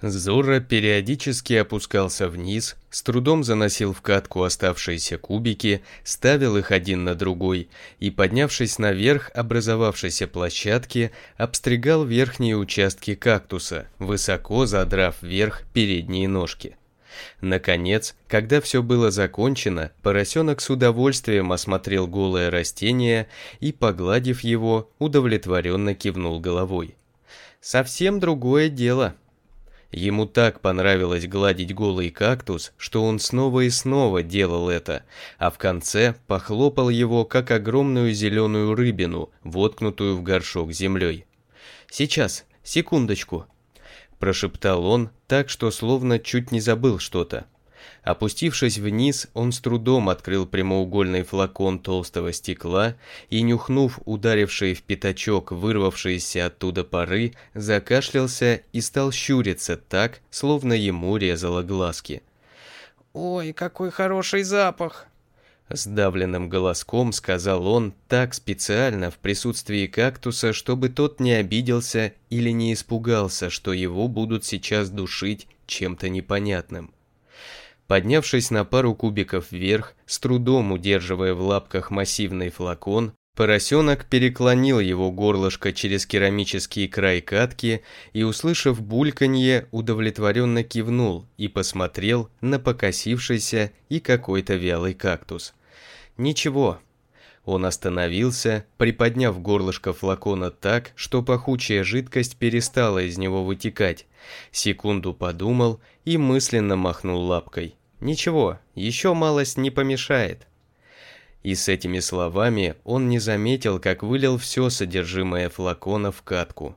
Зорро периодически опускался вниз, с трудом заносил в катку оставшиеся кубики, ставил их один на другой и, поднявшись наверх образовавшейся площадки, обстригал верхние участки кактуса, высоко задрав вверх передние ножки. Наконец, когда все было закончено, поросенок с удовольствием осмотрел голое растение и, погладив его, удовлетворенно кивнул головой. «Совсем другое дело», Ему так понравилось гладить голый кактус, что он снова и снова делал это, а в конце похлопал его, как огромную зеленую рыбину, воткнутую в горшок землей. «Сейчас, секундочку», – прошептал он так, что словно чуть не забыл что-то. Опустившись вниз, он с трудом открыл прямоугольный флакон толстого стекла и, нюхнув ударивший в пятачок вырвавшиеся оттуда пары, закашлялся и стал щуриться так, словно ему резало глазки. «Ой, какой хороший запах!» Сдавленным голоском сказал он так специально в присутствии кактуса, чтобы тот не обиделся или не испугался, что его будут сейчас душить чем-то непонятным. Поднявшись на пару кубиков вверх, с трудом удерживая в лапках массивный флакон, поросенок переклонил его горлышко через керамический край катки и, услышав бульканье, удовлетворенно кивнул и посмотрел на покосившийся и какой-то вялый кактус. «Ничего». Он остановился, приподняв горлышко флакона так, что пахучая жидкость перестала из него вытекать. Секунду подумал и мысленно махнул лапкой. Ничего, еще малость не помешает. И с этими словами он не заметил, как вылил все содержимое флакона в катку.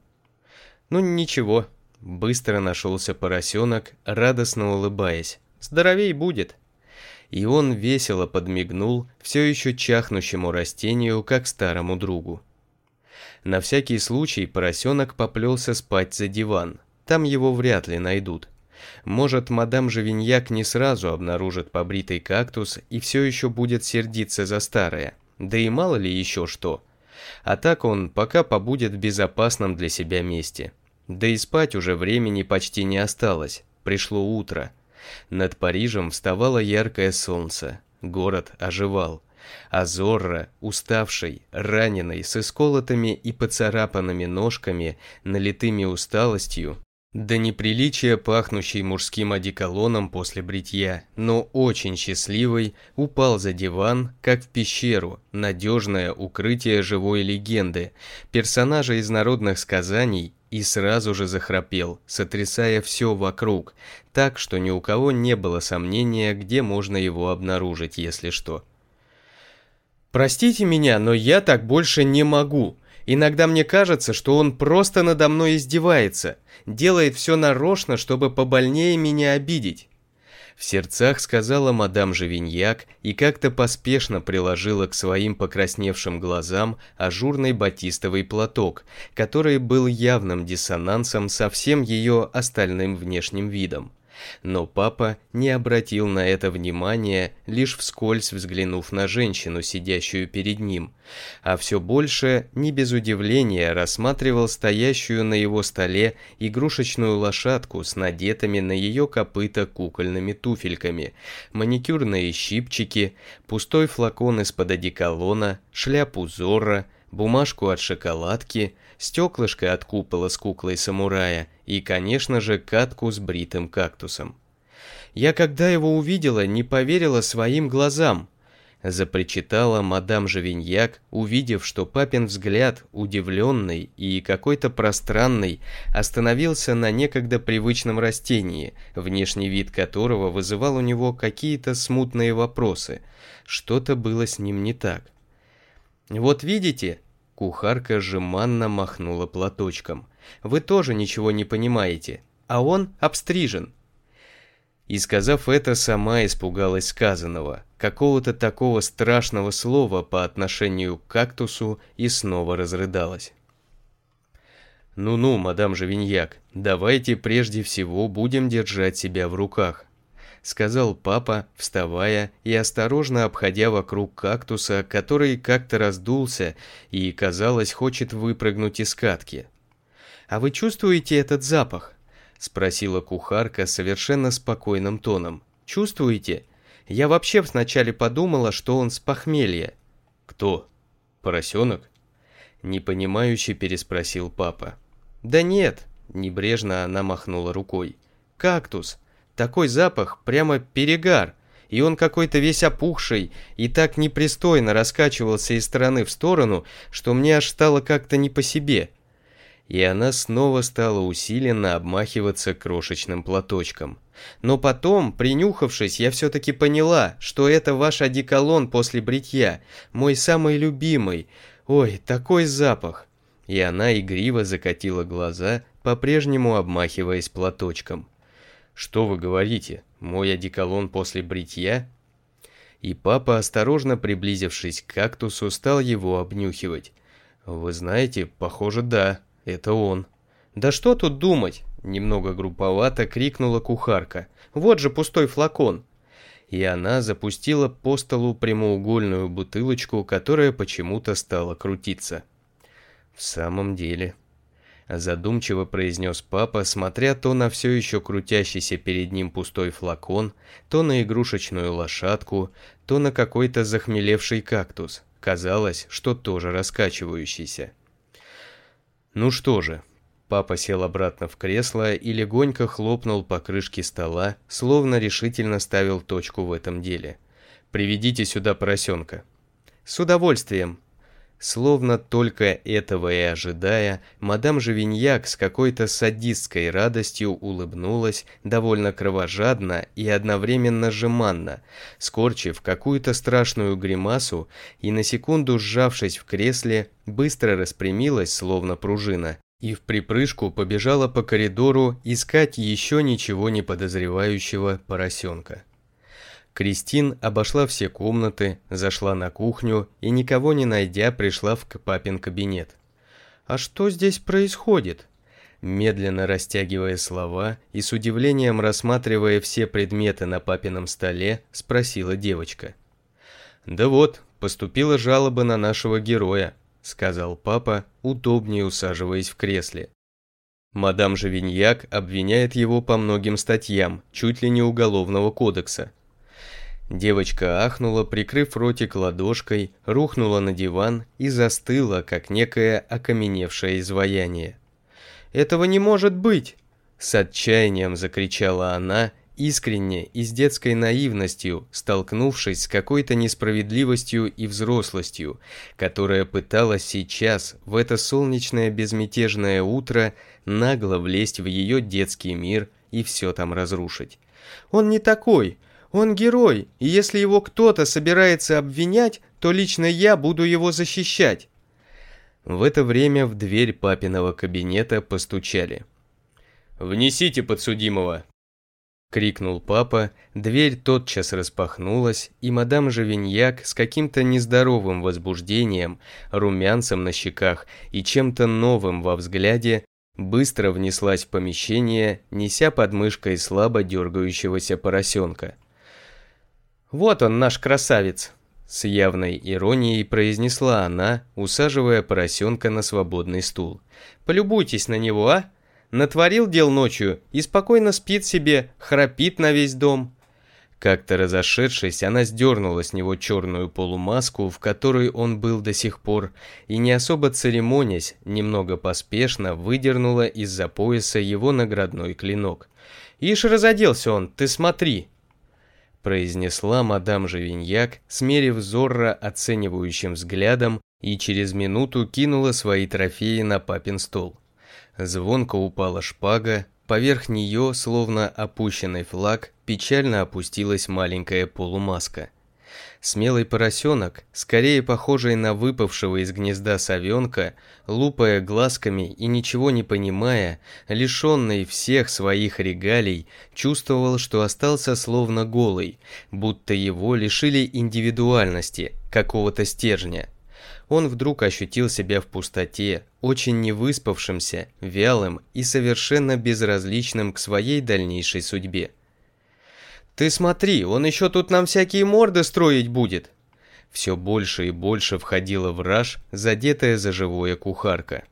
Ну ничего, быстро нашелся поросенок, радостно улыбаясь. Здоровей будет. И он весело подмигнул все еще чахнущему растению, как старому другу. На всякий случай поросенок поплелся спать за диван, там его вряд ли найдут. Может, мадам Живиньяк не сразу обнаружит побритый кактус и все еще будет сердиться за старое. Да и мало ли еще что. А так он пока побудет в безопасном для себя месте. Да и спать уже времени почти не осталось. Пришло утро. Над Парижем вставало яркое солнце. Город оживал. А Зорро, уставший, раненый, с исколотыми и поцарапанными ножками, налитыми усталостью, до неприличия пахнущий мужским одеколоном после бритья, но очень счастливый, упал за диван, как в пещеру, надежное укрытие живой легенды, персонажа из народных сказаний, и сразу же захрапел, сотрясая все вокруг, так что ни у кого не было сомнения, где можно его обнаружить, если что. «Простите меня, но я так больше не могу», Иногда мне кажется, что он просто надо мной издевается, делает все нарочно, чтобы побольнее меня обидеть. В сердцах сказала мадам Живиньяк и как-то поспешно приложила к своим покрасневшим глазам ажурный батистовый платок, который был явным диссонансом со всем ее остальным внешним видом но папа не обратил на это внимания, лишь вскользь взглянув на женщину, сидящую перед ним, а все больше, не без удивления, рассматривал стоящую на его столе игрушечную лошадку с надетыми на ее копыта кукольными туфельками, маникюрные щипчики, пустой флакон из-под одеколона, шляпу Зора, бумажку от шоколадки – стеклышко от купола с куклой самурая и, конечно же, катку с бритым кактусом. Я, когда его увидела, не поверила своим глазам. Запричитала мадам Живиньяк, увидев, что папин взгляд, удивленный и какой-то пространный, остановился на некогда привычном растении, внешний вид которого вызывал у него какие-то смутные вопросы. Что-то было с ним не так. «Вот видите», Кухарка жеманно махнула платочком. «Вы тоже ничего не понимаете, а он обстрижен». И сказав это, сама испугалась сказанного, какого-то такого страшного слова по отношению к кактусу и снова разрыдалась. «Ну-ну, мадам Живиньяк, давайте прежде всего будем держать себя в руках сказал папа, вставая и осторожно обходя вокруг кактуса, который как-то раздулся и, казалось, хочет выпрыгнуть из катки. «А вы чувствуете этот запах?» – спросила кухарка совершенно спокойным тоном. «Чувствуете? Я вообще вначале подумала, что он с похмелья». «Кто? Поросенок?» – непонимающе переспросил папа. «Да нет», – небрежно она махнула рукой. «Кактус. Такой запах, прямо перегар, и он какой-то весь опухший, и так непристойно раскачивался из стороны в сторону, что мне аж стало как-то не по себе. И она снова стала усиленно обмахиваться крошечным платочком. Но потом, принюхавшись, я все-таки поняла, что это ваш одеколон после бритья, мой самый любимый. Ой, такой запах! И она игриво закатила глаза, по-прежнему обмахиваясь платочком. «Что вы говорите? Мой одеколон после бритья?» И папа, осторожно приблизившись к кактусу, стал его обнюхивать. «Вы знаете, похоже, да, это он». «Да что тут думать?» – немного грубовато крикнула кухарка. «Вот же пустой флакон!» И она запустила по столу прямоугольную бутылочку, которая почему-то стала крутиться. «В самом деле, задумчиво произнес папа, смотря то на все еще крутящийся перед ним пустой флакон, то на игрушечную лошадку, то на какой-то захмелевший кактус, казалось, что тоже раскачивающийся. «Ну что же», Папа сел обратно в кресло и легонько хлопнул по крышке стола, словно решительно ставил точку в этом деле. «Приведите сюда поросенка». «С удовольствием», Словно только этого и ожидая, мадам Живиньяк с какой-то садистской радостью улыбнулась довольно кровожадно и одновременно жеманно, скорчив какую-то страшную гримасу и на секунду сжавшись в кресле, быстро распрямилась, словно пружина, и в припрыжку побежала по коридору искать еще ничего не подозревающего поросенка. Кристин обошла все комнаты, зашла на кухню и, никого не найдя, пришла в папин кабинет. «А что здесь происходит?» Медленно растягивая слова и с удивлением рассматривая все предметы на папином столе, спросила девочка. «Да вот, поступила жалоба на нашего героя», — сказал папа, удобнее усаживаясь в кресле. Мадам Живиньяк обвиняет его по многим статьям, чуть ли не уголовного кодекса, Девочка ахнула, прикрыв ротик ладошкой, рухнула на диван и застыла, как некое окаменевшее изваяние. «Этого не может быть!» С отчаянием закричала она, искренне и с детской наивностью, столкнувшись с какой-то несправедливостью и взрослостью, которая пыталась сейчас, в это солнечное безмятежное утро, нагло влезть в ее детский мир и все там разрушить. «Он не такой! Он герой, и если его кто-то собирается обвинять, то лично я буду его защищать. В это время в дверь папиного кабинета постучали. «Внесите подсудимого!» Крикнул папа, дверь тотчас распахнулась, и мадам Живиньяк с каким-то нездоровым возбуждением, румянцем на щеках и чем-то новым во взгляде, быстро внеслась в помещение, неся под мышкой слабо дергающегося поросенка. «Вот он, наш красавец!» С явной иронией произнесла она, усаживая поросенка на свободный стул. «Полюбуйтесь на него, а! Натворил дел ночью и спокойно спит себе, храпит на весь дом!» Как-то разошедшись, она сдернула с него черную полумаску, в которой он был до сих пор, и не особо церемонясь, немного поспешно выдернула из-за пояса его наградной клинок. «Ишь разоделся он, ты смотри!» произнесла мадам Живиньяк, смерив Зорро оценивающим взглядом и через минуту кинула свои трофеи на папин стол. Звонко упала шпага, поверх нее, словно опущенный флаг, печально опустилась маленькая полумаска – Смелый поросенок, скорее похожий на выпавшего из гнезда совенка, лупая глазками и ничего не понимая, лишенный всех своих регалий, чувствовал, что остался словно голый, будто его лишили индивидуальности, какого-то стержня. Он вдруг ощутил себя в пустоте, очень невыспавшимся, вялым и совершенно безразличным к своей дальнейшей судьбе. Ты смотри, он еще тут нам всякие морды строить будет. Все больше и больше входила в раж, задетая за живое кухарка.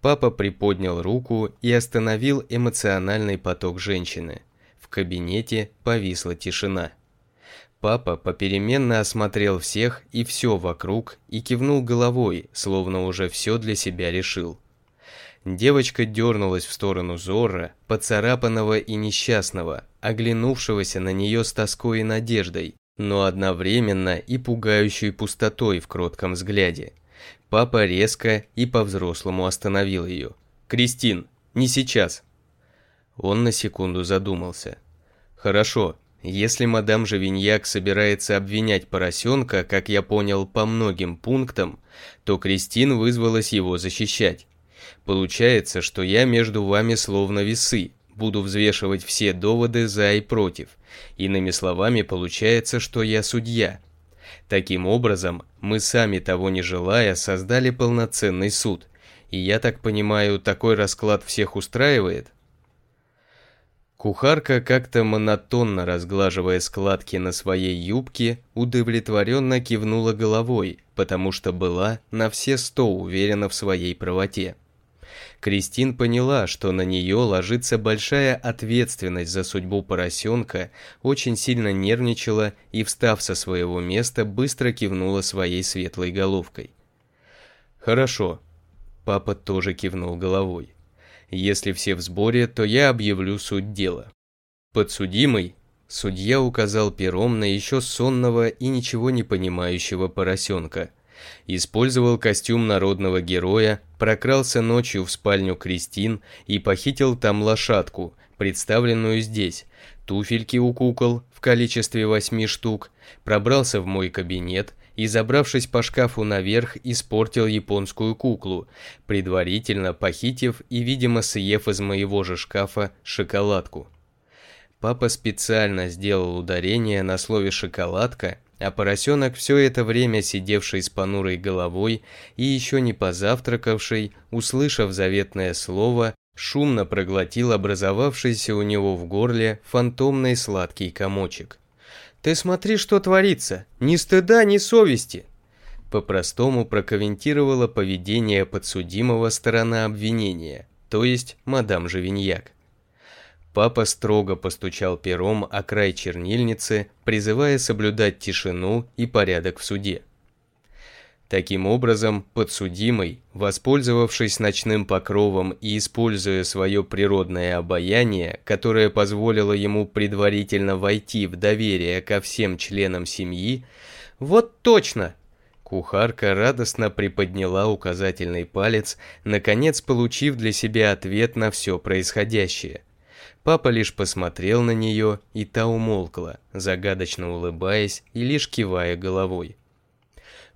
Папа приподнял руку и остановил эмоциональный поток женщины. В кабинете повисла тишина. Папа попеременно осмотрел всех и все вокруг и кивнул головой, словно уже все для себя решил. Девочка дернулась в сторону Зорра, поцарапанного и несчастного, оглянувшегося на нее с тоской и надеждой, но одновременно и пугающей пустотой в кротком взгляде. Папа резко и по-взрослому остановил ее. «Кристин, не сейчас!» Он на секунду задумался. «Хорошо, если мадам Живиньяк собирается обвинять поросенка, как я понял, по многим пунктам, то Кристин вызвалась его защищать. Получается, что я между вами словно весы, буду взвешивать все доводы за и против. Иными словами, получается, что я судья. Таким образом, мы сами того не желая создали полноценный суд. И я так понимаю, такой расклад всех устраивает? Кухарка, как-то монотонно разглаживая складки на своей юбке, удовлетворенно кивнула головой, потому что была на все сто уверена в своей правоте. Кристин поняла, что на нее ложится большая ответственность за судьбу поросенка, очень сильно нервничала и, встав со своего места, быстро кивнула своей светлой головкой. «Хорошо», — папа тоже кивнул головой. «Если все в сборе, то я объявлю суть дела». «Подсудимый», — судья указал пером на еще сонного и ничего не понимающего поросенка — использовал костюм народного героя, прокрался ночью в спальню Кристин и похитил там лошадку, представленную здесь, туфельки у кукол в количестве восьми штук, пробрался в мой кабинет и, забравшись по шкафу наверх, испортил японскую куклу, предварительно похитив и, видимо, съев из моего же шкафа шоколадку. Папа специально сделал ударение на слове «шоколадка», а поросенок, все это время сидевший с понурой головой и еще не позавтракавший, услышав заветное слово, шумно проглотил образовавшийся у него в горле фантомный сладкий комочек. «Ты смотри, что творится! Ни стыда, ни совести!» По-простому прокомментировала поведение подсудимого сторона обвинения, то есть мадам Живиньяк. Папа строго постучал пером о край чернильницы, призывая соблюдать тишину и порядок в суде. Таким образом, подсудимый, воспользовавшись ночным покровом и используя свое природное обаяние, которое позволило ему предварительно войти в доверие ко всем членам семьи, «Вот точно!» Кухарка радостно приподняла указательный палец, наконец получив для себя ответ на все происходящее – Папа лишь посмотрел на нее, и та умолкла, загадочно улыбаясь и лишь кивая головой.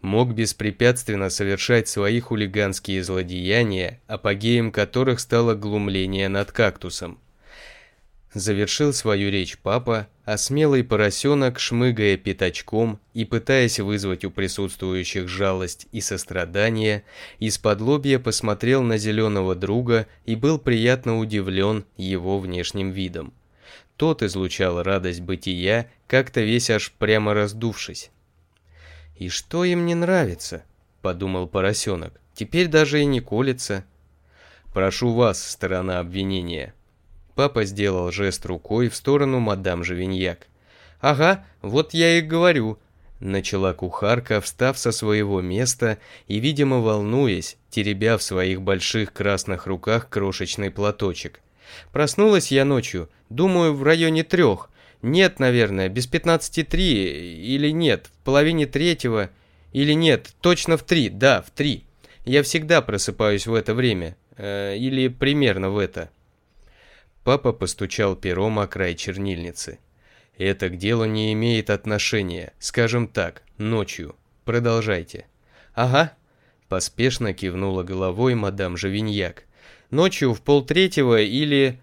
Мог беспрепятственно совершать свои хулиганские злодеяния, апогеем которых стало глумление над кактусом. Завершил свою речь папа, а смелый поросенок, шмыгая пятачком и пытаясь вызвать у присутствующих жалость и сострадание, из-под лобья посмотрел на зеленого друга и был приятно удивлен его внешним видом. Тот излучал радость бытия, как-то весь аж прямо раздувшись. «И что им не нравится?» – подумал поросенок. «Теперь даже и не колется». «Прошу вас, сторона обвинения», Папа сделал жест рукой в сторону мадам Живиньяк. «Ага, вот я и говорю», — начала кухарка, встав со своего места и, видимо, волнуясь, теребя в своих больших красных руках крошечный платочек. «Проснулась я ночью, думаю, в районе трех. Нет, наверное, без пятнадцати три или нет, в половине третьего или нет, точно в три, да, в три. Я всегда просыпаюсь в это время, э, или примерно в это». Папа постучал пером о край чернильницы. «Это к делу не имеет отношения, скажем так, ночью. Продолжайте». «Ага», – поспешно кивнула головой мадам Живиньяк. «Ночью в полтретьего или...»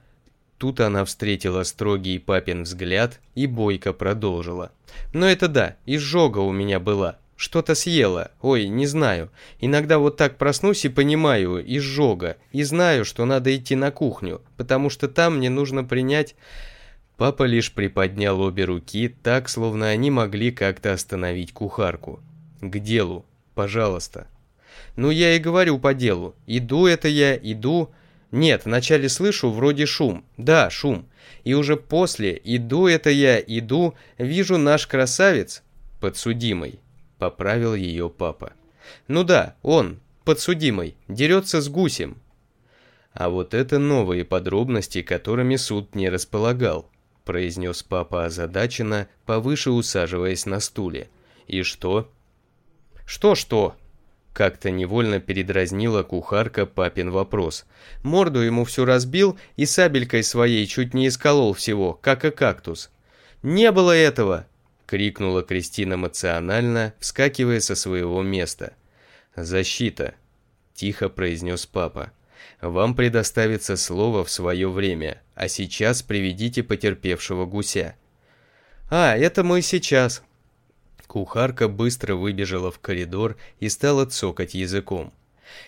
Тут она встретила строгий папин взгляд и бойко продолжила. «Но это да, изжога у меня была, что-то съела. Ой, не знаю. Иногда вот так проснусь и понимаю, изжога. И знаю, что надо идти на кухню, потому что там мне нужно принять... Папа лишь приподнял обе руки так, словно они могли как-то остановить кухарку. К делу, пожалуйста. Ну я и говорю по делу. Иду это я, иду... Нет, вначале слышу вроде шум. Да, шум. И уже после, иду это я, иду, вижу наш красавец, подсудимый, поправил ее папа. «Ну да, он, подсудимый, дерется с гусем». «А вот это новые подробности, которыми суд не располагал», произнес папа озадаченно, повыше усаживаясь на стуле. «И что?» «Что-что?» Как-то невольно передразнила кухарка папин вопрос. Морду ему всю разбил и сабелькой своей чуть не исколол всего, как и кактус. «Не было этого!» крикнула Кристина эмоционально, вскакивая со своего места. «Защита!» – тихо произнес папа. «Вам предоставится слово в свое время, а сейчас приведите потерпевшего гуся». «А, это мы сейчас!» Кухарка быстро выбежала в коридор и стала цокать языком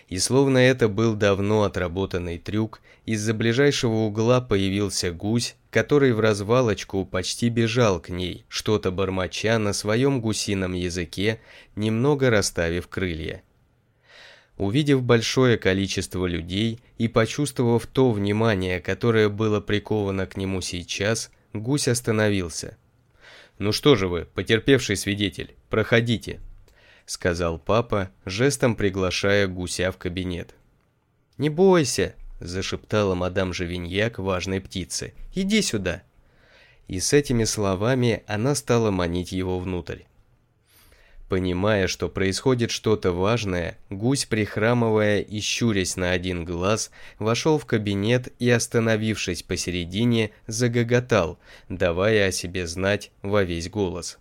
и словно это был давно отработанный трюк, из-за ближайшего угла появился гусь, который в развалочку почти бежал к ней, что-то бормоча на своем гусином языке, немного расставив крылья. Увидев большое количество людей и почувствовав то внимание, которое было приковано к нему сейчас, гусь остановился. «Ну что же вы, потерпевший свидетель, проходите», — сказал папа, жестом приглашая гуся в кабинет. «Не бойся», — зашептала мадам Живиньяк важной птице, — «иди сюда». И с этими словами она стала манить его внутрь. Понимая, что происходит что-то важное, гусь, прихрамывая и щурясь на один глаз, вошел в кабинет и, остановившись посередине, загоготал, давая о себе знать во весь голос.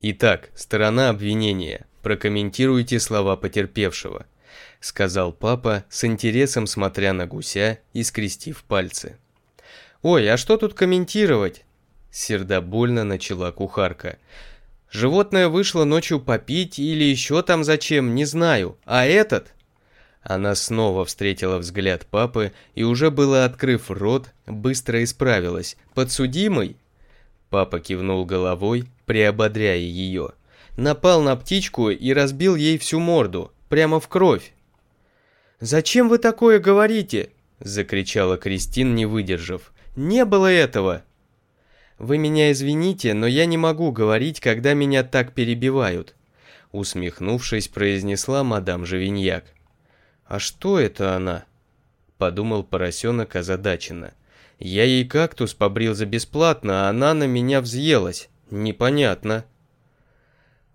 Итак, сторона обвинения прокомментируйте слова потерпевшего», — сказал папа, с интересом смотря на гуся и скрестив пальцы. «Ой, а что тут комментировать?» — сердобольно начала кухарка. «Животное вышло ночью попить или еще там зачем, не знаю, а этот...» Она снова встретила взгляд папы и уже было открыв рот, быстро исправилась. «Подсудимый?» Папа кивнул головой, приободряя ее напал на птичку и разбил ей всю морду, прямо в кровь. «Зачем вы такое говорите?» – закричала Кристин, не выдержав. «Не было этого!» «Вы меня извините, но я не могу говорить, когда меня так перебивают», – усмехнувшись, произнесла мадам Живиньяк. «А что это она?» – подумал поросенок озадаченно. «Я ей кактус побрил за бесплатно, а она на меня взъелась. Непонятно».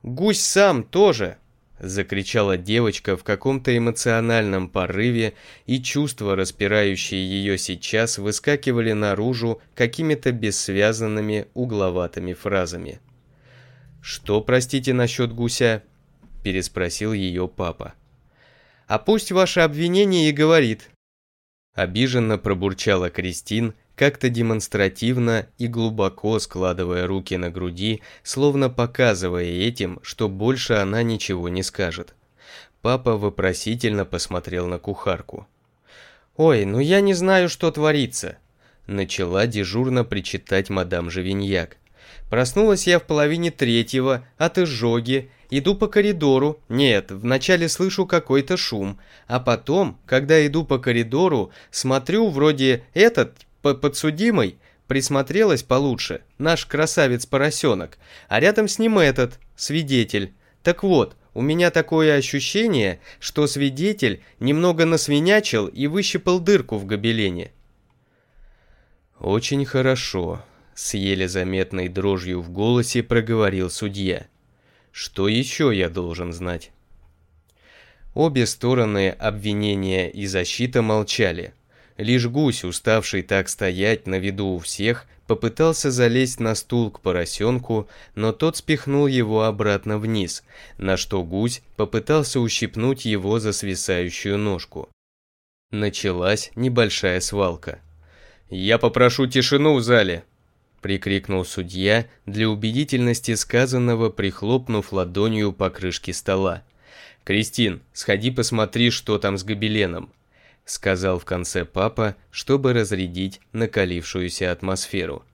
Гусь сам тоже!» Закричала девочка в каком-то эмоциональном порыве, и чувства, распирающие ее сейчас, выскакивали наружу какими-то бессвязанными угловатыми фразами. «Что, простите, насчет гуся?» – переспросил ее папа. «А пусть ваше обвинение и говорит». Обиженно пробурчала Кристин, как-то демонстративно и глубоко складывая руки на груди, словно показывая этим, что больше она ничего не скажет. Папа вопросительно посмотрел на кухарку. «Ой, ну я не знаю, что творится», – начала дежурно причитать мадам Живиньяк. «Проснулась я в половине третьего, от изжоги, Иду по коридору. Нет, вначале слышу какой-то шум. А потом, когда иду по коридору, смотрю, вроде этот П подсудимой присмотрелась получше наш красавец-поросенок, а рядом с ним этот, свидетель. Так вот, у меня такое ощущение, что свидетель немного насвинячил и выщипал дырку в гобелене. «Очень хорошо», — с еле заметной дрожью в голосе проговорил судья. «Что еще я должен знать?» Обе стороны обвинения и защита молчали. Лишь гусь, уставший так стоять на виду у всех, попытался залезть на стул к поросенку, но тот спихнул его обратно вниз, на что гусь попытался ущипнуть его за свисающую ножку. Началась небольшая свалка. «Я попрошу тишину в зале!» – прикрикнул судья, для убедительности сказанного прихлопнув ладонью по крышке стола. «Кристин, сходи посмотри, что там с гобеленом» сказал в конце папа, чтобы разрядить накалившуюся атмосферу.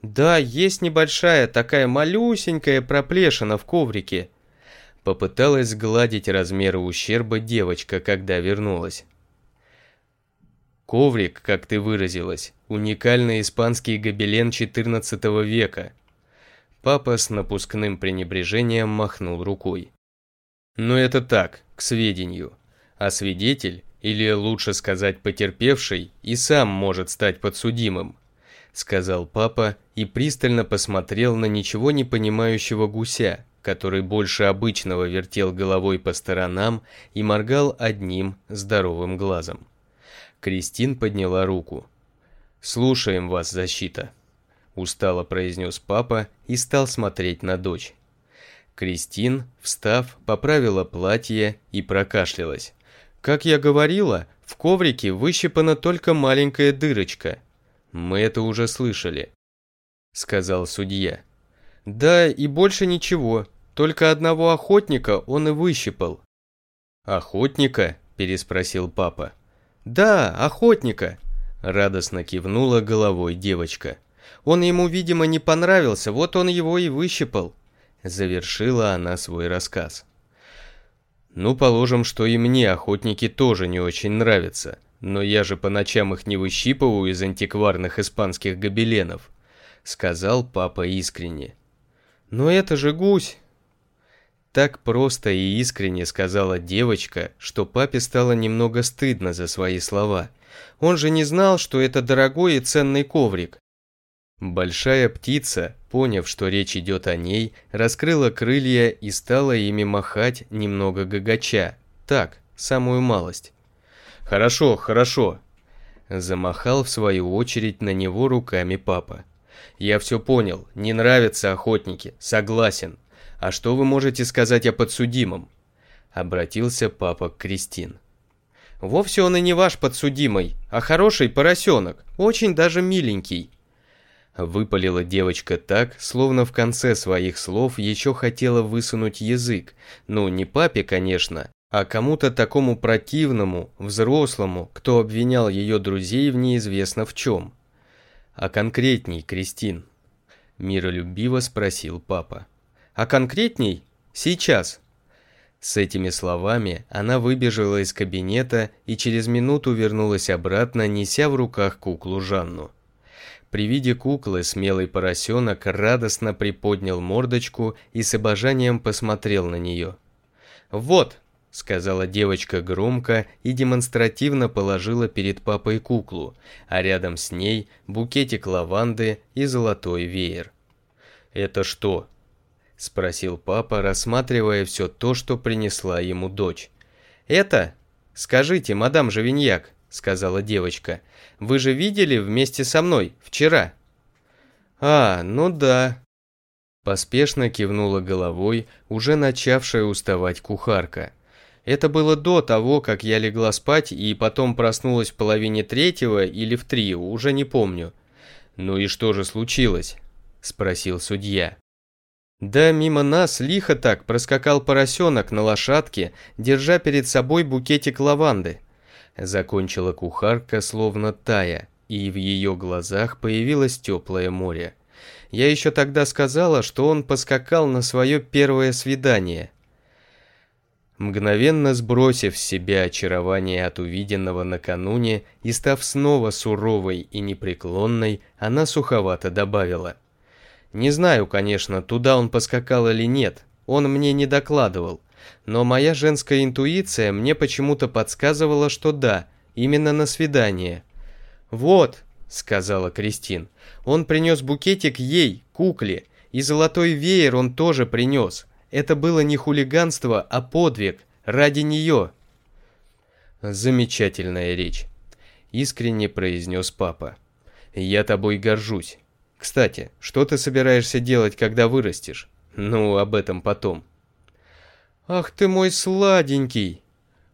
«Да, есть небольшая, такая малюсенькая проплешина в коврике». Попыталась сгладить размеры ущерба девочка, когда вернулась. Коврик, как ты выразилась, уникальный испанский гобелен XIV века. Папа с напускным пренебрежением махнул рукой. Но это так, к сведению. А свидетель, или, лучше сказать, потерпевший, и сам может стать подсудимым», — сказал папа и пристально посмотрел на ничего не понимающего гуся, который больше обычного вертел головой по сторонам и моргал одним здоровым глазом. Кристин подняла руку. «Слушаем вас, защита», — устало произнес папа и стал смотреть на дочь. Кристин, встав, поправила платье и прокашлялась. Как я говорила, в коврике выщипана только маленькая дырочка. Мы это уже слышали, сказал судья. Да, и больше ничего, только одного охотника он и выщипал. Охотника? переспросил папа. Да, охотника, радостно кивнула головой девочка. Он ему, видимо, не понравился, вот он его и выщипал, завершила она свой рассказ. Ну, положим, что и мне охотники тоже не очень нравятся, но я же по ночам их не выщипываю из антикварных испанских гобеленов, сказал папа искренне. Но это же гусь. Так просто и искренне сказала девочка, что папе стало немного стыдно за свои слова. Он же не знал, что это дорогой и ценный коврик, Большая птица, поняв, что речь идет о ней, раскрыла крылья и стала ими махать немного гагача. Так, самую малость. «Хорошо, хорошо!» Замахал в свою очередь на него руками папа. «Я все понял, не нравятся охотники, согласен. А что вы можете сказать о подсудимом?» Обратился папа к Кристин. «Вовсе он и не ваш подсудимый, а хороший поросенок, очень даже миленький». Выпалила девочка так, словно в конце своих слов еще хотела высунуть язык. Ну, не папе, конечно, а кому-то такому противному, взрослому, кто обвинял ее друзей в неизвестно в чем. «А конкретней, Кристин?» Миролюбиво спросил папа. «А конкретней? Сейчас!» С этими словами она выбежала из кабинета и через минуту вернулась обратно, неся в руках куклу Жанну. При виде куклы смелый поросенок радостно приподнял мордочку и с обожанием посмотрел на нее. «Вот!» — сказала девочка громко и демонстративно положила перед папой куклу, а рядом с ней букетик лаванды и золотой веер. «Это что?» — спросил папа, рассматривая все то, что принесла ему дочь. «Это? Скажите, мадам Живиньяк!» сказала девочка. «Вы же видели вместе со мной вчера?» «А, ну да». Поспешно кивнула головой уже начавшая уставать кухарка. Это было до того, как я легла спать и потом проснулась в половине третьего или в три, уже не помню. «Ну и что же случилось?» – спросил судья. Да мимо нас лихо так проскакал поросенок на лошадке, держа перед собой букетик лаванды. Закончила кухарка, словно тая, и в ее глазах появилось теплое море. Я еще тогда сказала, что он поскакал на свое первое свидание. Мгновенно сбросив с себя очарование от увиденного накануне и став снова суровой и непреклонной, она суховато добавила. «Не знаю, конечно, туда он поскакал или нет, он мне не докладывал, но моя женская интуиция мне почему-то подсказывала, что да, именно на свидание. «Вот», — сказала Кристин, — «он принес букетик ей, кукле, и золотой веер он тоже принес. Это было не хулиганство, а подвиг, ради нее». «Замечательная речь», — искренне произнес папа. «Я тобой горжусь. Кстати, что ты собираешься делать, когда вырастешь? Ну, об этом потом». «Ах ты мой сладенький!»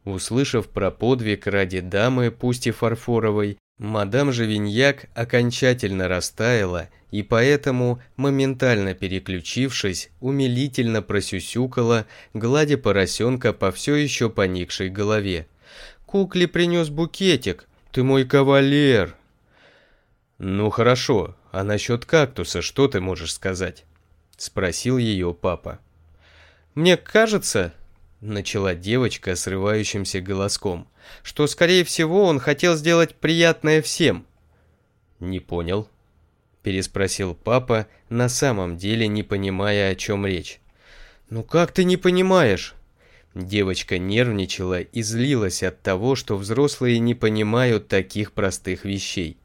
Услышав про подвиг ради дамы, пусть и фарфоровой, мадам Живиньяк окончательно растаяла и поэтому, моментально переключившись, умилительно просюсюкала, гладя поросенка по все еще поникшей голове. «Кукле принес букетик, ты мой кавалер!» «Ну хорошо, а насчет кактуса что ты можешь сказать?» – спросил ее папа. «Мне кажется...» — начала девочка срывающимся голоском, что, скорее всего, он хотел сделать приятное всем. «Не понял», — переспросил папа, на самом деле не понимая, о чем речь. «Ну как ты не понимаешь?» Девочка нервничала и злилась от того, что взрослые не понимают таких простых вещей.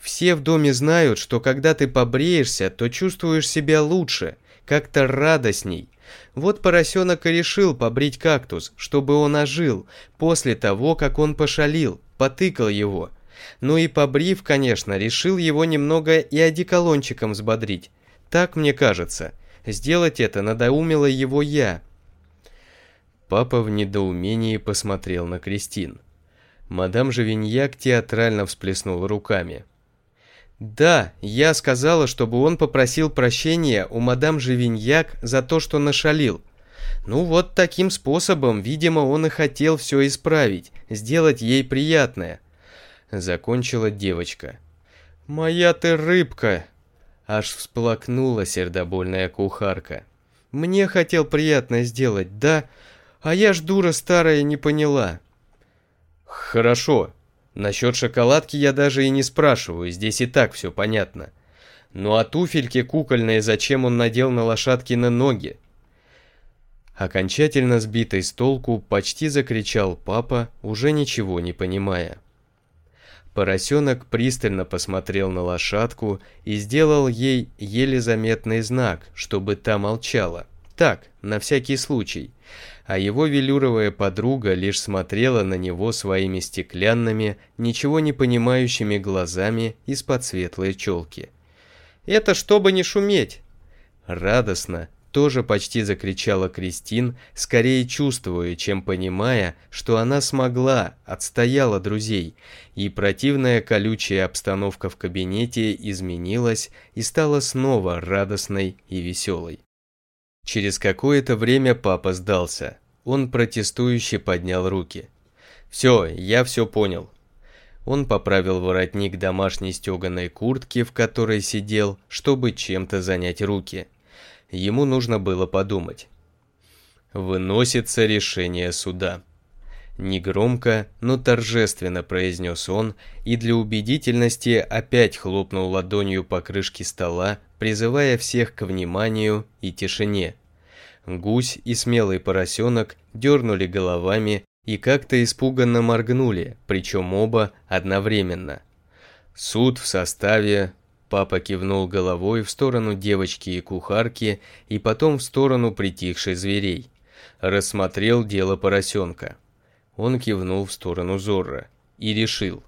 Все в доме знают, что когда ты побреешься, то чувствуешь себя лучше, как-то радостней – вот поросенок и решил побрить кактус, чтобы он ожил, после того, как он пошалил, потыкал его. Ну и побрив, конечно, решил его немного и одеколончиком взбодрить. Так мне кажется. Сделать это надоумило его я. Папа в недоумении посмотрел на Кристин. Мадам Живиньяк театрально всплеснула руками. Да, я сказала, чтобы он попросил прощения у мадам Живиньяк за то, что нашалил. Ну вот таким способом, видимо, он и хотел все исправить, сделать ей приятное. Закончила девочка. «Моя ты рыбка!» Аж всплакнула сердобольная кухарка. «Мне хотел приятное сделать, да? А я ж дура старая не поняла». «Хорошо», Насчет шоколадки я даже и не спрашиваю, здесь и так все понятно. Ну а туфельки кукольные зачем он надел на лошадки на ноги? Окончательно сбитый с толку, почти закричал папа, уже ничего не понимая. Поросенок пристально посмотрел на лошадку и сделал ей еле заметный знак, чтобы та молчала. Так, на всякий случай а его велюровая подруга лишь смотрела на него своими стеклянными, ничего не понимающими глазами из-под светлой челки. «Это чтобы не шуметь!» Радостно, тоже почти закричала Кристин, скорее чувствуя, чем понимая, что она смогла, отстояла друзей, и противная колючая обстановка в кабинете изменилась и стала снова радостной и веселой. Через какое-то время папа сдался. Он протестующе поднял руки. «Все, я все понял». Он поправил воротник домашней стеганой куртки, в которой сидел, чтобы чем-то занять руки. Ему нужно было подумать. «Выносится решение суда». Негромко, но торжественно произнес он и для убедительности опять хлопнул ладонью по крышке стола, призывая всех к вниманию и тишине. Гусь и смелый поросенок дернули головами и как-то испуганно моргнули, причем оба одновременно. «Суд в составе...» Папа кивнул головой в сторону девочки и кухарки и потом в сторону притихших зверей. Рассмотрел дело поросенка. Он кивнул в сторону Зорро и решил.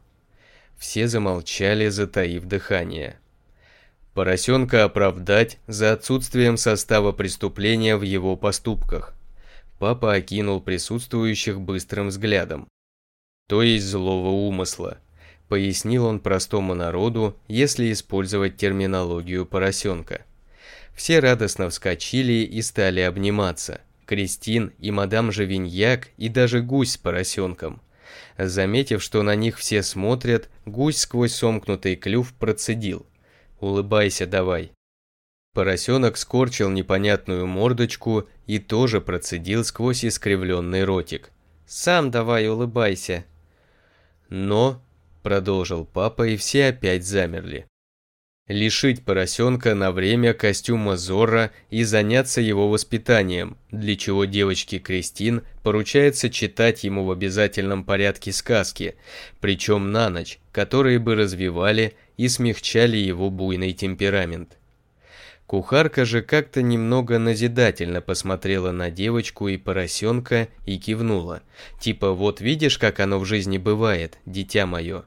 Все замолчали, затаив дыхание поросенка оправдать за отсутствием состава преступления в его поступках. Папа окинул присутствующих быстрым взглядом. То есть злого умысла, пояснил он простому народу, если использовать терминологию поросенка. Все радостно вскочили и стали обниматься. Кристин и мадам Живиньяк и даже гусь с поросенком. Заметив, что на них все смотрят, гусь сквозь сомкнутый клюв процедил – улыбайся давай». Поросенок скорчил непонятную мордочку и тоже процедил сквозь искривленный ротик. «Сам давай улыбайся». «Но», — продолжил папа, и все опять замерли. Лишить поросенка на время костюма Зора и заняться его воспитанием, для чего девочке Кристин поручается читать ему в обязательном порядке сказки, причем на ночь, которые бы развивали и смягчали его буйный темперамент. Кухарка же как-то немного назидательно посмотрела на девочку и поросенка и кивнула. Типа «Вот видишь, как оно в жизни бывает, дитя мое».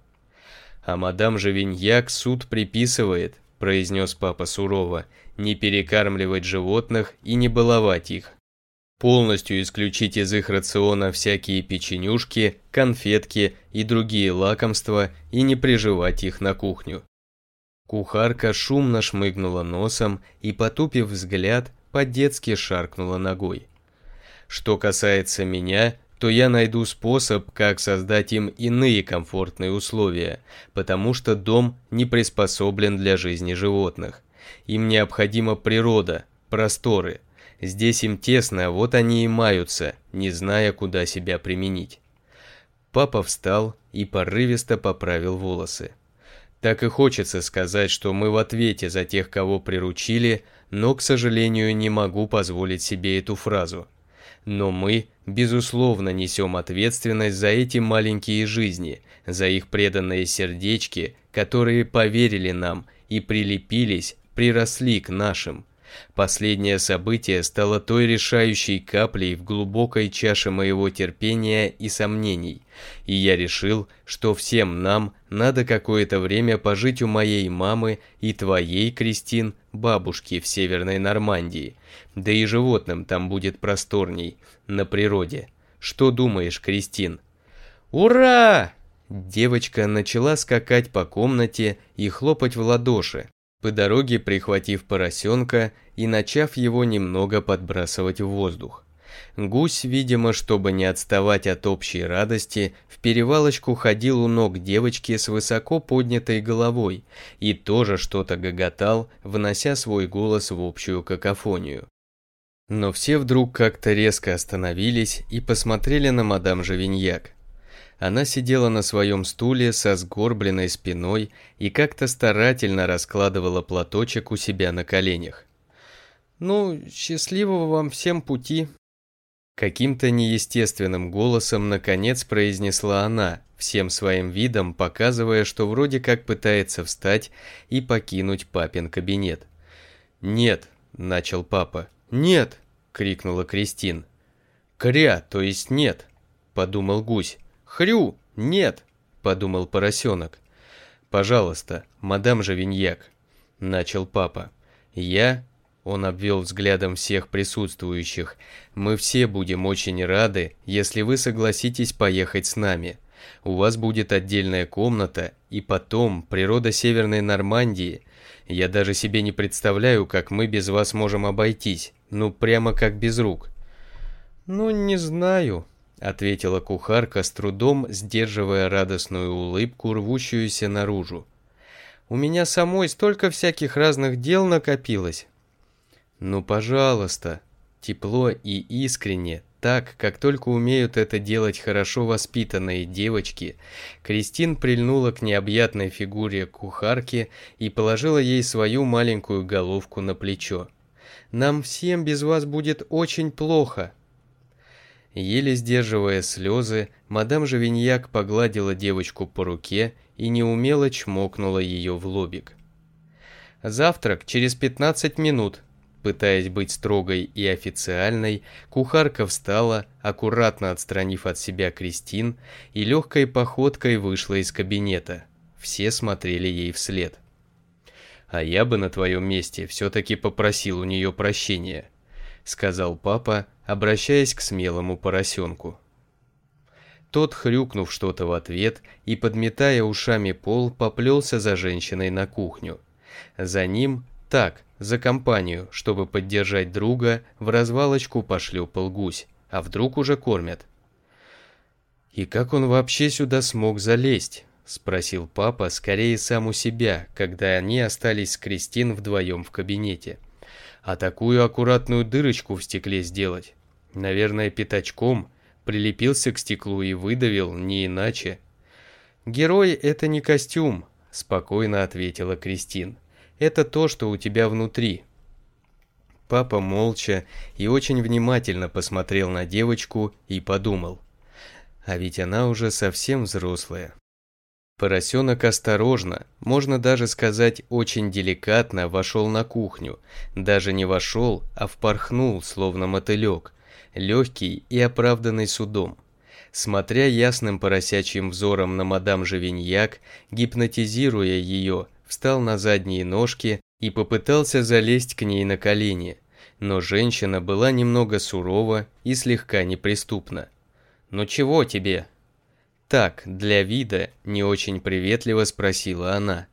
«А мадам же Виньяк суд приписывает», – произнес папа сурово, – «не перекармливать животных и не баловать их, полностью исключить из их рациона всякие печенюшки, конфетки и другие лакомства и не приживать их на кухню. Кухарка шумно шмыгнула носом и, потупив взгляд, по-детски шаркнула ногой. Что касается меня, то я найду способ, как создать им иные комфортные условия, потому что дом не приспособлен для жизни животных. Им необходима природа, просторы – Здесь им тесно, вот они и маются, не зная, куда себя применить. Папа встал и порывисто поправил волосы. Так и хочется сказать, что мы в ответе за тех, кого приручили, но, к сожалению, не могу позволить себе эту фразу. Но мы, безусловно, несем ответственность за эти маленькие жизни, за их преданные сердечки, которые поверили нам и прилепились, приросли к нашим – Последнее событие стало той решающей каплей в глубокой чаше моего терпения и сомнений, и я решил, что всем нам надо какое-то время пожить у моей мамы и твоей, Кристин, бабушки в Северной Нормандии, да и животным там будет просторней, на природе. Что думаешь, Кристин? «Ура!» Девочка начала скакать по комнате и хлопать в ладоши, по дороге прихватив поросенка и начав его немного подбрасывать в воздух. Гусь, видимо, чтобы не отставать от общей радости, в перевалочку ходил у ног девочки с высоко поднятой головой и тоже что-то гоготал, внося свой голос в общую какофонию. Но все вдруг как-то резко остановились и посмотрели на мадам Живиньяк. Она сидела на своем стуле со сгорбленной спиной и как-то старательно раскладывала платочек у себя на коленях. «Ну, счастливого вам всем пути!» Каким-то неестественным голосом наконец произнесла она, всем своим видом показывая, что вроде как пытается встать и покинуть папин кабинет. «Нет!» – начал папа. «Нет!» – крикнула Кристин. «Кря, то есть нет!» – подумал гусь. «Хрю! Нет!» – подумал поросенок. «Пожалуйста, мадам Жавиньяк!» – начал папа. «Я...» – он обвел взглядом всех присутствующих. «Мы все будем очень рады, если вы согласитесь поехать с нами. У вас будет отдельная комната, и потом природа Северной Нормандии. Я даже себе не представляю, как мы без вас можем обойтись. Ну, прямо как без рук». «Ну, не знаю», — ответила кухарка, с трудом сдерживая радостную улыбку, рвущуюся наружу. «У меня самой столько всяких разных дел накопилось». «Ну, пожалуйста», — тепло и искренне, так, как только умеют это делать хорошо воспитанные девочки, Кристин прильнула к необъятной фигуре кухарки и положила ей свою маленькую головку на плечо. «Нам всем без вас будет очень плохо», — Еле сдерживая слезы, мадам Живиньяк погладила девочку по руке и неумело чмокнула ее в лобик. «Завтрак через 15 минут», Пытаясь быть строгой и официальной, кухарка встала, аккуратно отстранив от себя Кристин, и легкой походкой вышла из кабинета. Все смотрели ей вслед. «А я бы на твоем месте все-таки попросил у нее прощения», — сказал папа, обращаясь к смелому поросенку. Тот, хрюкнув что-то в ответ и, подметая ушами пол, поплелся за женщиной на кухню. За ним, так, за компанию, чтобы поддержать друга, в развалочку пошлепал гусь, а вдруг уже кормят. «И как он вообще сюда смог залезть?» – спросил папа, скорее сам у себя, когда они остались с Кристин вдвоем в кабинете. «А такую аккуратную дырочку в стекле сделать?» Наверное, пятачком прилепился к стеклу и выдавил, не иначе. «Герой — это не костюм», — спокойно ответила Кристин. «Это то, что у тебя внутри». Папа молча и очень внимательно посмотрел на девочку и подумал. А ведь она уже совсем взрослая. Поросенок осторожно, можно даже сказать очень деликатно, вошел на кухню. Даже не вошел, а впорхнул, словно мотылек, легкий и оправданный судом. Смотря ясным поросячьим взором на мадам Живиньяк, гипнотизируя ее, встал на задние ножки и попытался залезть к ней на колени, но женщина была немного сурова и слегка неприступна. «Ну чего тебе?» Так, для вида, не очень приветливо спросила она.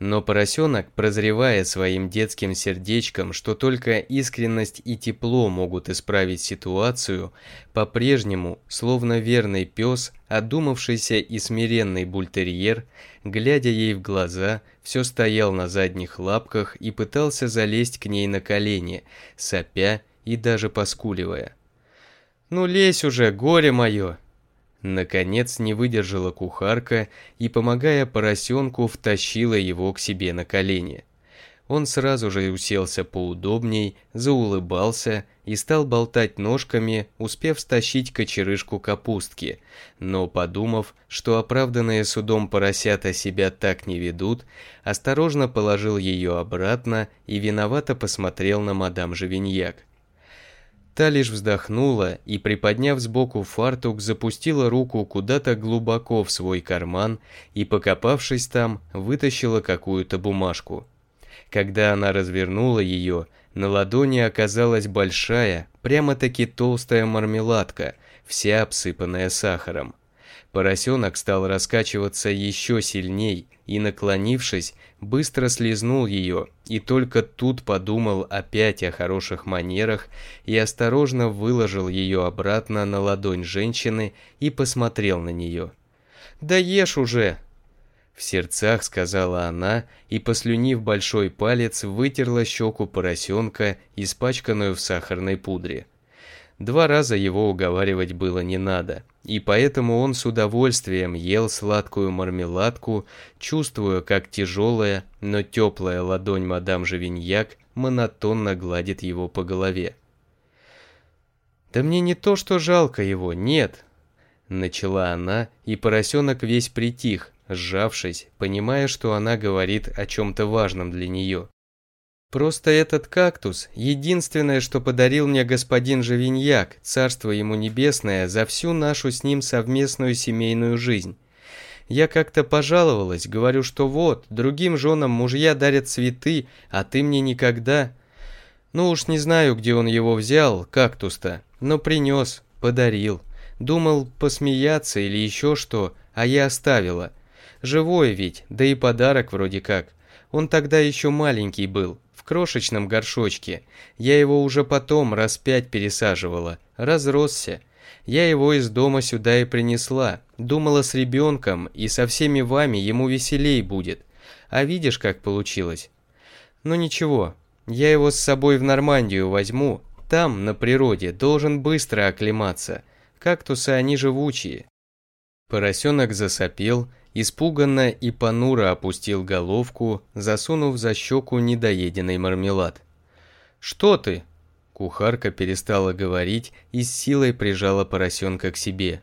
Но поросенок, прозревая своим детским сердечком, что только искренность и тепло могут исправить ситуацию, по-прежнему, словно верный пес, одумавшийся и смиренный бультерьер, глядя ей в глаза, все стоял на задних лапках и пытался залезть к ней на колени, сопя и даже поскуливая. «Ну лезь уже, горе мое!» Наконец не выдержала кухарка и, помогая поросенку, втащила его к себе на колени. Он сразу же уселся поудобней, заулыбался и стал болтать ножками, успев стащить кочерышку капустки. Но подумав, что оправданные судом поросята себя так не ведут, осторожно положил ее обратно и виновато посмотрел на мадам Живиньяк. Та лишь вздохнула и, приподняв сбоку фартук, запустила руку куда-то глубоко в свой карман и, покопавшись там, вытащила какую-то бумажку. Когда она развернула ее, на ладони оказалась большая, прямо-таки толстая мармеладка, вся обсыпанная сахаром. Поросенок стал раскачиваться еще сильней и, наклонившись, быстро слезнул ее и только тут подумал опять о хороших манерах и осторожно выложил ее обратно на ладонь женщины и посмотрел на нее. «Да ешь уже!» В сердцах сказала она и, послюнив большой палец, вытерла щеку поросенка, испачканную в сахарной пудре. Два раза его уговаривать было не надо, и поэтому он с удовольствием ел сладкую мармеладку, чувствуя, как тяжелая, но теплая ладонь мадам Живиньяк монотонно гладит его по голове. «Да мне не то, что жалко его, нет!» Начала она, и поросенок весь притих, сжавшись, понимая, что она говорит о чем-то важном для нее. Просто этот кактус – единственное, что подарил мне господин Живиньяк, царство ему небесное, за всю нашу с ним совместную семейную жизнь. Я как-то пожаловалась, говорю, что вот, другим женам мужья дарят цветы, а ты мне никогда. Ну уж не знаю, где он его взял, кактус-то, но принес, подарил. Думал, посмеяться или еще что, а я оставила. Живое ведь, да и подарок вроде как. Он тогда еще маленький был, крошечном горшочке. Я его уже потом раз пять пересаживала, разросся. Я его из дома сюда и принесла. Думала с ребенком, и со всеми вами ему веселей будет. А видишь, как получилось? Ну ничего, я его с собой в Нормандию возьму. Там, на природе, должен быстро оклематься. Кактусы они живучие. Поросенок засопел, испуганно и понуро опустил головку, засунув за щеку недоеденный мармелад. «Что ты?» Кухарка перестала говорить и с силой прижала поросенка к себе.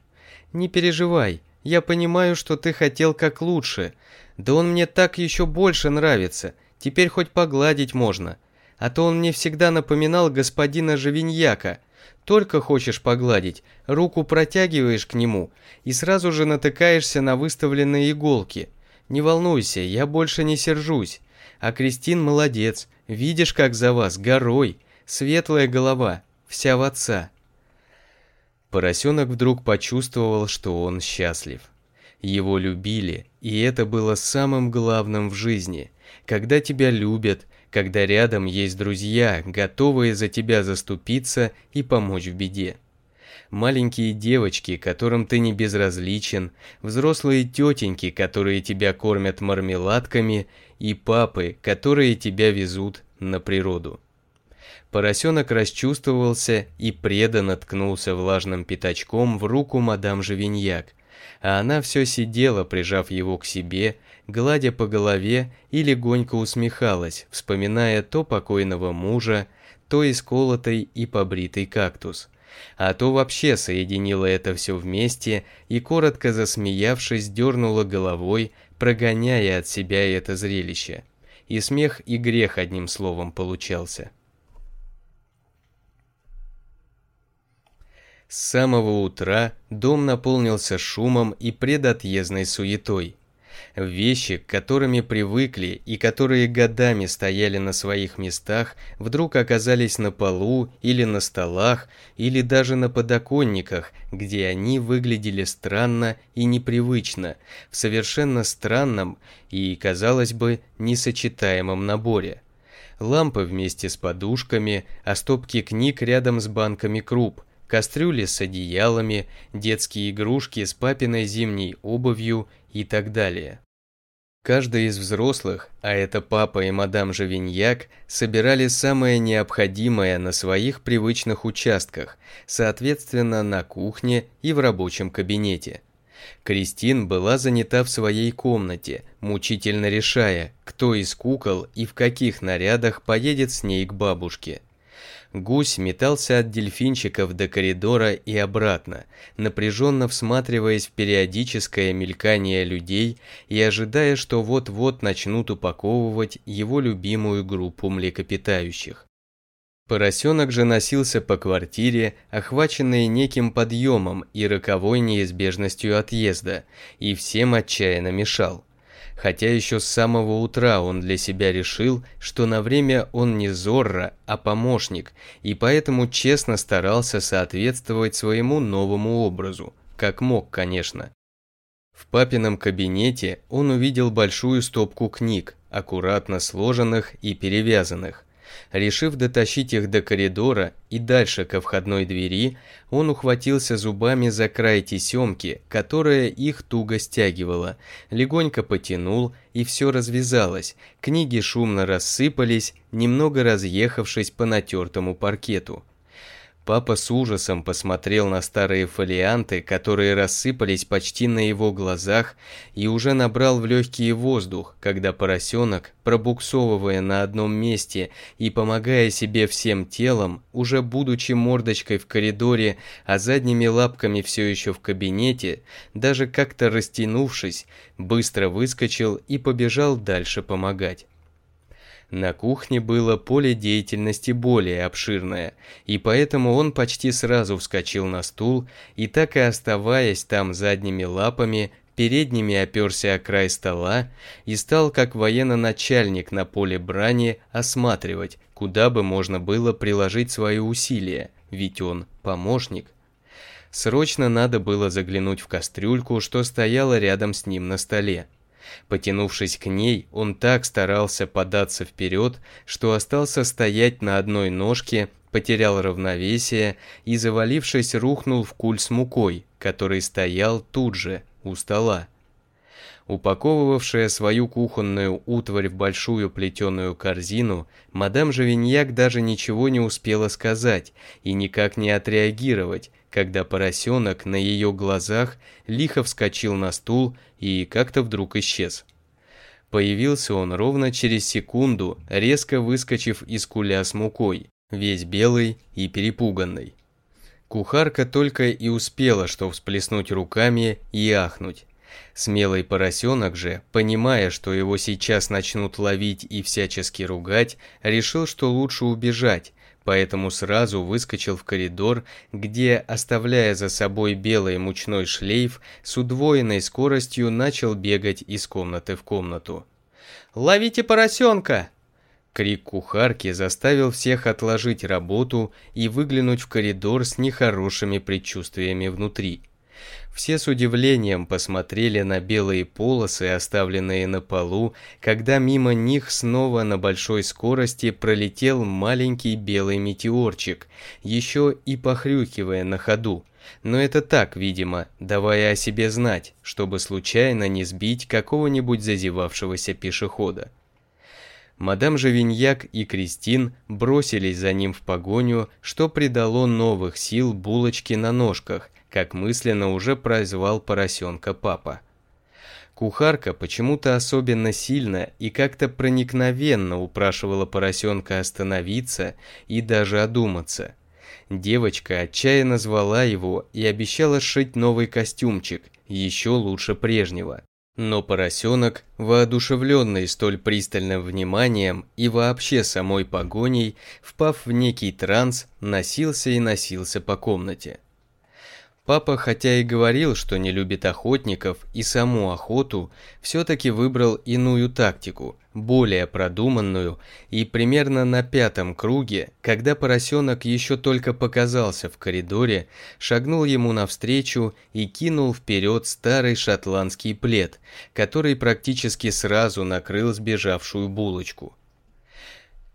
«Не переживай, я понимаю, что ты хотел как лучше. Да он мне так еще больше нравится, теперь хоть погладить можно а то он мне всегда напоминал господина Живиньяка. Только хочешь погладить, руку протягиваешь к нему и сразу же натыкаешься на выставленные иголки. Не волнуйся, я больше не сержусь. А Кристин молодец, видишь, как за вас, горой. Светлая голова, вся в отца. Поросенок вдруг почувствовал, что он счастлив. Его любили, и это было самым главным в жизни. Когда тебя любят – когда рядом есть друзья, готовые за тебя заступиться и помочь в беде. Маленькие девочки, которым ты не безразличен, взрослые тетеньки, которые тебя кормят мармеладками, и папы, которые тебя везут на природу. Поросенок расчувствовался и преданно ткнулся влажным пятачком в руку мадам Живиньяк, а она все сидела, прижав его к себе, гладя по голове и легонько усмехалась, вспоминая то покойного мужа, то исколотый и побритый кактус. А то вообще соединила это все вместе и, коротко засмеявшись, дернула головой, прогоняя от себя это зрелище. И смех, и грех одним словом получался. С самого утра дом наполнился шумом и предотъездной суетой. Вещи, к которыми привыкли и которые годами стояли на своих местах, вдруг оказались на полу или на столах, или даже на подоконниках, где они выглядели странно и непривычно, в совершенно странном и, казалось бы, несочетаемом наборе. Лампы вместе с подушками, а стопки книг рядом с банками круп, кастрюли с одеялами, детские игрушки с папиной зимней обувью и так далее. Каждый из взрослых, а это папа и мадам Живиньяк, собирали самое необходимое на своих привычных участках, соответственно, на кухне и в рабочем кабинете. Кристин была занята в своей комнате, мучительно решая, кто из кукол и в каких нарядах поедет с ней к бабушке – Гусь метался от дельфинчиков до коридора и обратно, напряженно всматриваясь в периодическое мелькание людей и ожидая, что вот-вот начнут упаковывать его любимую группу млекопитающих. Поросенок же носился по квартире, охваченный неким подъемом и роковой неизбежностью отъезда, и всем отчаянно мешал хотя еще с самого утра он для себя решил, что на время он не Зорро, а помощник, и поэтому честно старался соответствовать своему новому образу, как мог, конечно. В папином кабинете он увидел большую стопку книг, аккуратно сложенных и перевязанных. Решив дотащить их до коридора и дальше ко входной двери, он ухватился зубами за край тесемки, которая их туго стягивала, легонько потянул, и все развязалось, книги шумно рассыпались, немного разъехавшись по натертому паркету. Папа с ужасом посмотрел на старые фолианты, которые рассыпались почти на его глазах, и уже набрал в легкие воздух, когда поросенок, пробуксовывая на одном месте и помогая себе всем телом, уже будучи мордочкой в коридоре, а задними лапками все еще в кабинете, даже как-то растянувшись, быстро выскочил и побежал дальше помогать. На кухне было поле деятельности более обширное, и поэтому он почти сразу вскочил на стул и, так и оставаясь там задними лапами, передними оперся о край стола и стал, как военно-начальник на поле брани, осматривать, куда бы можно было приложить свои усилия, ведь он помощник. Срочно надо было заглянуть в кастрюльку, что стояла рядом с ним на столе. Потянувшись к ней, он так старался податься вперед, что остался стоять на одной ножке, потерял равновесие и, завалившись, рухнул в куль с мукой, который стоял тут же, у стола. Упаковывавшая свою кухонную утварь в большую плетеную корзину, мадам Живиньяк даже ничего не успела сказать и никак не отреагировать, когда поросенок на ее глазах лихо вскочил на стул и как-то вдруг исчез. Появился он ровно через секунду, резко выскочив из куля с мукой, весь белый и перепуганный. Кухарка только и успела что всплеснуть руками и ахнуть. Смелый поросенок же, понимая, что его сейчас начнут ловить и всячески ругать, решил, что лучше убежать, поэтому сразу выскочил в коридор, где, оставляя за собой белый мучной шлейф, с удвоенной скоростью начал бегать из комнаты в комнату. «Ловите поросенка!» Крик кухарки заставил всех отложить работу и выглянуть в коридор с нехорошими предчувствиями внутри. Все с удивлением посмотрели на белые полосы, оставленные на полу, когда мимо них снова на большой скорости пролетел маленький белый метеорчик, еще и похрюкивая на ходу. Но это так, видимо, давая о себе знать, чтобы случайно не сбить какого-нибудь зазевавшегося пешехода. Мадам Живиньяк и Кристин бросились за ним в погоню, что придало новых сил булочке на ножках, как мысленно уже прозвал поросенка папа. Кухарка почему-то особенно сильно и как-то проникновенно упрашивала поросенка остановиться и даже одуматься. Девочка отчаянно звала его и обещала сшить новый костюмчик, еще лучше прежнего. Но поросенок, воодушевленный столь пристальным вниманием и вообще самой погоней, впав в некий транс, носился и носился по комнате. Папа, хотя и говорил, что не любит охотников и саму охоту, все-таки выбрал иную тактику, более продуманную, и примерно на пятом круге, когда поросенок еще только показался в коридоре, шагнул ему навстречу и кинул вперед старый шотландский плед, который практически сразу накрыл сбежавшую булочку.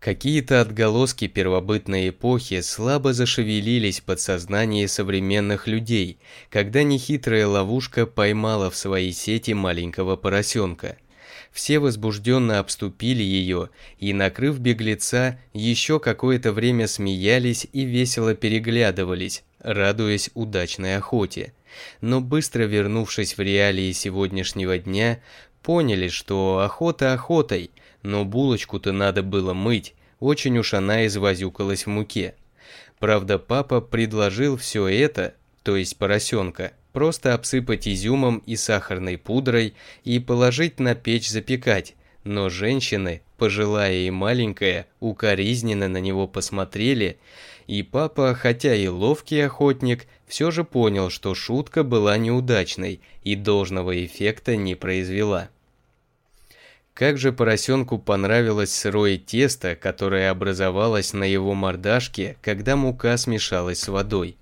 Какие-то отголоски первобытной эпохи слабо зашевелились под подсознании современных людей, когда нехитрая ловушка поймала в своей сети маленького поросенка. Все возбужденно обступили ее и, накрыв беглеца, еще какое-то время смеялись и весело переглядывались, радуясь удачной охоте. Но быстро вернувшись в реалии сегодняшнего дня, поняли, что охота охотой – но булочку-то надо было мыть, очень уж она извозюкалась в муке. Правда, папа предложил все это, то есть поросенка, просто обсыпать изюмом и сахарной пудрой и положить на печь запекать, но женщины, пожилая и маленькая, укоризненно на него посмотрели, и папа, хотя и ловкий охотник, все же понял, что шутка была неудачной и должного эффекта не произвела. Как же поросенку понравилось сырое тесто, которое образовалось на его мордашке, когда мука смешалась с водой.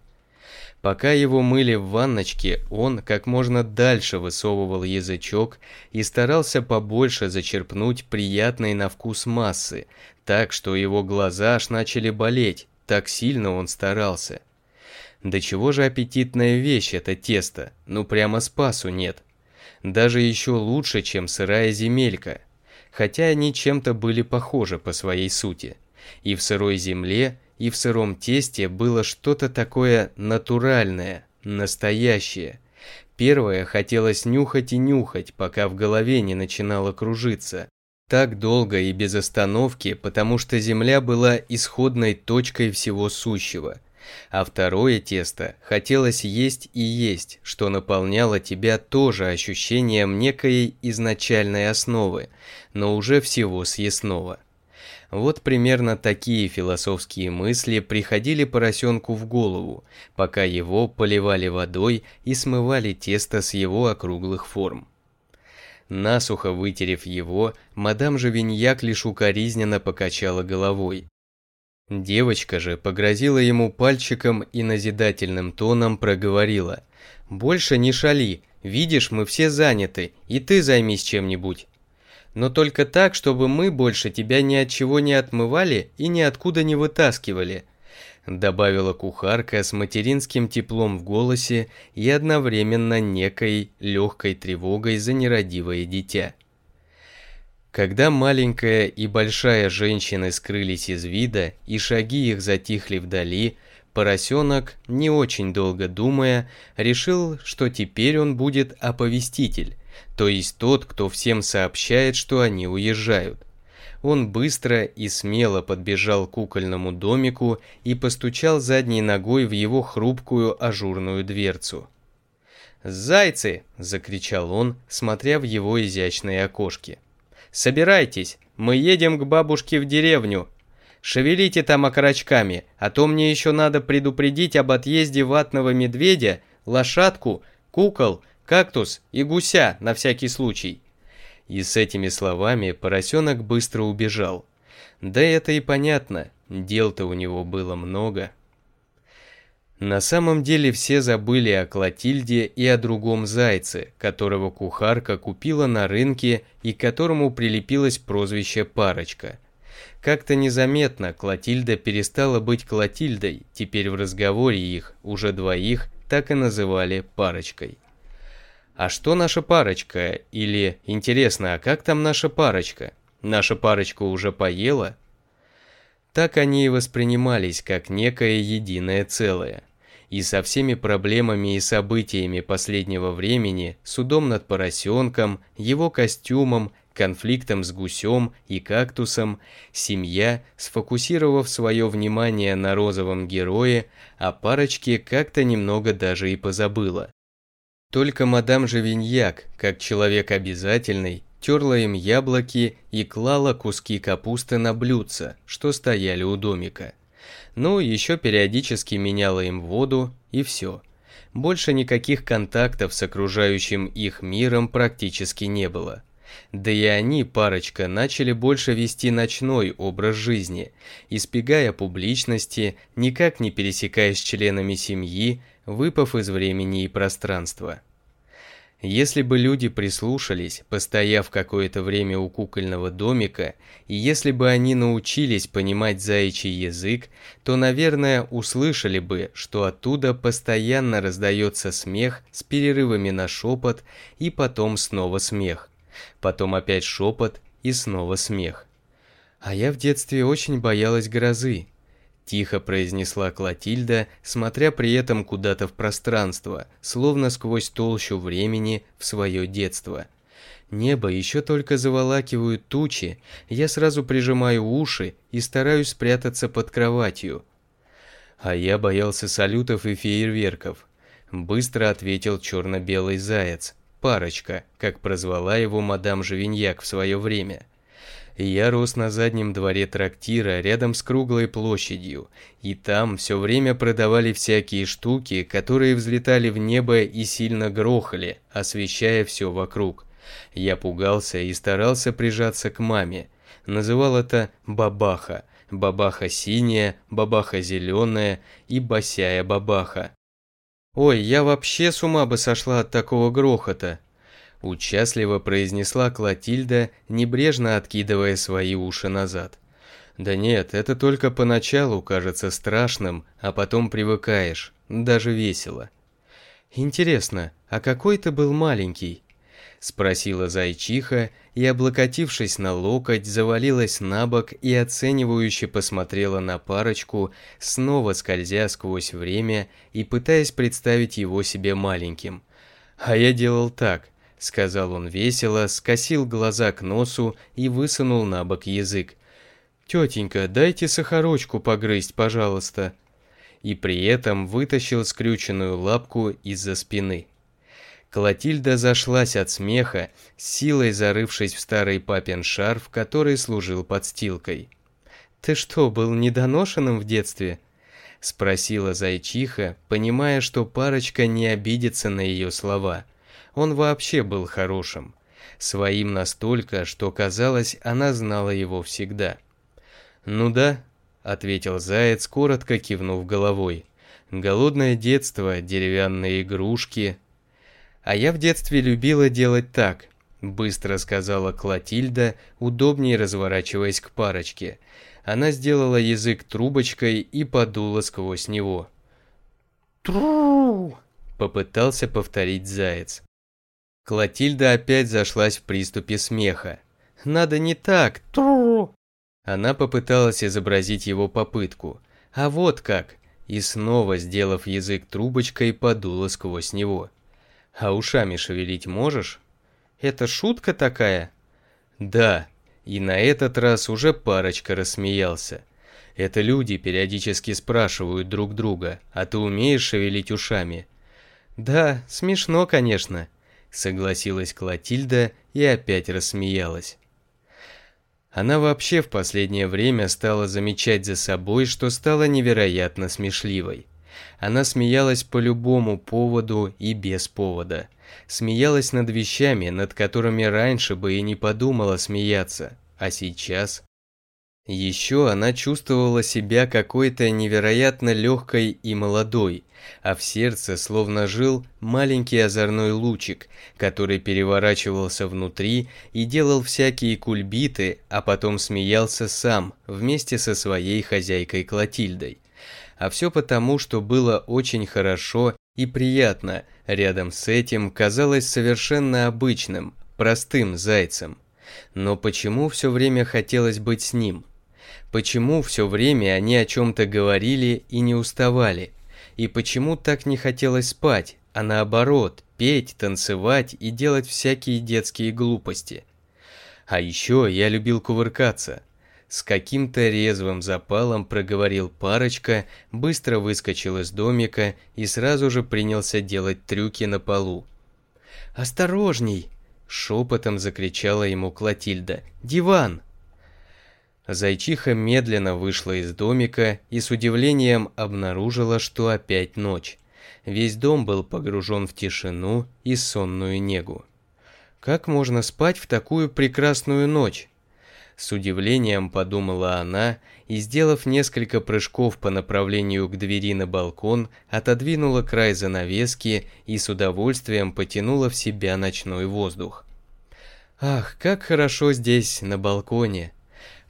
Пока его мыли в ванночке, он как можно дальше высовывал язычок и старался побольше зачерпнуть приятной на вкус массы, так что его глаза аж начали болеть, так сильно он старался. Да чего же аппетитная вещь это тесто, ну прямо спасу нет даже еще лучше, чем сырая земелька, хотя они чем-то были похожи по своей сути. И в сырой земле, и в сыром тесте было что-то такое натуральное, настоящее. Первое хотелось нюхать и нюхать, пока в голове не начинало кружиться. Так долго и без остановки, потому что земля была исходной точкой всего сущего – а второе тесто хотелось есть и есть, что наполняло тебя тоже ощущением некой изначальной основы, но уже всего съестного. Вот примерно такие философские мысли приходили поросенку в голову, пока его поливали водой и смывали тесто с его округлых форм. Насухо вытерев его, мадам Живиньяк лишь укоризненно покачала головой, Девочка же погрозила ему пальчиком и назидательным тоном проговорила. «Больше не шали, видишь, мы все заняты, и ты займись чем-нибудь. Но только так, чтобы мы больше тебя ни от чего не отмывали и ниоткуда не вытаскивали», добавила кухарка с материнским теплом в голосе и одновременно некой легкой тревогой за нерадивое дитя. Когда маленькая и большая женщины скрылись из вида и шаги их затихли вдали, поросенок, не очень долго думая, решил, что теперь он будет оповеститель, то есть тот, кто всем сообщает, что они уезжают. Он быстро и смело подбежал к кукольному домику и постучал задней ногой в его хрупкую ажурную дверцу. «Зайцы!» – закричал он, смотря в его изящные окошки. «Собирайтесь, мы едем к бабушке в деревню. Шевелите там окорочками, а то мне еще надо предупредить об отъезде ватного медведя, лошадку, кукол, кактус и гуся на всякий случай». И с этими словами поросенок быстро убежал. Да это и понятно, дел-то у него было много. На самом деле все забыли о Клотильде и о другом зайце, которого кухарка купила на рынке и которому прилепилось прозвище «парочка». Как-то незаметно Клотильда перестала быть Клотильдой, теперь в разговоре их, уже двоих, так и называли «парочкой». А что наша парочка? Или, интересно, а как там наша парочка? Наша парочка уже поела? Так они и воспринимались, как некое единое целое и со всеми проблемами и событиями последнего времени, судом над поросенком, его костюмом, конфликтом с гусем и кактусом, семья, сфокусировав свое внимание на розовом герое, о парочке как-то немного даже и позабыла. Только мадам Живиньяк, как человек обязательный, терла им яблоки и клала куски капусты на блюдца, что стояли у домика. Ну, еще периодически меняла им воду и все. Больше никаких контактов с окружающим их миром практически не было. Да и они, парочка, начали больше вести ночной образ жизни, избегая публичности, никак не пересекаясь с членами семьи, выпав из времени и пространства. Если бы люди прислушались, постояв какое-то время у кукольного домика, и если бы они научились понимать заячий язык, то, наверное, услышали бы, что оттуда постоянно раздается смех с перерывами на шепот и потом снова смех. Потом опять шепот и снова смех. А я в детстве очень боялась грозы, Тихо произнесла Клотильда, смотря при этом куда-то в пространство, словно сквозь толщу времени в свое детство. Небо еще только заволакивают тучи, я сразу прижимаю уши и стараюсь спрятаться под кроватью. А я боялся салютов и фейерверков. Быстро ответил черно-белый заяц, парочка, как прозвала его мадам Живиньяк в свое время. Я рос на заднем дворе трактира рядом с круглой площадью, и там все время продавали всякие штуки, которые взлетали в небо и сильно грохали, освещая все вокруг. Я пугался и старался прижаться к маме. Называл это «бабаха». Бабаха синяя, бабаха зеленая и босяя бабаха. «Ой, я вообще с ума бы сошла от такого грохота», Участливо произнесла Клотильда, небрежно откидывая свои уши назад. Да нет, это только поначалу кажется страшным, а потом привыкаешь, даже весело. Интересно, а какой ты был маленький? Спросила зайчиха и, облокотившись на локоть, завалилась на бок и оценивающе посмотрела на парочку, снова скользя сквозь время и пытаясь представить его себе маленьким. А я делал так сказал он весело, скосил глаза к носу и высунул на бок язык. «Тетенька, дайте сахарочку погрызть, пожалуйста!» И при этом вытащил скрюченную лапку из-за спины. Клотильда зашлась от смеха, силой зарывшись в старый папин шарф, который служил подстилкой. «Ты что, был недоношенным в детстве?» Спросила зайчиха, понимая, что парочка не обидится на ее слова – он вообще был хорошим. Своим настолько, что казалось, она знала его всегда. «Ну да», — ответил заяц, коротко кивнув головой. «Голодное детство, деревянные игрушки». «А я в детстве любила делать так», — быстро сказала Клотильда, удобнее разворачиваясь к парочке. Она сделала язык трубочкой и подула сквозь него. «Тру!» — попытался повторить заяц. Клотильда опять зашлась в приступе смеха. «Надо не так! Тру!» Она попыталась изобразить его попытку. «А вот как!» И снова, сделав язык трубочкой, подула сквозь него. «А ушами шевелить можешь?» «Это шутка такая?» «Да». И на этот раз уже парочка рассмеялся. Это люди периодически спрашивают друг друга, а ты умеешь шевелить ушами? Да, смешно, конечно. Согласилась Клотильда и опять рассмеялась. Она вообще в последнее время стала замечать за собой, что стала невероятно смешливой. Она смеялась по любому поводу и без повода. Смеялась над вещами, над которыми раньше бы и не подумала смеяться, а сейчас еще она чувствовала себя какой-то невероятно легкой и молодой, а в сердце словно жил маленький озорной лучик, который переворачивался внутри и делал всякие кульбиты, а потом смеялся сам вместе со своей хозяйкой Клотильдой. А все потому, что было очень хорошо и приятно, рядом с этим казалось совершенно обычным, простым зайцем. Но почему все время хотелось быть с ним – Почему все время они о чем-то говорили и не уставали? И почему так не хотелось спать, а наоборот, петь, танцевать и делать всякие детские глупости? А еще я любил кувыркаться. С каким-то резвым запалом проговорил парочка, быстро выскочил из домика и сразу же принялся делать трюки на полу. «Осторожней!» – шепотом закричала ему Клотильда. «Диван!» Зайчиха медленно вышла из домика и с удивлением обнаружила, что опять ночь. Весь дом был погружен в тишину и сонную негу. Как можно спать в такую прекрасную ночь? С удивлением подумала она и, сделав несколько прыжков по направлению к двери на балкон, отодвинула край занавески и с удовольствием потянула в себя ночной воздух. «Ах, как хорошо здесь, на балконе!»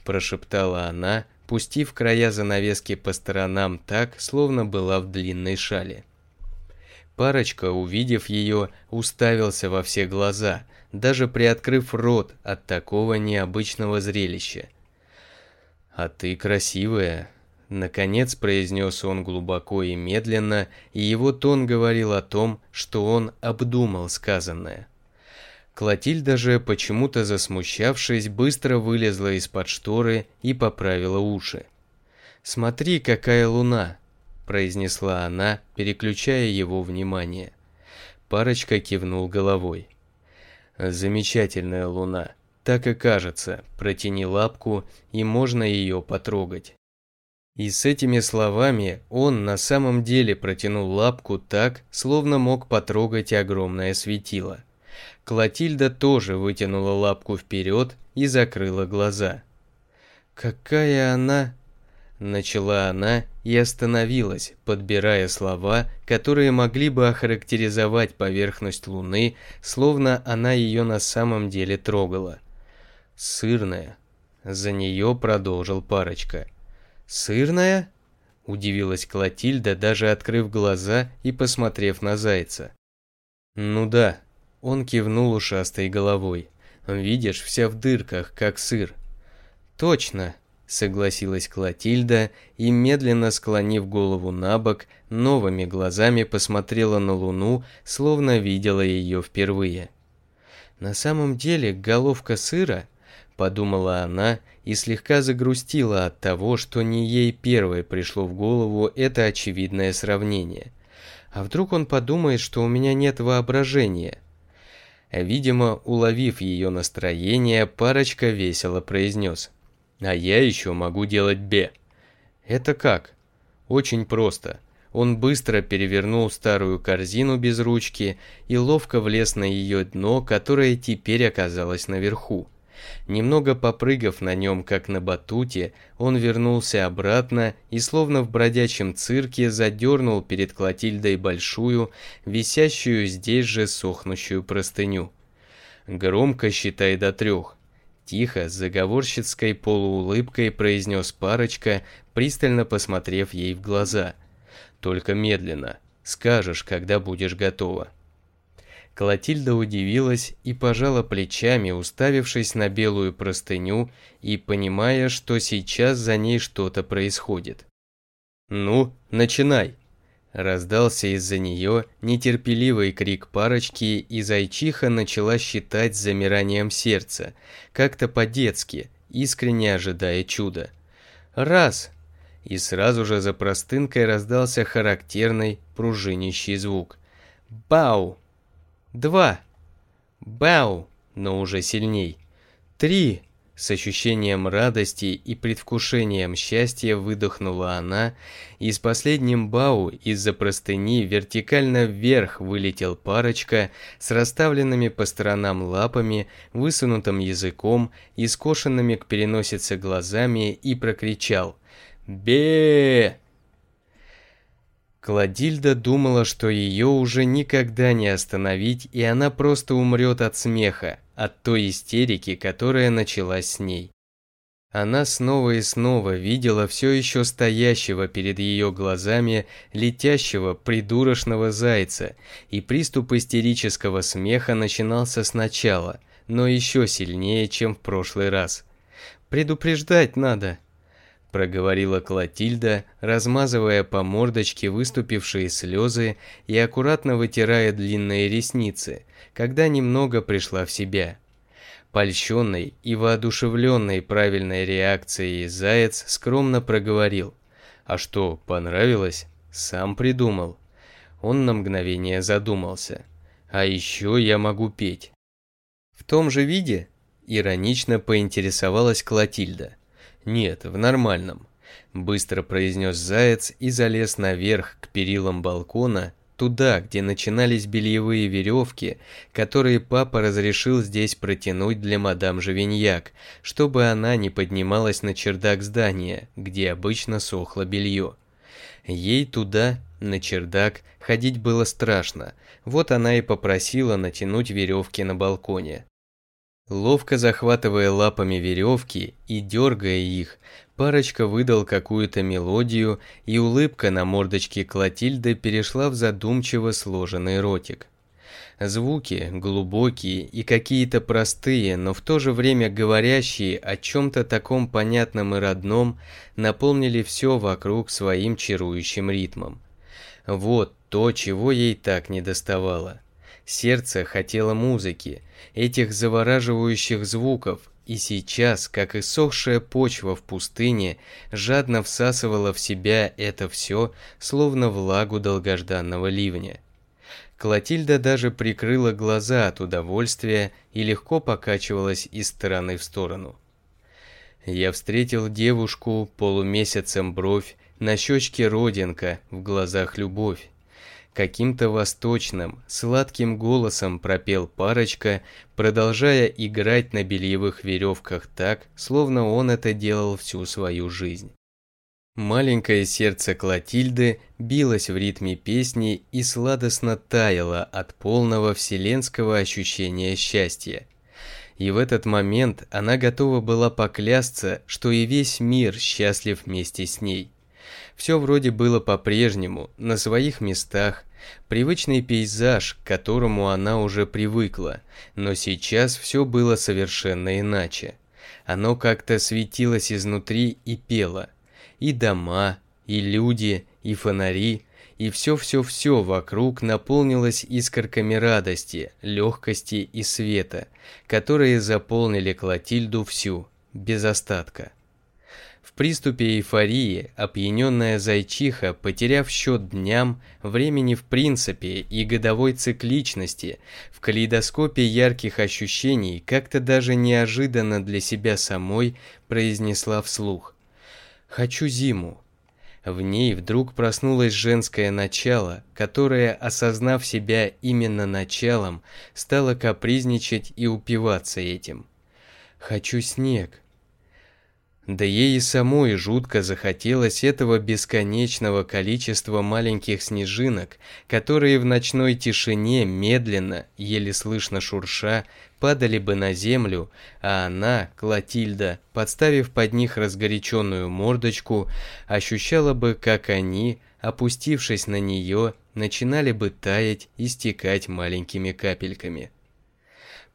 прошептала она, пустив края занавески по сторонам так, словно была в длинной шале. Парочка, увидев ее, уставился во все глаза, даже приоткрыв рот от такого необычного зрелища. «А ты красивая», — наконец произнес он глубоко и медленно, и его тон говорил о том, что он обдумал сказанное. Клотильда же, почему-то засмущавшись, быстро вылезла из-под шторы и поправила уши. «Смотри, какая луна!» – произнесла она, переключая его внимание. Парочка кивнул головой. «Замечательная луна. Так и кажется. Протяни лапку, и можно ее потрогать». И с этими словами он на самом деле протянул лапку так, словно мог потрогать огромное светило – Клотильда тоже вытянула лапку вперед и закрыла глаза. «Какая она...» Начала она и остановилась, подбирая слова, которые могли бы охарактеризовать поверхность Луны, словно она ее на самом деле трогала. «Сырная». За нее продолжил парочка. «Сырная?» Удивилась Клотильда, даже открыв глаза и посмотрев на зайца. «Ну да», он кивнул ушастой головой. «Видишь, вся в дырках, как сыр». «Точно», — согласилась Клотильда и, медленно склонив голову на бок, новыми глазами посмотрела на Луну, словно видела ее впервые. «На самом деле головка сыра», — подумала она и слегка загрустила от того, что не ей первой пришло в голову это очевидное сравнение. «А вдруг он подумает, что у меня нет воображения?» Видимо, уловив ее настроение, парочка весело произнес. «А я еще могу делать бе». «Это как?» «Очень просто». Он быстро перевернул старую корзину без ручки и ловко влез на ее дно, которое теперь оказалось наверху. Немного попрыгав на нем, как на батуте, он вернулся обратно и словно в бродячем цирке задернул перед Клотильдой большую, висящую здесь же сохнущую простыню. «Громко считай до трех», — тихо, с заговорщицкой полуулыбкой произнес парочка, пристально посмотрев ей в глаза. «Только медленно. Скажешь, когда будешь готова». Клотильда удивилась и пожала плечами, уставившись на белую простыню и понимая, что сейчас за ней что-то происходит. «Ну, начинай!» Раздался из-за нее нетерпеливый крик парочки, и зайчиха начала считать с замиранием сердца, как-то по-детски, искренне ожидая чуда. «Раз!» И сразу же за простынкой раздался характерный пружинящий звук. «Бау!» Два. Бау, но уже сильней. Три. С ощущением радости и предвкушением счастья выдохнула она, и с последним бау из-за простыни вертикально вверх вылетел парочка с расставленными по сторонам лапами, высунутым языком искошенными к переносице глазами и прокричал «Бе!» Кладильда думала, что ее уже никогда не остановить, и она просто умрет от смеха, от той истерики, которая началась с ней. Она снова и снова видела все еще стоящего перед ее глазами летящего придурочного зайца, и приступ истерического смеха начинался сначала, но еще сильнее, чем в прошлый раз. «Предупреждать надо», – проговорила Клотильда, размазывая по мордочке выступившие слезы и аккуратно вытирая длинные ресницы, когда немного пришла в себя. Польщенный и воодушевленной правильной реакцией заяц скромно проговорил. «А что, понравилось?» «Сам придумал». Он на мгновение задумался. «А еще я могу петь». «В том же виде?» – иронично поинтересовалась Клотильда – «Нет, в нормальном», — быстро произнес заяц и залез наверх к перилам балкона, туда, где начинались бельевые веревки, которые папа разрешил здесь протянуть для мадам Живиньяк, чтобы она не поднималась на чердак здания, где обычно сохло белье. Ей туда, на чердак, ходить было страшно, вот она и попросила натянуть веревки на балконе. Ловко захватывая лапами веревки и дергая их, парочка выдал какую-то мелодию, и улыбка на мордочке Клотильды перешла в задумчиво сложенный ротик. Звуки, глубокие и какие-то простые, но в то же время говорящие о чем-то таком понятном и родном, наполнили все вокруг своим чарующим ритмом. Вот то, чего ей так недоставало. Сердце хотело музыки, этих завораживающих звуков, и сейчас, как иссохшая почва в пустыне, жадно всасывала в себя это все, словно влагу долгожданного ливня. Клотильда даже прикрыла глаза от удовольствия и легко покачивалась из стороны в сторону. Я встретил девушку полумесяцем бровь, на щечке родинка, в глазах любовь каким-то восточным, сладким голосом пропел парочка, продолжая играть на бельевых веревках так, словно он это делал всю свою жизнь. Маленькое сердце Клотильды билось в ритме песни и сладостно таяло от полного вселенского ощущения счастья. И в этот момент она готова была поклясться, что и весь мир счастлив вместе с ней. Все вроде было по-прежнему, на своих местах, привычный пейзаж, к которому она уже привыкла, но сейчас все было совершенно иначе. Оно как-то светилось изнутри и пело. И дома, и люди, и фонари, и все-все-все вокруг наполнилось искорками радости, легкости и света, которые заполнили Клотильду всю, без остатка. В приступе эйфории опьяненная зайчиха, потеряв счет дням, времени в принципе и годовой цикличности, в калейдоскопе ярких ощущений как-то даже неожиданно для себя самой произнесла вслух «Хочу зиму». В ней вдруг проснулось женское начало, которое, осознав себя именно началом, стало капризничать и упиваться этим. «Хочу снег», да ей и самой жутко захотелось этого бесконечного количества маленьких снежинок, которые в ночной тишине медленно, еле слышно шурша, падали бы на землю, а она, Клотильда, подставив под них разгоряченную мордочку, ощущала бы, как они, опустившись на нее, начинали бы таять и стекать маленькими капельками.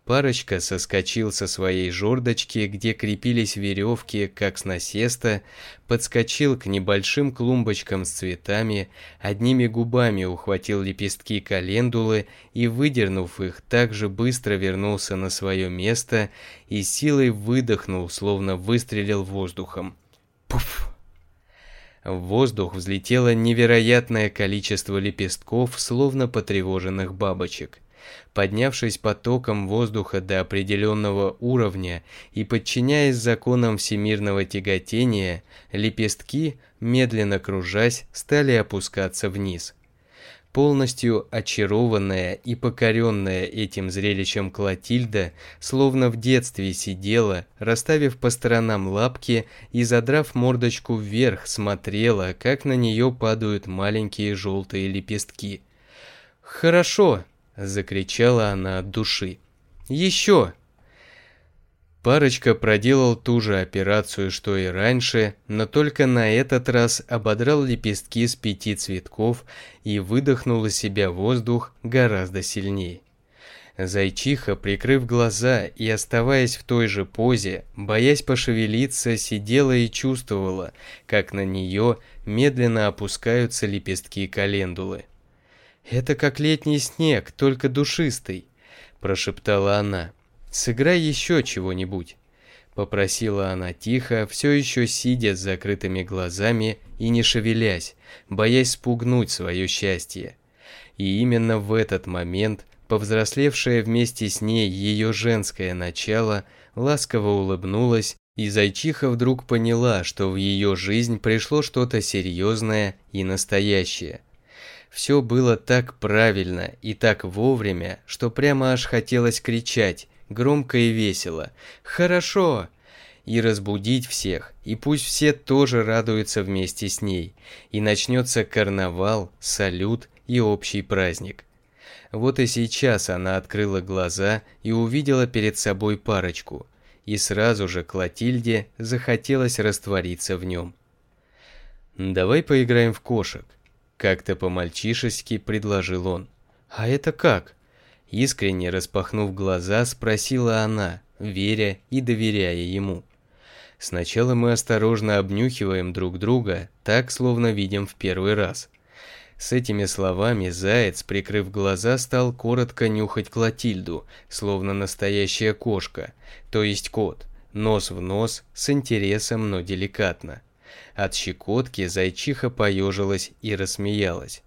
Парочка соскочил со своей жердочки, где крепились веревки, как с насеста, подскочил к небольшим клумбочкам с цветами, одними губами ухватил лепестки календулы и, выдернув их, так же быстро вернулся на свое место и силой выдохнул, словно выстрелил воздухом. Пуф! В воздух взлетело невероятное количество лепестков, словно потревоженных бабочек – Поднявшись потоком воздуха до определенного уровня и подчиняясь законам всемирного тяготения, лепестки, медленно кружась, стали опускаться вниз. Полностью очарованная и покоренная этим зрелищем Клотильда, словно в детстве сидела, расставив по сторонам лапки и задрав мордочку вверх, смотрела, как на нее падают маленькие желтые лепестки. «Хорошо», — закричала она от души. «Еще!» Парочка проделал ту же операцию, что и раньше, но только на этот раз ободрал лепестки с пяти цветков и выдохнул из себя воздух гораздо сильнее. Зайчиха, прикрыв глаза и оставаясь в той же позе, боясь пошевелиться, сидела и чувствовала, как на нее медленно опускаются лепестки календулы. «Это как летний снег, только душистый», – прошептала она. «Сыграй еще чего-нибудь», – попросила она тихо, все еще сидя с закрытыми глазами и не шевелясь, боясь спугнуть свое счастье. И именно в этот момент повзрослевшее вместе с ней ее женское начало ласково улыбнулось, и Зайчиха вдруг поняла, что в ее жизнь пришло что-то серьезное и настоящее. Все было так правильно и так вовремя, что прямо аж хотелось кричать, громко и весело. «Хорошо!» И разбудить всех, и пусть все тоже радуются вместе с ней. И начнется карнавал, салют и общий праздник. Вот и сейчас она открыла глаза и увидела перед собой парочку. И сразу же Клотильде захотелось раствориться в нем. «Давай поиграем в кошек», как-то по-мальчишески предложил он. «А это как?» Искренне распахнув глаза, спросила она, веря и доверяя ему. Сначала мы осторожно обнюхиваем друг друга, так словно видим в первый раз. С этими словами заяц, прикрыв глаза, стал коротко нюхать Клотильду, словно настоящая кошка, то есть кот, нос в нос, с интересом, но деликатно. От щекотки зайчиха поежилась и рассмеялась.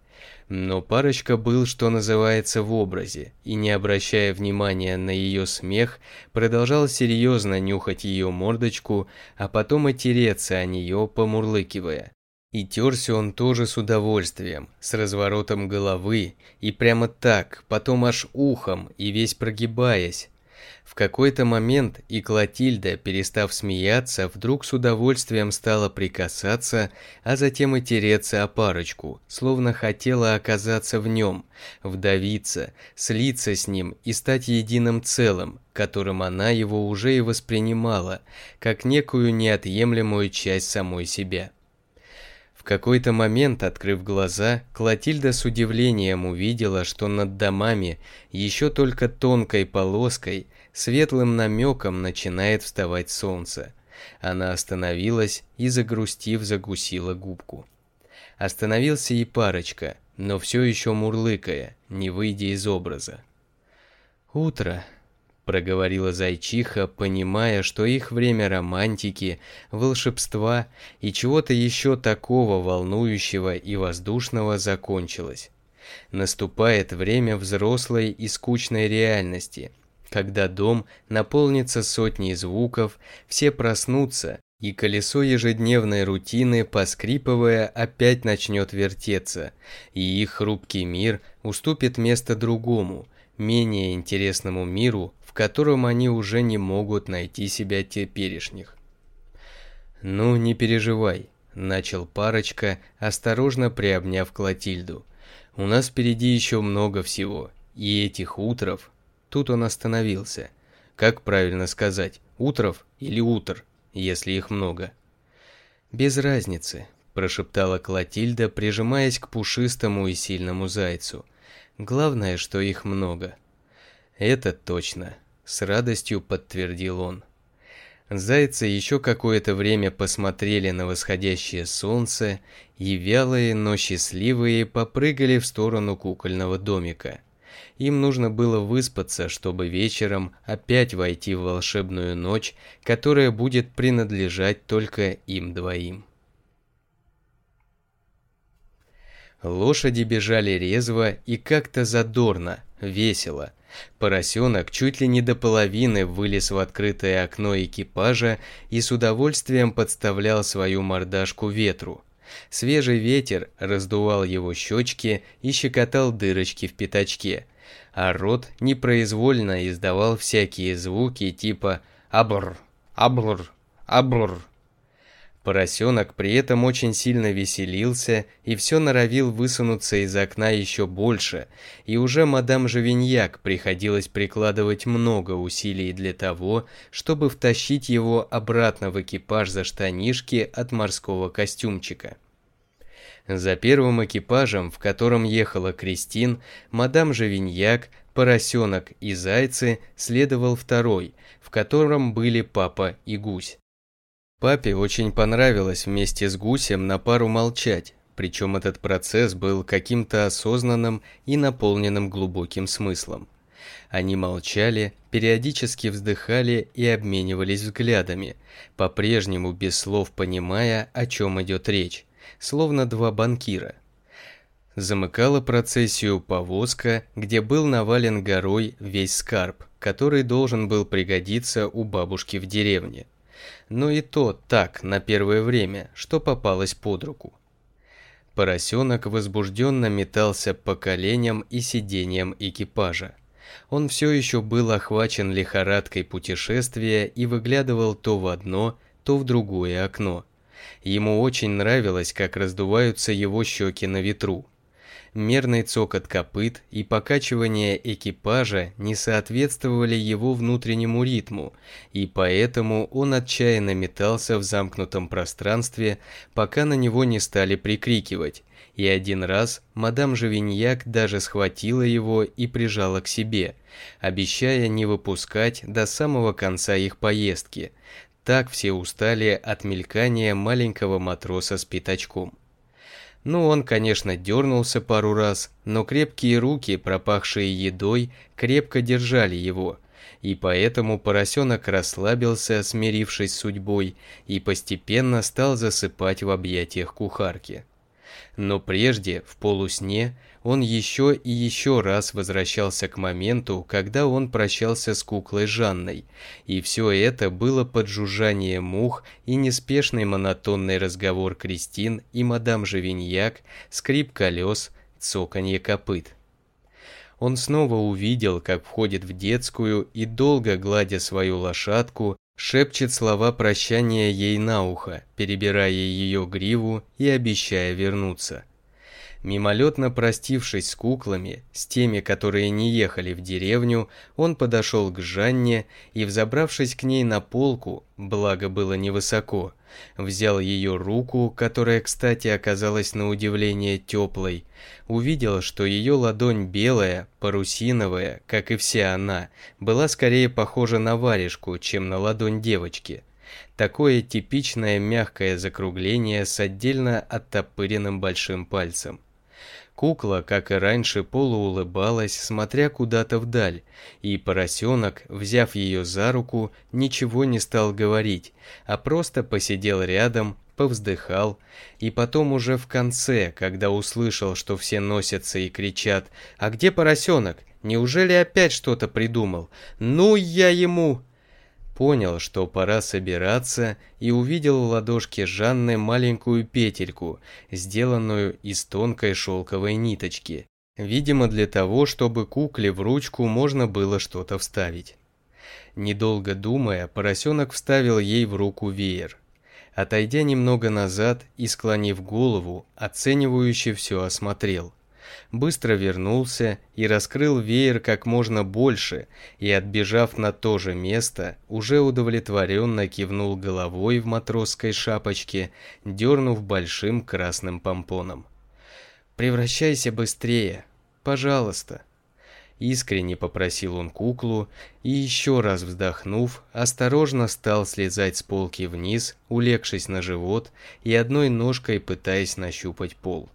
Но парочка был, что называется, в образе, и не обращая внимания на ее смех, продолжал серьезно нюхать ее мордочку, а потом отереться о нее, помурлыкивая. И терся он тоже с удовольствием, с разворотом головы, и прямо так, потом аж ухом и весь прогибаясь, в какой-то момент и Клотильда, перестав смеяться, вдруг с удовольствием стала прикасаться, а затем и тереться о парочку, словно хотела оказаться в нем, вдавиться, слиться с ним и стать единым целым, которым она его уже и воспринимала, как некую неотъемлемую часть самой себя. В какой-то момент, открыв глаза, Клотильда с удивлением увидела, что над домами, еще только тонкой полоской – светлым намеком начинает вставать солнце. Она остановилась и, загрустив, загусила губку. Остановился и парочка, но все еще мурлыкая, не выйдя из образа. «Утро», — проговорила зайчиха, понимая, что их время романтики, волшебства и чего-то еще такого волнующего и воздушного закончилось. Наступает время взрослой и скучной реальности — когда дом наполнится сотней звуков, все проснутся, и колесо ежедневной рутины, поскрипывая, опять начнет вертеться, и их хрупкий мир уступит место другому, менее интересному миру, в котором они уже не могут найти себя теперешних. «Ну, не переживай», – начал парочка, осторожно приобняв Клотильду. «У нас впереди еще много всего, и этих утров Тут он остановился. Как правильно сказать, утров или утр, если их много? «Без разницы», – прошептала Клотильда, прижимаясь к пушистому и сильному зайцу. «Главное, что их много». «Это точно», – с радостью подтвердил он. Зайцы еще какое-то время посмотрели на восходящее солнце и вялые, но счастливые попрыгали в сторону кукольного домика – им нужно было выспаться, чтобы вечером опять войти в волшебную ночь, которая будет принадлежать только им двоим. Лошади бежали резво и как-то задорно, весело. Поросенок чуть ли не до половины вылез в открытое окно экипажа и с удовольствием подставлял свою мордашку ветру – Свежий ветер раздувал его щечки и щекотал дырочки в пятачке, а рот непроизвольно издавал всякие звуки типа «абр», «абр», «абр». Поросенок при этом очень сильно веселился и все норовил высунуться из окна еще больше, и уже мадам Живиньяк приходилось прикладывать много усилий для того, чтобы втащить его обратно в экипаж за штанишки от морского костюмчика. За первым экипажем, в котором ехала Кристин, мадам Живиньяк, поросенок и зайцы, следовал второй, в котором были папа и гусь. Папе очень понравилось вместе с гусем на пару молчать, причем этот процесс был каким-то осознанным и наполненным глубоким смыслом. Они молчали, периодически вздыхали и обменивались взглядами, по-прежнему без слов понимая, о чем идет речь словно два банкира. Замыкала процессию повозка, где был навален горой весь скарб, который должен был пригодиться у бабушки в деревне. Но и то так, на первое время, что попалось под руку. Поросенок возбужденно метался по коленям и сиденьям экипажа. Он все еще был охвачен лихорадкой путешествия и выглядывал то в одно, то в другое окно. Ему очень нравилось, как раздуваются его щеки на ветру. Мерный цокот копыт и покачивание экипажа не соответствовали его внутреннему ритму, и поэтому он отчаянно метался в замкнутом пространстве, пока на него не стали прикрикивать. И один раз мадам Живиньяк даже схватила его и прижала к себе, обещая не выпускать до самого конца их поездки так все устали от мелькания маленького матроса с пятачком. Ну, он, конечно, дернулся пару раз, но крепкие руки, пропахшие едой, крепко держали его, и поэтому поросенок расслабился, смирившись с судьбой, и постепенно стал засыпать в объятиях кухарки. Но прежде, в полусне, он еще и еще раз возвращался к моменту, когда он прощался с куклой Жанной, и все это было поджужжание мух и неспешный монотонный разговор Кристин и мадам Живиньяк, скрип колес, цоканье копыт. Он снова увидел, как входит в детскую и, долго гладя свою лошадку, шепчет слова прощания ей на ухо, перебирая ее гриву и обещая вернуться. Мимолетно простившись с куклами, с теми, которые не ехали в деревню, он подошел к Жанне и, взобравшись к ней на полку, благо было невысоко, взял ее руку, которая, кстати, оказалась на удивление теплой, увидел, что ее ладонь белая, парусиновая, как и вся она, была скорее похожа на варежку, чем на ладонь девочки – Такое типичное мягкое закругление с отдельно оттопыренным большим пальцем. Кукла, как и раньше, полуулыбалась, смотря куда-то вдаль, и поросенок, взяв ее за руку, ничего не стал говорить, а просто посидел рядом, повздыхал, и потом уже в конце, когда услышал, что все носятся и кричат «А где поросенок? Неужели опять что-то придумал? Ну я ему!» понял, что пора собираться, и увидел в ладошке Жанны маленькую петельку, сделанную из тонкой шелковой ниточки. Видимо, для того, чтобы кукле в ручку можно было что-то вставить. Недолго думая, поросенок вставил ей в руку веер. Отойдя немного назад и склонив голову, оценивающе все осмотрел – быстро вернулся и раскрыл веер как можно больше, и, отбежав на то же место, уже удовлетворенно кивнул головой в матросской шапочке, дернув большим красным помпоном. «Превращайся быстрее, пожалуйста!» Искренне попросил он куклу и, еще раз вздохнув, осторожно стал слезать с полки вниз, улегшись на живот и одной ножкой пытаясь нащупать пол.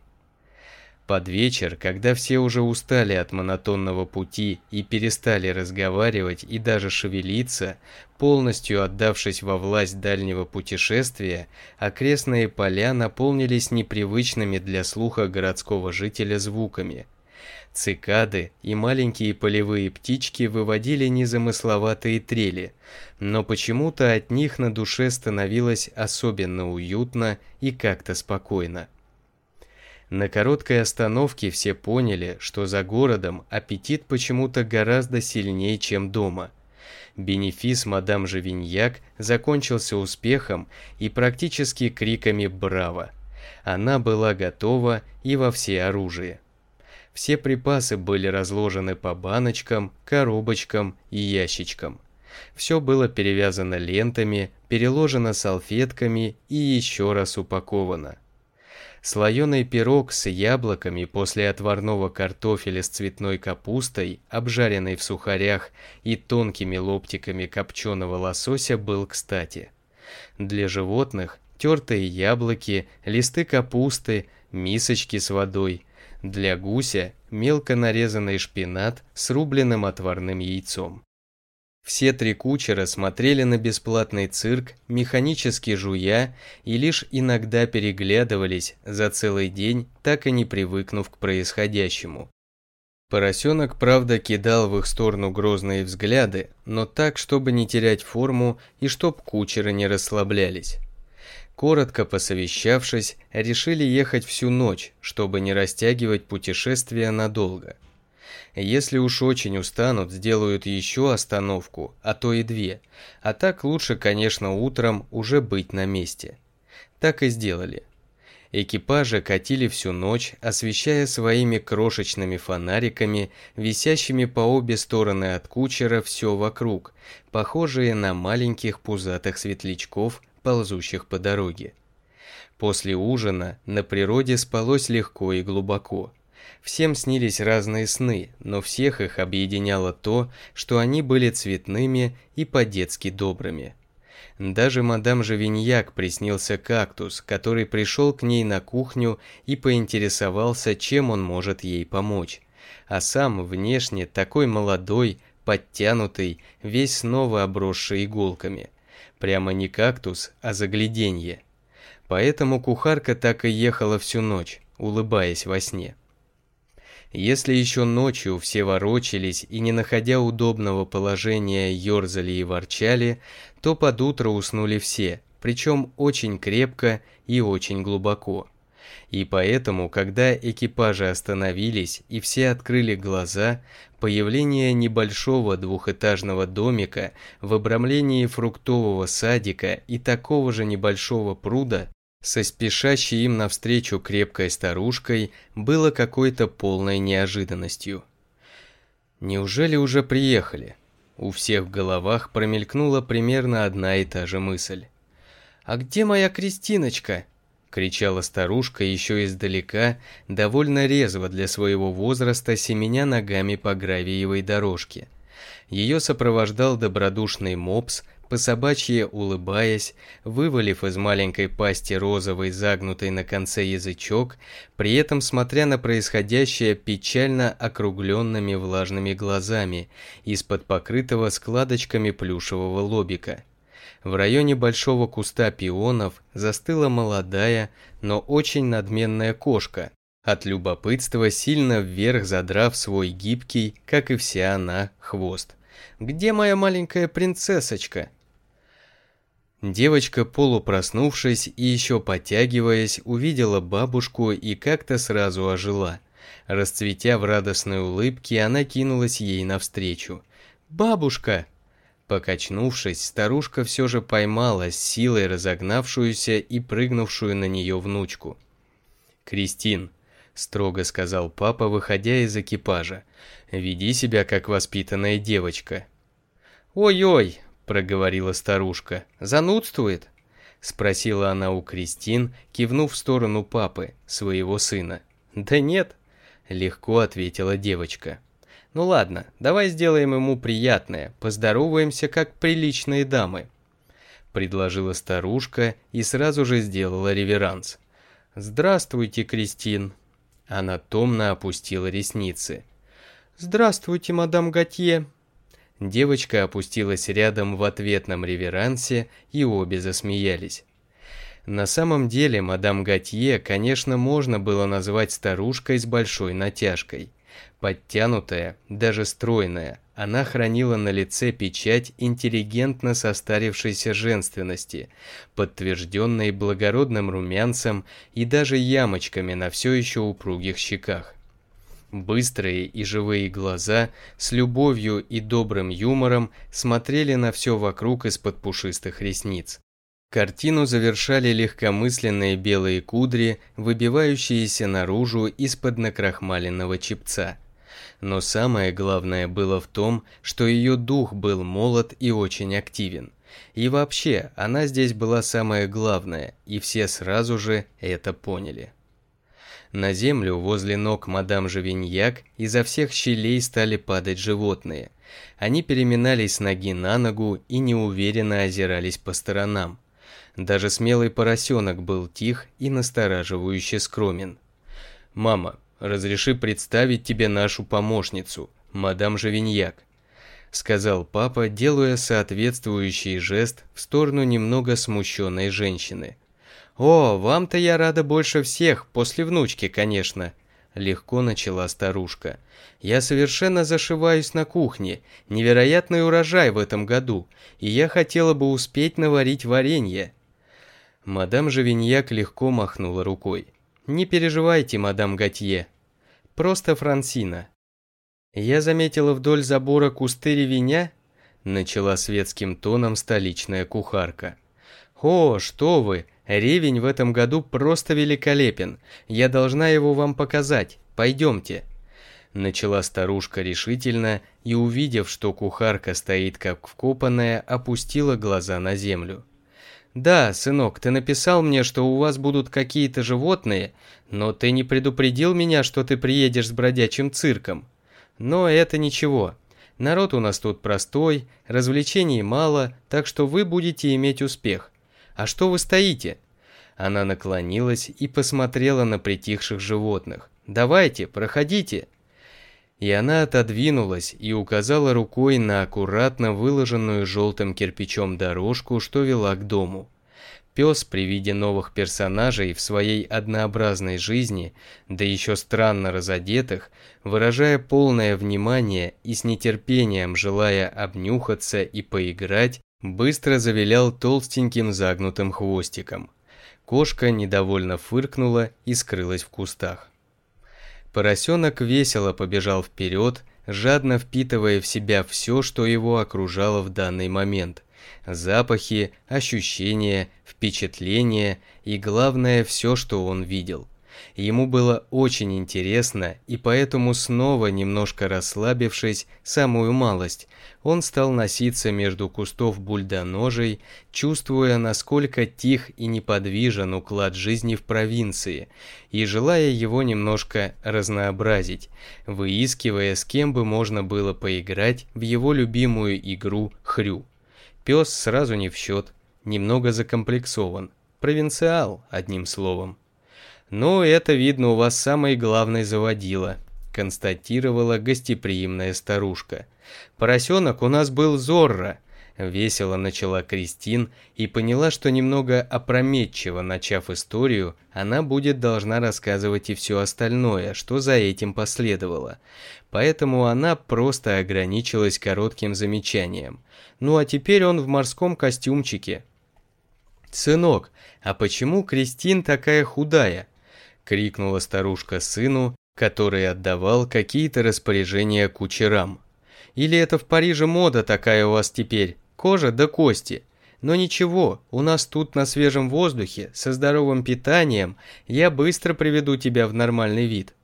Под вечер, когда все уже устали от монотонного пути и перестали разговаривать и даже шевелиться, полностью отдавшись во власть дальнего путешествия, окрестные поля наполнились непривычными для слуха городского жителя звуками. Цикады и маленькие полевые птички выводили незамысловатые трели, но почему-то от них на душе становилось особенно уютно и как-то спокойно. На короткой остановке все поняли, что за городом аппетит почему-то гораздо сильнее, чем дома. Бенефис мадам Живиньяк закончился успехом и практически криками «Браво!». Она была готова и во все оружие. Все припасы были разложены по баночкам, коробочкам и ящичкам. Все было перевязано лентами, переложено салфетками и еще раз упаковано слоеный пирог с яблоками после отварного картофеля с цветной капустой, обжаренный в сухарях и тонкими лоптиками копченого лосося был кстати. Для животных тертые яблоки, листы капусты, мисочки с водой. Для гуся мелко нарезанный шпинат с рубленным отварным яйцом. Все три кучера смотрели на бесплатный цирк, механически жуя, и лишь иногда переглядывались за целый день, так и не привыкнув к происходящему. Поросенок, правда, кидал в их сторону грозные взгляды, но так, чтобы не терять форму и чтоб кучеры не расслаблялись. Коротко посовещавшись, решили ехать всю ночь, чтобы не растягивать путешествие надолго. Если уж очень устанут, сделают еще остановку, а то и две. А так лучше, конечно, утром уже быть на месте. Так и сделали. Экипажи катили всю ночь, освещая своими крошечными фонариками, висящими по обе стороны от кучера все вокруг, похожие на маленьких пузатых светлячков, ползущих по дороге. После ужина на природе спалось легко и глубоко. Всем снились разные сны, но всех их объединяло то, что они были цветными и по-детски добрыми. Даже мадам Живиньяк приснился кактус, который пришел к ней на кухню и поинтересовался, чем он может ей помочь. А сам внешне такой молодой, подтянутый, весь снова обросший иголками. Прямо не кактус, а загляденье. Поэтому кухарка так и ехала всю ночь, улыбаясь во сне. Если еще ночью все ворочались и, не находя удобного положения, ерзали и ворчали, то под утро уснули все, причем очень крепко и очень глубоко. И поэтому, когда экипажи остановились и все открыли глаза, появление небольшого двухэтажного домика в обрамлении фруктового садика и такого же небольшого пруда со спешащей им навстречу крепкой старушкой было какой-то полной неожиданностью. Неужели уже приехали? У всех в головах промелькнула примерно одна и та же мысль. «А где моя Кристиночка?» – кричала старушка еще издалека, довольно резво для своего возраста, семеня ногами по гравиевой дорожке. Ее сопровождал добродушный мопс по собачье улыбаясь, вывалив из маленькой пасти розовый загнутый на конце язычок, при этом смотря на происходящее печально округленными влажными глазами из-под покрытого складочками плюшевого лобика. В районе большого куста пионов застыла молодая, но очень надменная кошка, от любопытства сильно вверх задрав свой гибкий, как и вся она, хвост. Где моя маленькая принцессочка?» Девочка, полупроснувшись и еще подтягиваясь, увидела бабушку и как-то сразу ожила. Расцветя в радостной улыбке, она кинулась ей навстречу. «Бабушка!» Покачнувшись, старушка все же поймала с силой разогнавшуюся и прыгнувшую на нее внучку. «Кристин, — строго сказал папа, выходя из экипажа. «Веди себя, как воспитанная девочка». «Ой-ой», — проговорила старушка, — «занудствует?» — спросила она у Кристин, кивнув в сторону папы, своего сына. «Да нет», — легко ответила девочка. «Ну ладно, давай сделаем ему приятное, поздороваемся, как приличные дамы», — предложила старушка и сразу же сделала реверанс. «Здравствуйте, Кристин», она томно опустила ресницы. «Здравствуйте, мадам Готье!» Девочка опустилась рядом в ответном реверансе, и обе засмеялись. На самом деле, мадам Готье, конечно, можно было назвать старушкой с большой натяжкой – Подтянутая, даже стройная, она хранила на лице печать интеллигентно состарившейся женственности, подтвержденной благородным румянцем и даже ямочками на все еще упругих щеках. Быстрые и живые глаза с любовью и добрым юмором смотрели на все вокруг из-под пушистых ресниц. Картину завершали легкомысленные белые кудри, выбивающиеся наружу из-под накрахмаленного чепца. Но самое главное было в том, что ее дух был молод и очень активен. И вообще, она здесь была самая главная, и все сразу же это поняли. На землю возле ног мадам Живиньяк изо всех щелей стали падать животные. Они переминались с ноги на ногу и неуверенно озирались по сторонам даже смелый поросенок был тих и настораживающе скромен. «Мама, разреши представить тебе нашу помощницу, мадам Живиньяк», сказал папа, делая соответствующий жест в сторону немного смущенной женщины. «О, вам-то я рада больше всех, после внучки, конечно», – легко начала старушка. «Я совершенно зашиваюсь на кухне, невероятный урожай в этом году, и я хотела бы успеть наварить варенье». Мадам Живиньяк легко махнула рукой. «Не переживайте, мадам Готье. Просто Франсина». «Я заметила вдоль забора кусты ревеня», – начала светским тоном столичная кухарка. «О, что вы! Ревень в этом году просто великолепен. Я должна его вам показать. Пойдемте». Начала старушка решительно и, увидев, что кухарка стоит как вкопанная, опустила глаза на землю. «Да, сынок, ты написал мне, что у вас будут какие-то животные, но ты не предупредил меня, что ты приедешь с бродячим цирком. Но это ничего. Народ у нас тут простой, развлечений мало, так что вы будете иметь успех. А что вы стоите?» Она наклонилась и посмотрела на притихших животных. «Давайте, проходите!» и она отодвинулась и указала рукой на аккуратно выложенную желтым кирпичом дорожку, что вела к дому. Пес при виде новых персонажей в своей однообразной жизни, да еще странно разодетых, выражая полное внимание и с нетерпением желая обнюхаться и поиграть, быстро завилял толстеньким загнутым хвостиком. Кошка недовольно фыркнула и скрылась в кустах. Поросенок весело побежал вперед, жадно впитывая в себя все, что его окружало в данный момент. Запахи, ощущения, впечатления и, главное, все, что он видел – Ему было очень интересно, и поэтому снова, немножко расслабившись, самую малость, он стал носиться между кустов бульдоножей, чувствуя, насколько тих и неподвижен уклад жизни в провинции, и желая его немножко разнообразить, выискивая, с кем бы можно было поиграть в его любимую игру «Хрю». Пес сразу не в счет, немного закомплексован, провинциал, одним словом. «Ну, это, видно, у вас самое главное заводило», – констатировала гостеприимная старушка. «Поросенок у нас был Зорро», – весело начала Кристин и поняла, что немного опрометчиво начав историю, она будет должна рассказывать и все остальное, что за этим последовало. Поэтому она просто ограничилась коротким замечанием. «Ну а теперь он в морском костюмчике», «Сынок, а почему Кристин такая худая?» — крикнула старушка сыну, который отдавал какие-то распоряжения кучерам. «Или это в Париже мода такая у вас теперь, кожа да кости?» Но ничего, у нас тут на свежем воздухе, со здоровым питанием, я быстро приведу тебя в нормальный вид.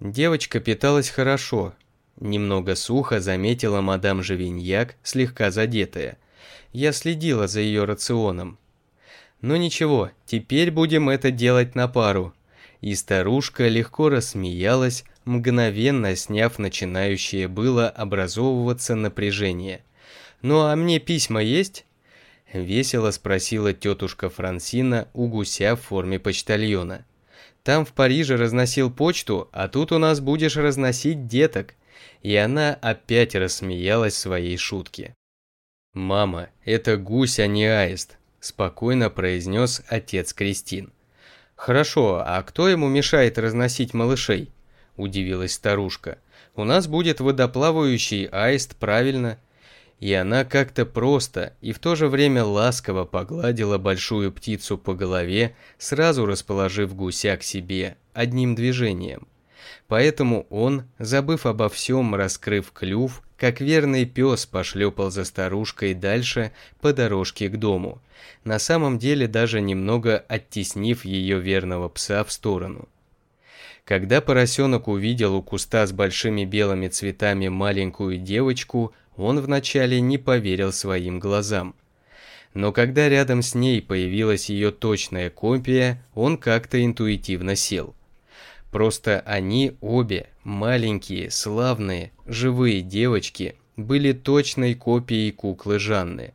Девочка питалась хорошо. Немного сухо заметила мадам Живиньяк, слегка задетая. Я следила за ее рационом. Но ничего, теперь будем это делать на пару, и старушка легко рассмеялась, мгновенно сняв начинающее было образовываться напряжение. «Ну а мне письма есть?» – весело спросила тетушка Франсина у гуся в форме почтальона. «Там в Париже разносил почту, а тут у нас будешь разносить деток». И она опять рассмеялась своей шутке. «Мама, это гусь, а не аист», – спокойно произнес отец Кристин. «Хорошо, а кто ему мешает разносить малышей?» – удивилась старушка. «У нас будет водоплавающий аист, правильно?» И она как-то просто и в то же время ласково погладила большую птицу по голове, сразу расположив гуся к себе одним движением. Поэтому он, забыв обо всем, раскрыв клюв, как верный пес пошлепал за старушкой дальше по дорожке к дому, на самом деле даже немного оттеснив ее верного пса в сторону. Когда поросенок увидел у куста с большими белыми цветами маленькую девочку, он вначале не поверил своим глазам. Но когда рядом с ней появилась ее точная копия, он как-то интуитивно сел – Просто они обе, маленькие, славные, живые девочки, были точной копией куклы Жанны.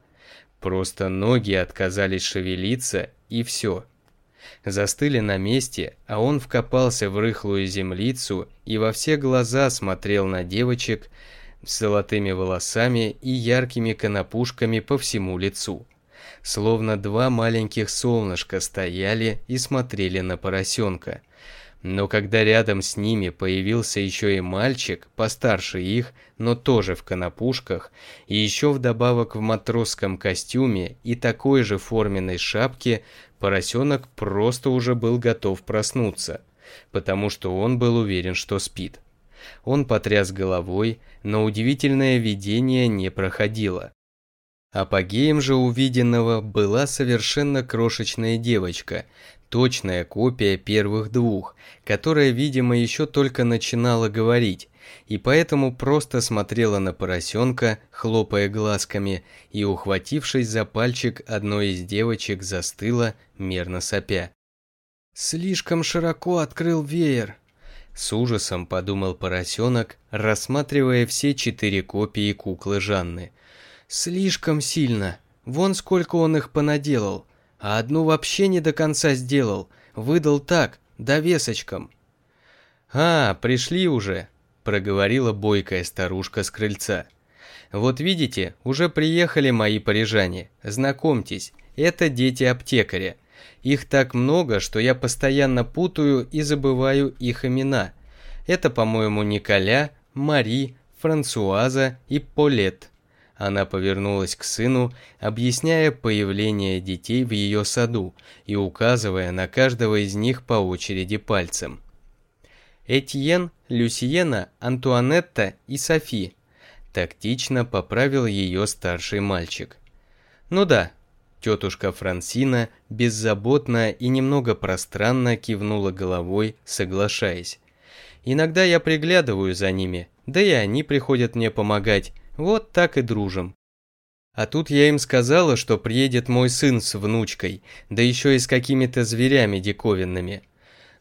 Просто ноги отказались шевелиться, и все. Застыли на месте, а он вкопался в рыхлую землицу и во все глаза смотрел на девочек с золотыми волосами и яркими конопушками по всему лицу. Словно два маленьких солнышка стояли и смотрели на поросенка – но когда рядом с ними появился еще и мальчик, постарше их, но тоже в конопушках, и еще вдобавок в матросском костюме и такой же форменной шапке, поросенок просто уже был готов проснуться, потому что он был уверен, что спит. Он потряс головой, но удивительное видение не проходило. Апогеем же увиденного была совершенно крошечная девочка, Точная копия первых двух, которая, видимо, еще только начинала говорить, и поэтому просто смотрела на поросенка, хлопая глазками, и, ухватившись за пальчик, одной из девочек застыла, мерно сопя. «Слишком широко открыл веер», — с ужасом подумал поросенок, рассматривая все четыре копии куклы Жанны. «Слишком сильно. Вон сколько он их понаделал а одну вообще не до конца сделал, выдал так, довесочком. «А, пришли уже», — проговорила бойкая старушка с крыльца. «Вот видите, уже приехали мои парижане, знакомьтесь, это дети аптекаря. Их так много, что я постоянно путаю и забываю их имена. Это, по-моему, Николя, Мари, Франсуаза и Полет. Она повернулась к сыну, объясняя появление детей в ее саду и указывая на каждого из них по очереди пальцем. Этьен, Люсиена, Антуанетта и Софи. Тактично поправил ее старший мальчик. Ну да, тетушка Франсина беззаботно и немного пространно кивнула головой, соглашаясь. Иногда я приглядываю за ними, да и они приходят мне помогать, вот так и дружим. А тут я им сказала, что приедет мой сын с внучкой, да еще и с какими-то зверями диковинными.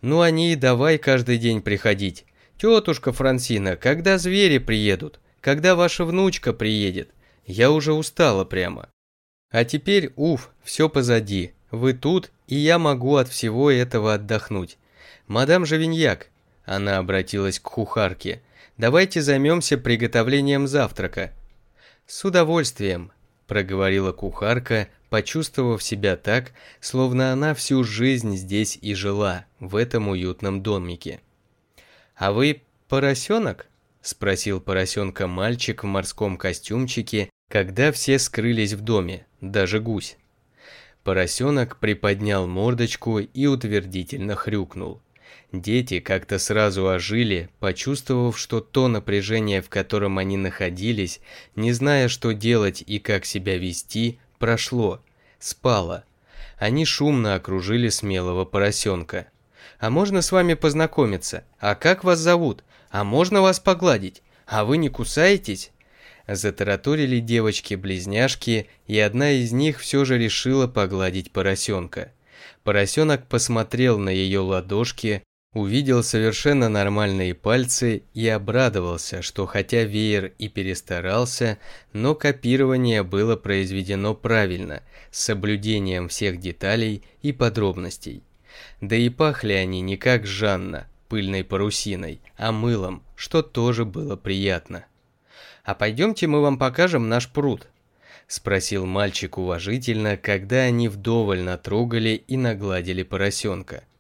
Ну они и давай каждый день приходить. Тетушка Франсина, когда звери приедут? Когда ваша внучка приедет? Я уже устала прямо. А теперь, уф, все позади. Вы тут, и я могу от всего этого отдохнуть. Мадам Живиньяк, она обратилась к кухарке, давайте займемся приготовлением завтрака». «С удовольствием», – проговорила кухарка, почувствовав себя так, словно она всю жизнь здесь и жила, в этом уютном домике. «А вы поросенок?» – спросил поросенка мальчик в морском костюмчике, когда все скрылись в доме, даже гусь. Поросенок приподнял мордочку и утвердительно хрюкнул. Дети как-то сразу ожили, почувствовав, что то напряжение, в котором они находились, не зная, что делать и как себя вести, прошло, спало. Они шумно окружили смелого поросенка. «А можно с вами познакомиться? А как вас зовут? А можно вас погладить? А вы не кусаетесь?» Затараторили девочки-близняшки, и одна из них все же решила погладить поросенка. Поросенок посмотрел на ее ладошки, Увидел совершенно нормальные пальцы и обрадовался, что хотя веер и перестарался, но копирование было произведено правильно, с соблюдением всех деталей и подробностей. Да и пахли они не как Жанна, пыльной парусиной, а мылом, что тоже было приятно. «А пойдемте мы вам покажем наш пруд», – спросил мальчик уважительно, когда они вдоволь натрогали и нагладили поросенка –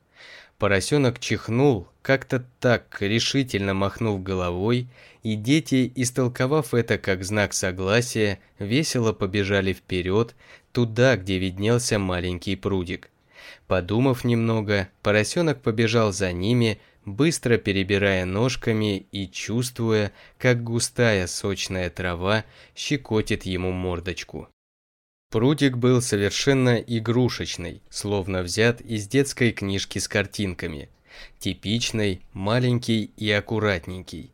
Поросенок чихнул, как-то так решительно махнув головой, и дети, истолковав это как знак согласия, весело побежали вперед, туда, где виднелся маленький прудик. Подумав немного, поросенок побежал за ними, быстро перебирая ножками и чувствуя, как густая сочная трава щекотит ему мордочку. Прудик был совершенно игрушечный, словно взят из детской книжки с картинками. Типичный, маленький и аккуратненький.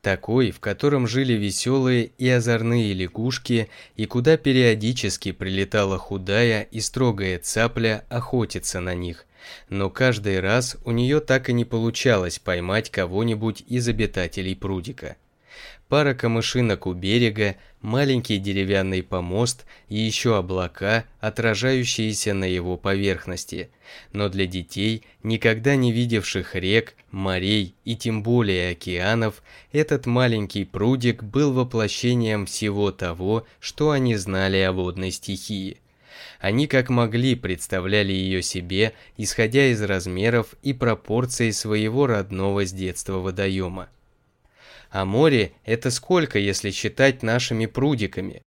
Такой, в котором жили веселые и озорные лягушки, и куда периодически прилетала худая и строгая цапля охотиться на них. Но каждый раз у нее так и не получалось поймать кого-нибудь из обитателей прудика пара камышинок у берега, маленький деревянный помост и еще облака, отражающиеся на его поверхности. Но для детей, никогда не видевших рек, морей и тем более океанов, этот маленький прудик был воплощением всего того, что они знали о водной стихии. Они как могли представляли ее себе, исходя из размеров и пропорций своего родного с детства водоема. А море – это сколько, если считать нашими прудиками?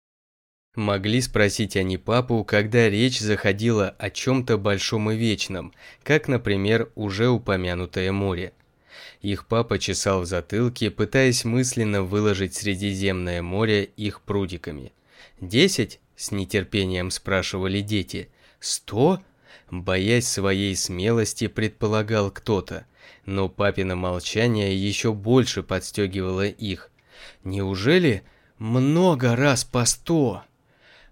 Могли спросить они папу, когда речь заходила о чем-то большом и вечном, как, например, уже упомянутое море. Их папа чесал в затылке, пытаясь мысленно выложить Средиземное море их прудиками. «Десять?» – с нетерпением спрашивали дети. «Сто?» – боясь своей смелости, предполагал кто-то – но папино молчание еще больше подстегивало их. Неужели много раз по сто?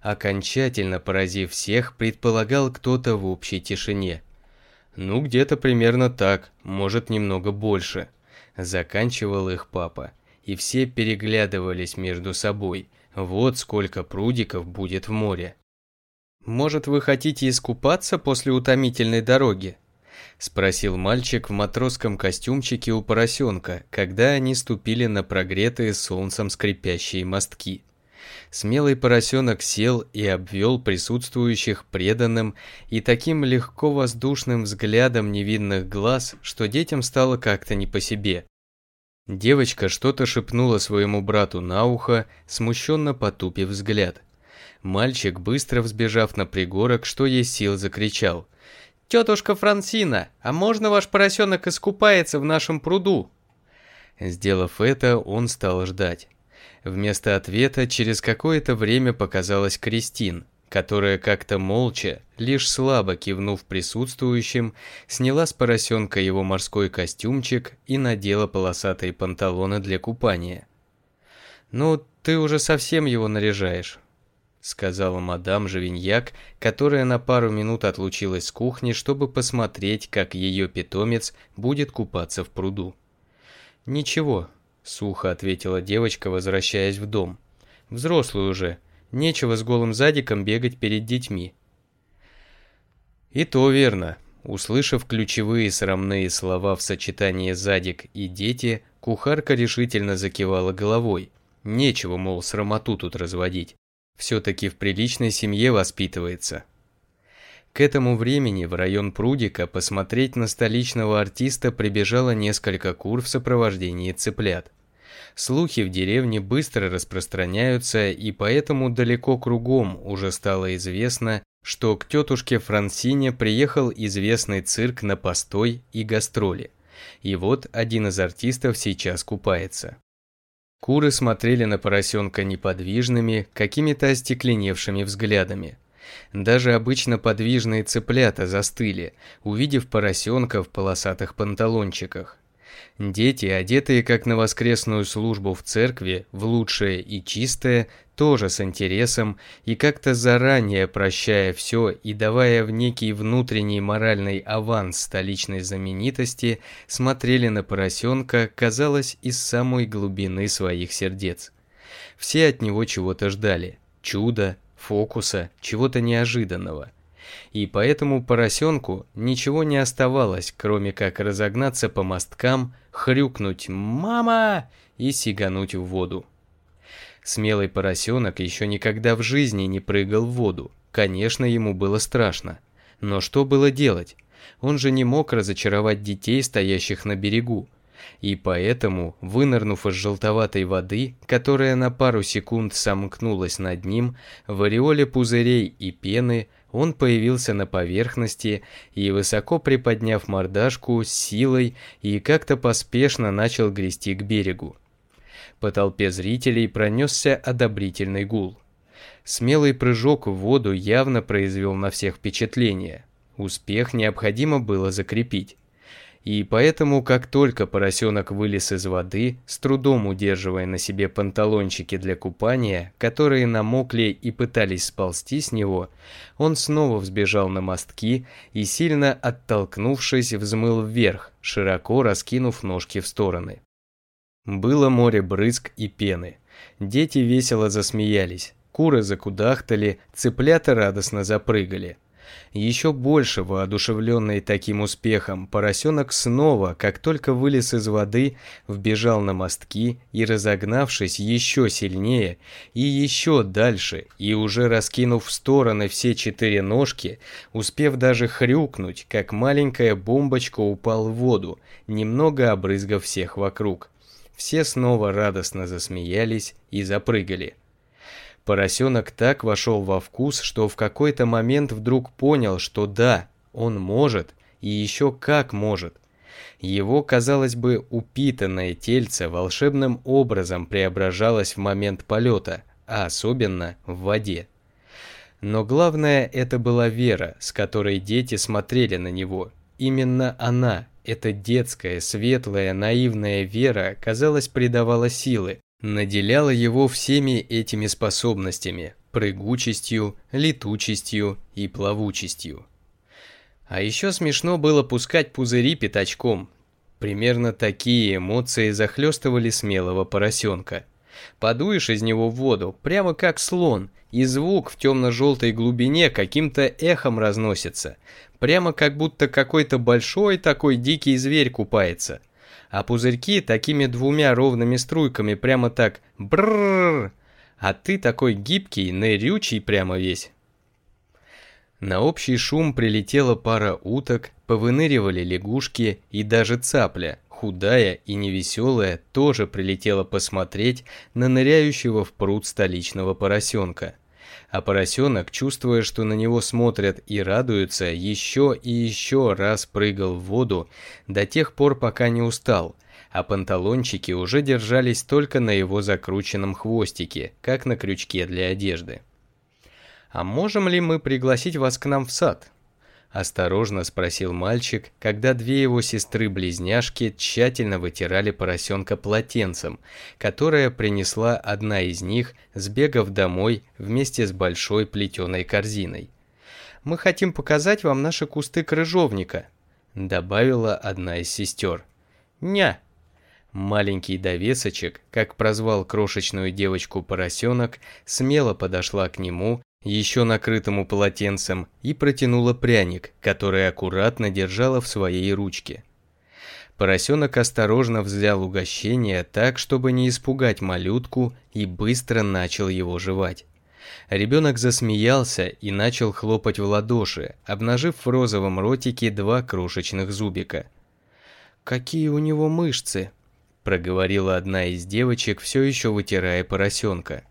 Окончательно поразив всех, предполагал кто-то в общей тишине. Ну, где-то примерно так, может немного больше. Заканчивал их папа, и все переглядывались между собой. Вот сколько прудиков будет в море. Может, вы хотите искупаться после утомительной дороги? Спросил мальчик в матросском костюмчике у поросенка, когда они ступили на прогретые солнцем скрипящие мостки. Смелый поросенок сел и обвел присутствующих преданным и таким легко воздушным взглядом невинных глаз, что детям стало как-то не по себе. Девочка что-то шепнула своему брату на ухо, смущенно потупив взгляд. Мальчик, быстро взбежав на пригорок, что есть сил, закричал – «Тетушка Франсина, а можно ваш поросенок искупается в нашем пруду?» Сделав это, он стал ждать. Вместо ответа через какое-то время показалась Кристин, которая как-то молча, лишь слабо кивнув присутствующим, сняла с поросенка его морской костюмчик и надела полосатые панталоны для купания. «Ну, ты уже совсем его наряжаешь», сказала мадам Живиньяк, которая на пару минут отлучилась с кухни, чтобы посмотреть, как ее питомец будет купаться в пруду. «Ничего», — сухо ответила девочка, возвращаясь в дом. «Взрослый уже. Нечего с голым задиком бегать перед детьми». «И то верно», Услышав ключевые срамные слова в сочетании «задик» и «дети», кухарка решительно закивала головой. Нечего, мол, срамоту тут разводить. Все-таки в приличной семье воспитывается. К этому времени в район прудика посмотреть на столичного артиста прибежало несколько кур в сопровождении цыплят. Слухи в деревне быстро распространяются, и поэтому далеко кругом уже стало известно, что к тетушке Франсине приехал известный цирк на постой и гастроли. И вот один из артистов сейчас купается. Куры смотрели на поросенка неподвижными, какими-то остекленевшими взглядами. Даже обычно подвижные цыплята застыли, увидев поросенка в полосатых панталончиках. Дети, одетые как на воскресную службу в церкви, в лучшее и чистое, тоже с интересом и как-то заранее прощая все и давая в некий внутренний моральный аванс столичной знаменитости, смотрели на поросенка, казалось, из самой глубины своих сердец. Все от него чего-то ждали. Чуда, фокуса, чего-то неожиданного. И поэтому поросенку ничего не оставалось, кроме как разогнаться по мосткам, хрюкнуть «мама» и сигануть в воду. Смелый поросенок еще никогда в жизни не прыгал в воду. Конечно, ему было страшно. Но что было делать? Он же не мог разочаровать детей, стоящих на берегу. И поэтому, вынырнув из желтоватой воды, которая на пару секунд сомкнулась над ним, в ореоле пузырей и пены, он появился на поверхности и, высоко приподняв мордашку, силой и как-то поспешно начал грести к берегу. По толпе зрителей пронесся одобрительный гул. Смелый прыжок в воду явно произвел на всех впечатление. Успех необходимо было закрепить. И поэтому, как только поросенок вылез из воды, с трудом удерживая на себе панталончики для купания, которые намокли и пытались сползти с него, он снова взбежал на мостки и, сильно оттолкнувшись, взмыл вверх, широко раскинув ножки в стороны. Было море брызг и пены. Дети весело засмеялись, куры закудахтали, цыплята радостно запрыгали – еще больше воодушевленный таким успехом, поросенок снова, как только вылез из воды, вбежал на мостки и, разогнавшись еще сильнее и еще дальше, и уже раскинув в стороны все четыре ножки, успев даже хрюкнуть, как маленькая бомбочка упал в воду, немного обрызгав всех вокруг. Все снова радостно засмеялись и запрыгали. Поросенок так вошел во вкус, что в какой-то момент вдруг понял, что да, он может, и еще как может. Его, казалось бы, упитанное тельце волшебным образом преображалось в момент полета, а особенно в воде. Но главное это была вера, с которой дети смотрели на него. Именно она, эта детская, светлая, наивная вера, казалось, придавала силы, наделяла его всеми этими способностями – прыгучестью, летучестью и плавучестью. А еще смешно было пускать пузыри пятачком. Примерно такие эмоции захлестывали смелого поросенка. Подуешь из него в воду, прямо как слон, и звук в темно-желтой глубине каким-то эхом разносится, прямо как будто какой-то большой такой дикий зверь купается – а пузырьки такими двумя ровными струйками прямо так бррррр, а ты такой гибкий, нырючий прямо весь. На общий шум прилетела пара уток, повыныривали лягушки и даже цапля, худая и невеселая, тоже прилетела посмотреть на ныряющего в пруд столичного поросенка а поросенок, чувствуя, что на него смотрят и радуются, еще и еще раз прыгал в воду до тех пор, пока не устал, а панталончики уже держались только на его закрученном хвостике, как на крючке для одежды. «А можем ли мы пригласить вас к нам в сад?» Осторожно спросил мальчик, когда две его сестры-близняшки тщательно вытирали поросенка полотенцем, которое принесла одна из них, сбегав домой вместе с большой плетеной корзиной. «Мы хотим показать вам наши кусты крыжовника», — добавила одна из сестер. «Ня!» Маленький довесочек, как прозвал крошечную девочку поросенок, смело подошла к нему еще накрытому полотенцем, и протянула пряник, который аккуратно держала в своей ручке. Поросенок осторожно взял угощение так, чтобы не испугать малютку, и быстро начал его жевать. Ребенок засмеялся и начал хлопать в ладоши, обнажив в розовом ротике два крошечных зубика. «Какие у него мышцы!» – проговорила одна из девочек, все еще вытирая поросенка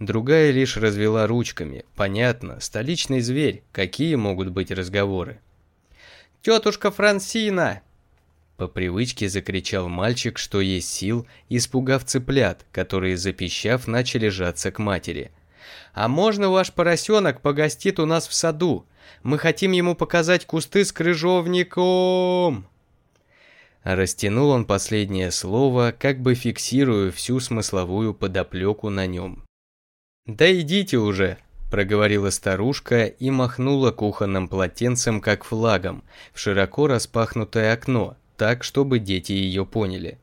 другая лишь развела ручками. Понятно, столичный зверь, какие могут быть разговоры. «Тетушка Франсина!» По привычке закричал мальчик, что есть сил, испугав цыплят, которые, запищав, начали жаться к матери. «А можно ваш поросенок погостит у нас в саду? Мы хотим ему показать кусты с крыжовником!» Растянул он последнее слово, как бы фиксируя всю смысловую подоплеку на нем. «Да идите уже!» – проговорила старушка и махнула кухонным полотенцем, как флагом, в широко распахнутое окно, так, чтобы дети ее поняли.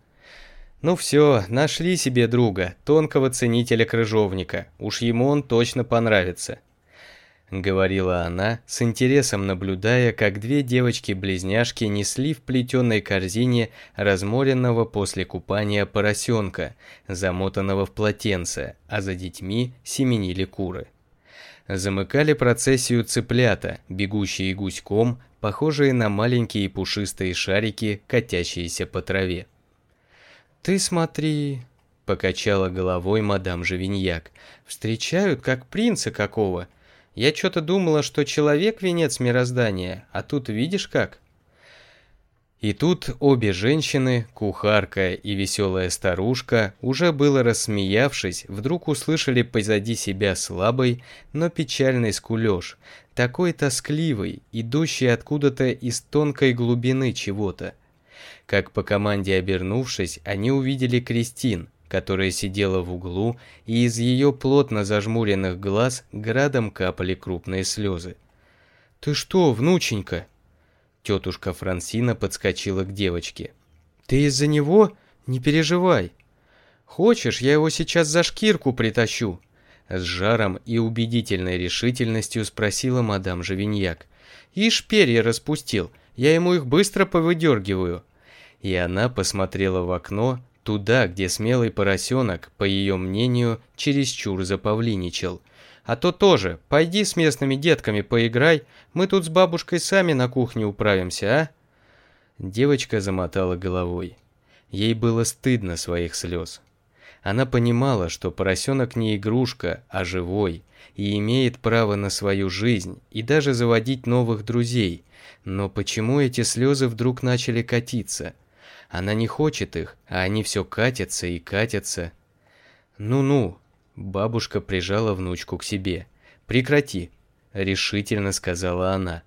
«Ну все, нашли себе друга, тонкого ценителя крыжовника, уж ему он точно понравится». — говорила она, с интересом наблюдая, как две девочки-близняшки несли в плетеной корзине разморенного после купания поросенка, замотанного в полотенце, а за детьми семенили куры. Замыкали процессию цыплята, бегущие гуськом, похожие на маленькие пушистые шарики, катящиеся по траве. «Ты смотри», — покачала головой мадам Живиньяк, — «встречают как принца какого» Я что-то думала, что человек – венец мироздания, а тут видишь как. И тут обе женщины, кухарка и веселая старушка, уже было рассмеявшись, вдруг услышали позади себя слабый, но печальный скулеж, такой тоскливый, идущий откуда-то из тонкой глубины чего-то. Как по команде обернувшись, они увидели Кристин – которая сидела в углу, и из ее плотно зажмуренных глаз градом капали крупные слезы. «Ты что, внученька?» Тетушка Франсина подскочила к девочке. «Ты из-за него? Не переживай!» «Хочешь, я его сейчас за шкирку притащу?» С жаром и убедительной решительностью спросила мадам Живиньяк. «Ишь, перья распустил, я ему их быстро повыдергиваю». И она посмотрела в окно, Туда, где смелый поросенок, по ее мнению, чересчур заповлиничал. А то тоже, пойди с местными детками поиграй, мы тут с бабушкой сами на кухне управимся, а? Девочка замотала головой. Ей было стыдно своих слез. Она понимала, что поросенок не игрушка, а живой, и имеет право на свою жизнь и даже заводить новых друзей. Но почему эти слезы вдруг начали катиться – она не хочет их, а они все катятся и катятся. «Ну-ну», — бабушка прижала внучку к себе. «Прекрати», — решительно сказала она.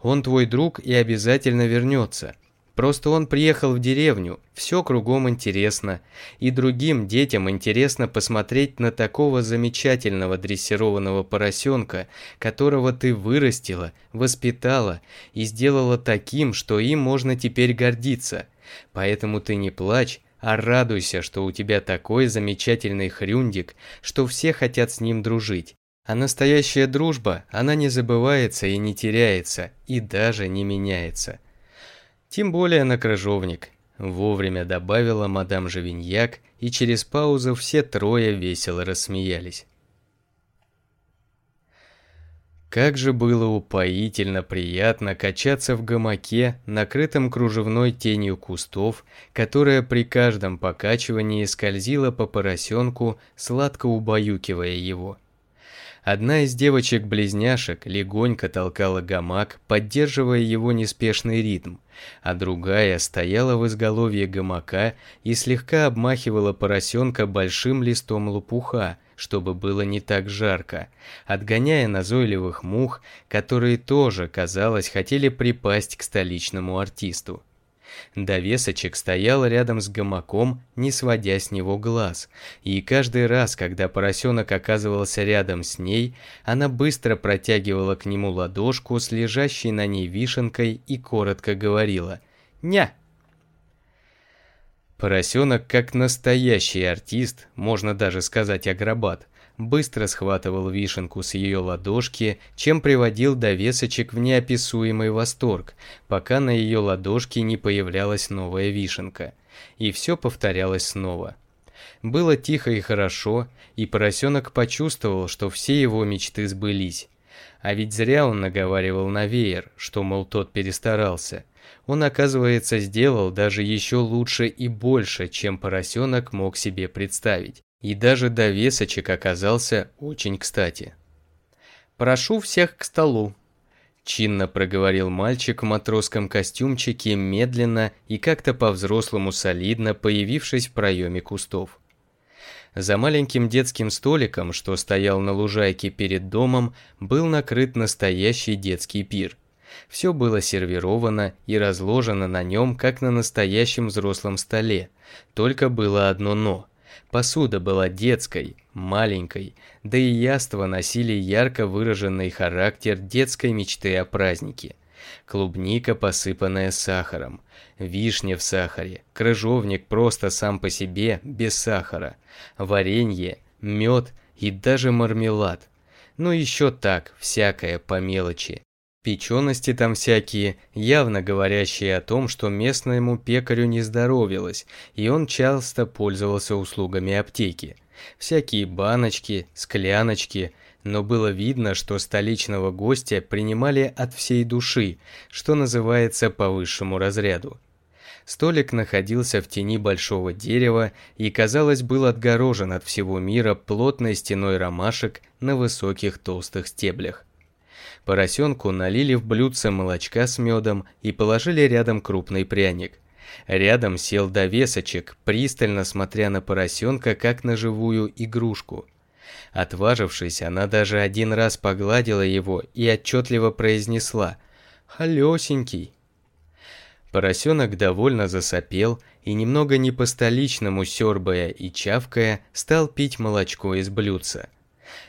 «Он твой друг и обязательно вернется. Просто он приехал в деревню, все кругом интересно. И другим детям интересно посмотреть на такого замечательного дрессированного поросенка, которого ты вырастила, воспитала и сделала таким, что им можно теперь гордиться. Поэтому ты не плачь, а радуйся, что у тебя такой замечательный хрюндик, что все хотят с ним дружить. А настоящая дружба, она не забывается и не теряется, и даже не меняется. Тем более на крыжовник. Вовремя добавила мадам Живиньяк, и через паузу все трое весело рассмеялись. Как же было упоительно приятно качаться в гамаке, накрытом кружевной тенью кустов, которая при каждом покачивании скользила по поросенку, сладко убаюкивая его. Одна из девочек-близняшек легонько толкала гамак, поддерживая его неспешный ритм, а другая стояла в изголовье гамака и слегка обмахивала поросенка большим листом лопуха – чтобы было не так жарко, отгоняя назойливых мух, которые тоже, казалось, хотели припасть к столичному артисту. Довесочек стоял рядом с гамаком, не сводя с него глаз, и каждый раз, когда поросенок оказывался рядом с ней, она быстро протягивала к нему ладошку с лежащей на ней вишенкой и коротко говорила «Ня!». Поросенок, как настоящий артист, можно даже сказать агробат, быстро схватывал вишенку с ее ладошки, чем приводил довесочек в неописуемый восторг, пока на ее ладошке не появлялась новая вишенка. И все повторялось снова. Было тихо и хорошо, и поросенок почувствовал, что все его мечты сбылись. А ведь зря он наговаривал на веер, что, мол, тот перестарался – он, оказывается, сделал даже еще лучше и больше, чем поросенок мог себе представить. И даже довесочек оказался очень кстати. «Прошу всех к столу», – чинно проговорил мальчик в матросском костюмчике медленно и как-то по-взрослому солидно, появившись в проеме кустов. За маленьким детским столиком, что стоял на лужайке перед домом, был накрыт настоящий детский пир. Все было сервировано и разложено на нем, как на настоящем взрослом столе. Только было одно «но». Посуда была детской, маленькой, да и яства носили ярко выраженный характер детской мечты о празднике. Клубника, посыпанная сахаром, вишня в сахаре, крыжовник просто сам по себе, без сахара, варенье, мед и даже мармелад. Ну еще так, всякое по мелочи. Печености там всякие, явно говорящие о том, что местному пекарю не здоровилось, и он часто пользовался услугами аптеки. Всякие баночки, скляночки, но было видно, что столичного гостя принимали от всей души, что называется по высшему разряду. Столик находился в тени большого дерева и, казалось, был отгорожен от всего мира плотной стеной ромашек на высоких толстых стеблях. Поросенку налили в блюдце молочка с медом и положили рядом крупный пряник. Рядом сел довесочек, пристально смотря на поросенка, как на живую игрушку. Отважившись, она даже один раз погладила его и отчетливо произнесла «Холесенький». Поросенок довольно засопел и, немного не по-столичному сербая и чавкая, стал пить молочко из блюдца.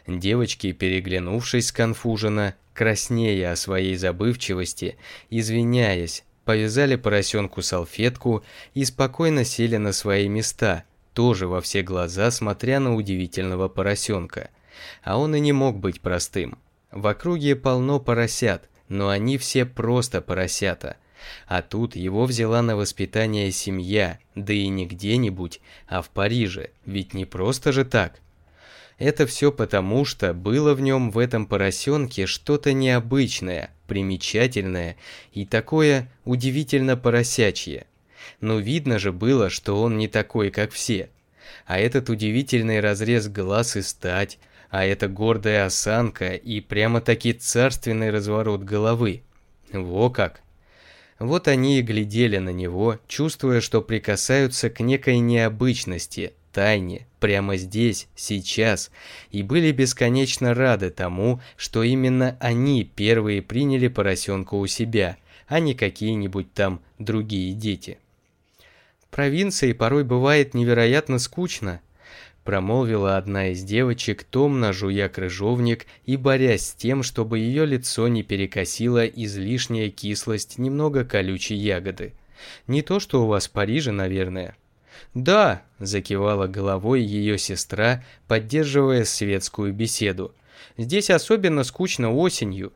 Девочки, переглянувшись конфуженно, краснея о своей забывчивости, извиняясь, повязали поросенку салфетку и спокойно сели на свои места, тоже во все глаза смотря на удивительного поросенка. А он и не мог быть простым. В округе полно поросят, но они все просто поросята. А тут его взяла на воспитание семья, да и не где-нибудь, а в Париже, ведь не просто же так. Это все потому, что было в нем в этом поросенке что-то необычное, примечательное и такое удивительно поросячье. Но видно же было, что он не такой, как все. А этот удивительный разрез глаз и стать, а эта гордая осанка и прямо-таки царственный разворот головы. Во как! Вот они и глядели на него, чувствуя, что прикасаются к некой необычности – тайне, прямо здесь, сейчас, и были бесконечно рады тому, что именно они первые приняли поросенка у себя, а не какие-нибудь там другие дети. В «Провинции порой бывает невероятно скучно», промолвила одна из девочек, томно жуя крыжовник и борясь с тем, чтобы ее лицо не перекосило излишняя кислость немного колючей ягоды. «Не то, что у вас в Париже, наверное». «Да», – закивала головой ее сестра, поддерживая светскую беседу. «Здесь особенно скучно осенью».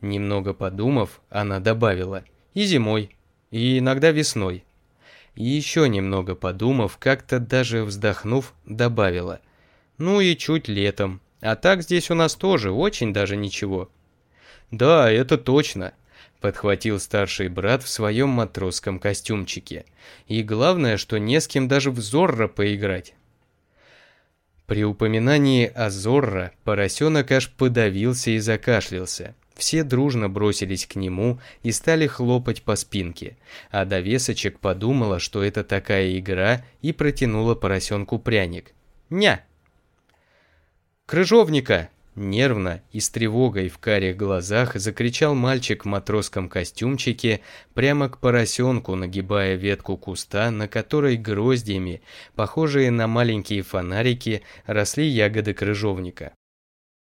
Немного подумав, она добавила «и зимой, и иногда весной». И еще немного подумав, как-то даже вздохнув, добавила «ну и чуть летом, а так здесь у нас тоже очень даже ничего». «Да, это точно», подхватил старший брат в своем матросском костюмчике. И главное, что не с кем даже в Зорро поиграть. При упоминании о Зорро поросенок аж подавился и закашлялся. Все дружно бросились к нему и стали хлопать по спинке, а довесочек подумала, что это такая игра, и протянула поросенку пряник. «Ня!» «Крыжовника!» Нервно и с тревогой в карих глазах закричал мальчик в матросском костюмчике прямо к поросенку, нагибая ветку куста, на которой гроздьями, похожие на маленькие фонарики, росли ягоды крыжовника.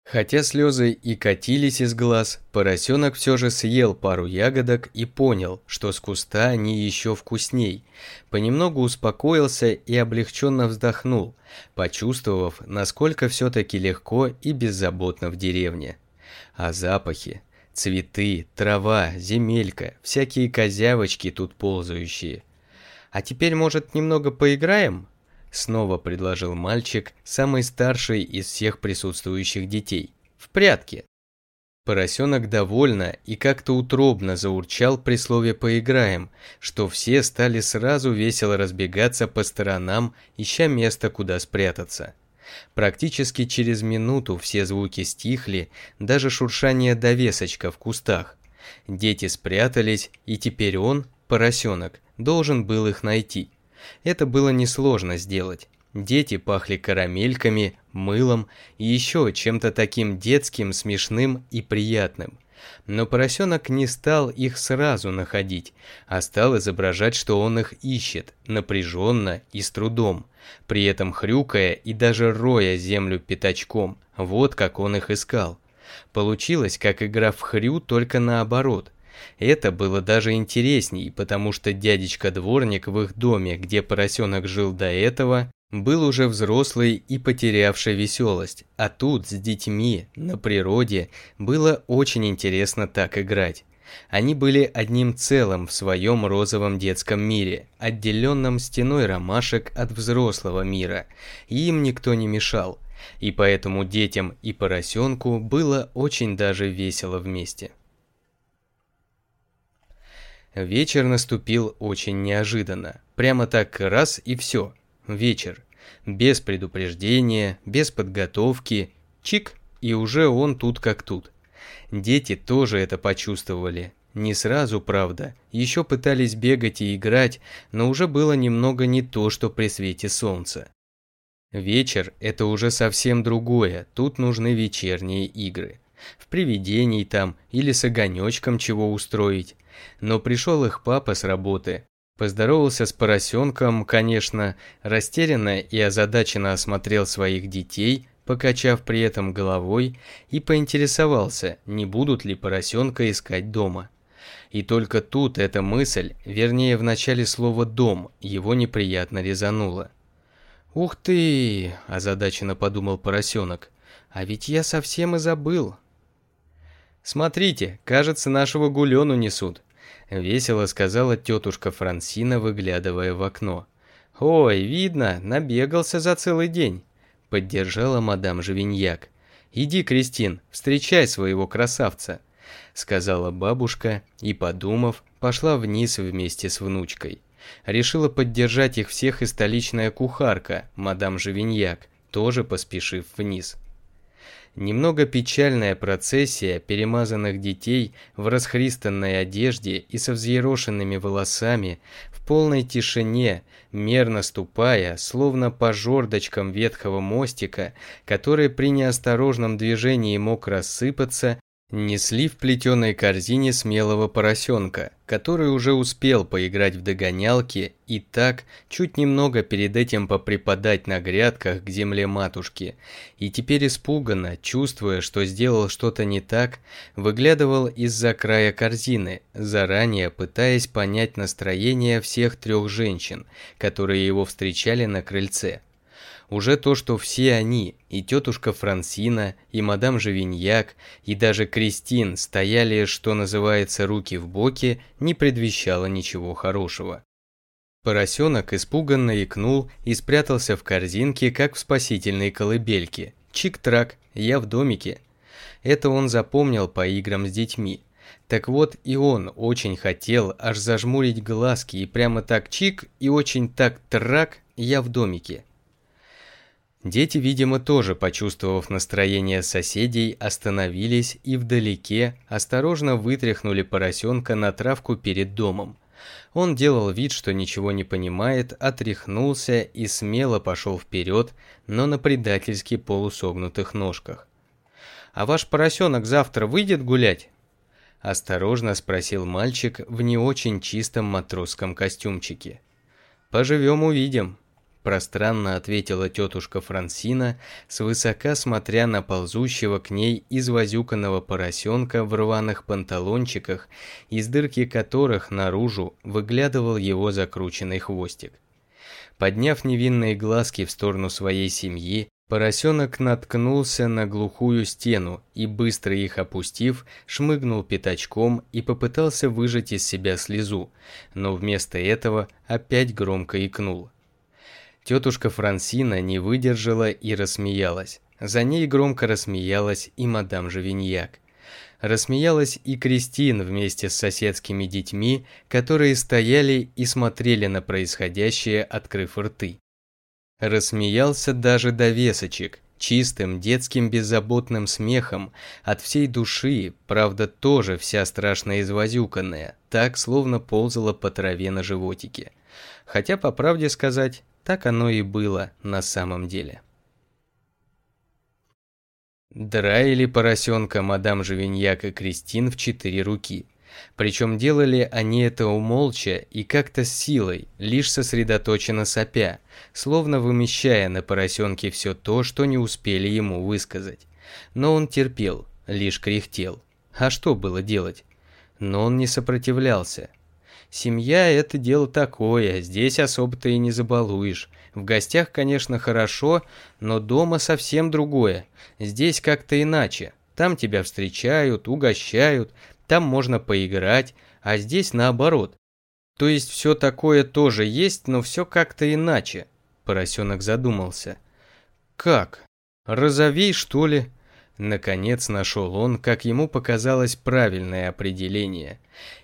Хотя слезы и катились из глаз, поросенок все же съел пару ягодок и понял, что с куста они еще вкусней. Понемногу успокоился и облегченно вздохнул, почувствовав, насколько все-таки легко и беззаботно в деревне. А запахи? Цветы, трава, земелька, всякие козявочки тут ползающие. «А теперь, может, немного поиграем?» снова предложил мальчик, самый старший из всех присутствующих детей. В прятки. Поросенок довольно и как-то утробно заурчал при слове «поиграем», что все стали сразу весело разбегаться по сторонам, ища место, куда спрятаться. Практически через минуту все звуки стихли, даже шуршание довесочка в кустах. Дети спрятались, и теперь он, поросенок, должен был их найти. Это было несложно сделать. Дети пахли карамельками, мылом и еще чем-то таким детским, смешным и приятным. Но поросенок не стал их сразу находить, а стал изображать, что он их ищет, напряженно и с трудом, при этом хрюкая и даже роя землю пятачком. Вот как он их искал. Получилось, как игра в хрю, только наоборот. Это было даже интересней, потому что дядечка-дворник в их доме, где поросенок жил до этого, был уже взрослый и потерявший веселость, а тут с детьми, на природе, было очень интересно так играть. Они были одним целым в своем розовом детском мире, отделенном стеной ромашек от взрослого мира, и им никто не мешал, и поэтому детям и поросенку было очень даже весело вместе. Вечер наступил очень неожиданно. Прямо так раз и все. Вечер. Без предупреждения, без подготовки. Чик, и уже он тут как тут. Дети тоже это почувствовали. Не сразу, правда. Еще пытались бегать и играть, но уже было немного не то, что при свете солнца. Вечер – это уже совсем другое, тут нужны вечерние игры. В привидений там или с огонечком чего устроить но пришел их папа с работы. Поздоровался с поросенком, конечно, растерянно и озадаченно осмотрел своих детей, покачав при этом головой, и поинтересовался, не будут ли поросенка искать дома. И только тут эта мысль, вернее в начале слова «дом», его неприятно резанула. «Ух ты!» – озадаченно подумал поросенок. «А ведь я совсем и забыл!» «Смотрите, кажется, нашего гулену несут», — весело сказала тетушка Франсина, выглядывая в окно. «Ой, видно, набегался за целый день», — поддержала мадам Живиньяк. «Иди, Кристин, встречай своего красавца», — сказала бабушка и, подумав, пошла вниз вместе с внучкой. Решила поддержать их всех и столичная кухарка, мадам Живиньяк, тоже поспешив вниз. Немного печальная процессия перемазанных детей в расхристанной одежде и со взъерошенными волосами, в полной тишине, мерно ступая, словно по жердочкам ветхого мостика, который при неосторожном движении мог рассыпаться, Несли в плетеной корзине смелого поросенка, который уже успел поиграть в догонялки и так чуть немного перед этим поприпадать на грядках к земле матушки. И теперь испуганно, чувствуя, что сделал что-то не так, выглядывал из-за края корзины, заранее пытаясь понять настроение всех трех женщин, которые его встречали на крыльце. Уже то, что все они, и тетушка Франсина, и мадам Живиньяк, и даже Кристин стояли, что называется, руки в боки, не предвещало ничего хорошего. Поросенок испуганно икнул и спрятался в корзинке, как в спасительной колыбельке. Чик-трак, я в домике. Это он запомнил по играм с детьми. Так вот, и он очень хотел аж зажмурить глазки и прямо так чик и очень так трак, я в домике. Дети, видимо, тоже почувствовав настроение соседей, остановились и вдалеке осторожно вытряхнули поросенка на травку перед домом. Он делал вид, что ничего не понимает, отряхнулся и смело пошел вперед, но на предательски полусогнутых ножках. «А ваш поросенок завтра выйдет гулять?» Осторожно спросил мальчик в не очень чистом матросском костюмчике. «Поживем-увидим», пространно ответила тетушка Франсина, свысока смотря на ползущего к ней извозюканного поросенка в рваных панталончиках, из дырки которых наружу выглядывал его закрученный хвостик. Подняв невинные глазки в сторону своей семьи, поросенок наткнулся на глухую стену и, быстро их опустив, шмыгнул пятачком и попытался выжать из себя слезу, но вместо этого опять громко икнул – Тетушка Франсина не выдержала и рассмеялась. За ней громко рассмеялась и мадам Живиньяк. Рассмеялась и Кристин вместе с соседскими детьми, которые стояли и смотрели на происходящее, открыв рты. Рассмеялся даже довесочек, чистым детским беззаботным смехом, от всей души, правда тоже вся страшно извозюканная, так словно ползала по траве на животике. Хотя, по правде сказать, так оно и было на самом деле. Драили поросенка мадам Живиньяк и Кристин в четыре руки. Причем делали они это умолча и как-то с силой, лишь сосредоточенно сопя, словно вымещая на поросенке все то, что не успели ему высказать. Но он терпел, лишь кряхтел. А что было делать? Но он не сопротивлялся, Семья – это дело такое, здесь особо-то и не забалуешь. В гостях, конечно, хорошо, но дома совсем другое. Здесь как-то иначе. Там тебя встречают, угощают, там можно поиграть, а здесь наоборот. То есть все такое тоже есть, но все как-то иначе. Поросенок задумался. Как? Розовей, что ли? Наконец нашел он, как ему показалось, правильное определение.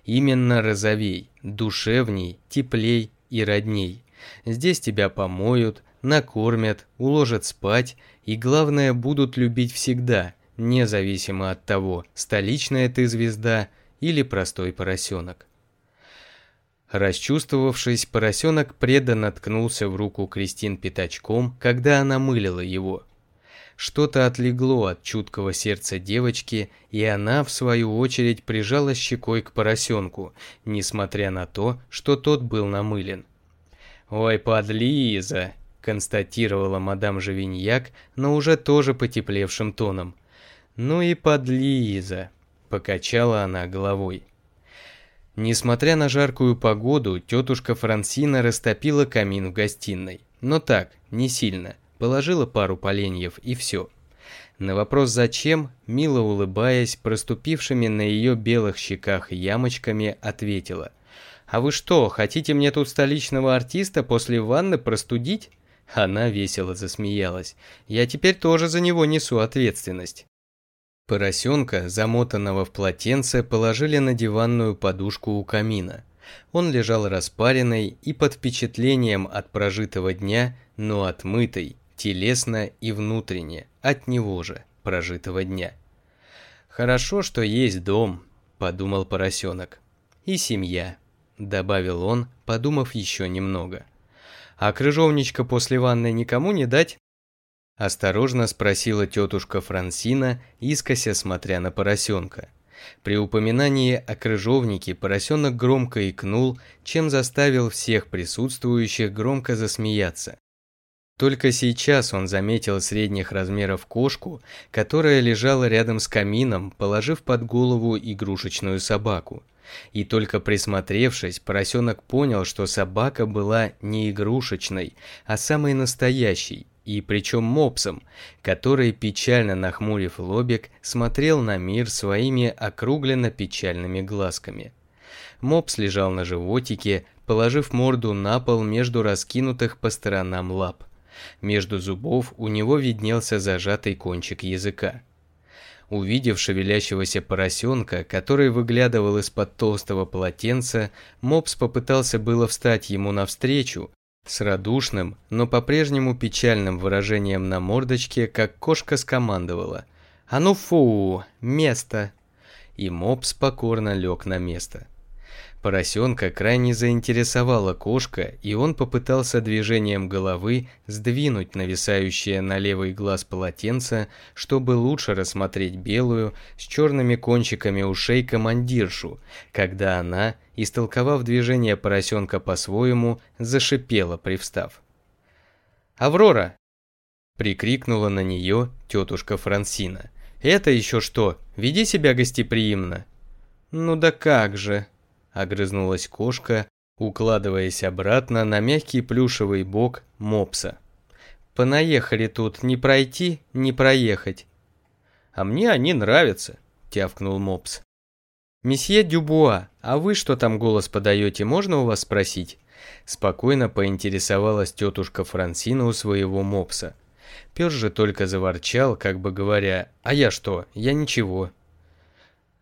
Именно розовей, душевней, теплей и родней. Здесь тебя помоют, накормят, уложат спать и, главное, будут любить всегда, независимо от того, столичная ты звезда или простой поросенок. Расчувствовавшись, поросенок преданно ткнулся в руку Кристин пятачком, когда она мылила его – что-то отлегло от чуткого сердца девочки, и она, в свою очередь, прижала щекой к поросенку, несмотря на то, что тот был намылен. «Ой, подлиза!» – констатировала мадам Живиньяк, но уже тоже потеплевшим тоном. «Ну и подлиза!» – покачала она головой. Несмотря на жаркую погоду, тетушка Франсина растопила камин в гостиной. Но так, не сильно положила пару поленьев и все. На вопрос «зачем?» мило улыбаясь, проступившими на ее белых щеках ямочками, ответила. «А вы что, хотите мне тут столичного артиста после ванны простудить?» Она весело засмеялась. «Я теперь тоже за него несу ответственность». Поросенка, замотанного в полотенце, положили на диванную подушку у камина. Он лежал распаренный и под впечатлением от прожитого дня, но отмытый, телесное и внутреннее от него же, прожитого дня. «Хорошо, что есть дом», – подумал поросенок. «И семья», – добавил он, подумав еще немного. «А крыжовничка после ванны никому не дать?» Осторожно спросила тетушка Франсина, искося смотря на поросенка. При упоминании о крыжовнике поросенок громко икнул, чем заставил всех присутствующих громко засмеяться. Только сейчас он заметил средних размеров кошку, которая лежала рядом с камином, положив под голову игрушечную собаку. И только присмотревшись, поросенок понял, что собака была не игрушечной, а самой настоящей, и причем мопсом, который, печально нахмурив лобик, смотрел на мир своими округленно-печальными глазками. Мопс лежал на животике, положив морду на пол между раскинутых по сторонам лап. Между зубов у него виднелся зажатый кончик языка. Увидев шевелящегося поросенка, который выглядывал из-под толстого полотенца, мопс попытался было встать ему навстречу, с радушным, но по-прежнему печальным выражением на мордочке, как кошка скомандовала «А ну фу! Место!» И мопс покорно лег на место. Поросенка крайне заинтересовала кошка, и он попытался движением головы сдвинуть нависающее на левый глаз полотенце, чтобы лучше рассмотреть белую с черными кончиками ушей командиршу, когда она, истолковав движение поросенка по-своему, зашипела, привстав. «Аврора!» – прикрикнула на нее тетушка Франсина. «Это еще что? Веди себя гостеприимно!» «Ну да как же!» огрызнулась кошка, укладываясь обратно на мягкий плюшевый бок мопса. «Понаехали тут не пройти, не проехать». «А мне они нравятся», — тявкнул мопс. «Месье Дюбуа, а вы что там голос подаете, можно у вас спросить?» Спокойно поинтересовалась тетушка Франсина у своего мопса. Пес же только заворчал, как бы говоря, «А я что? Я ничего».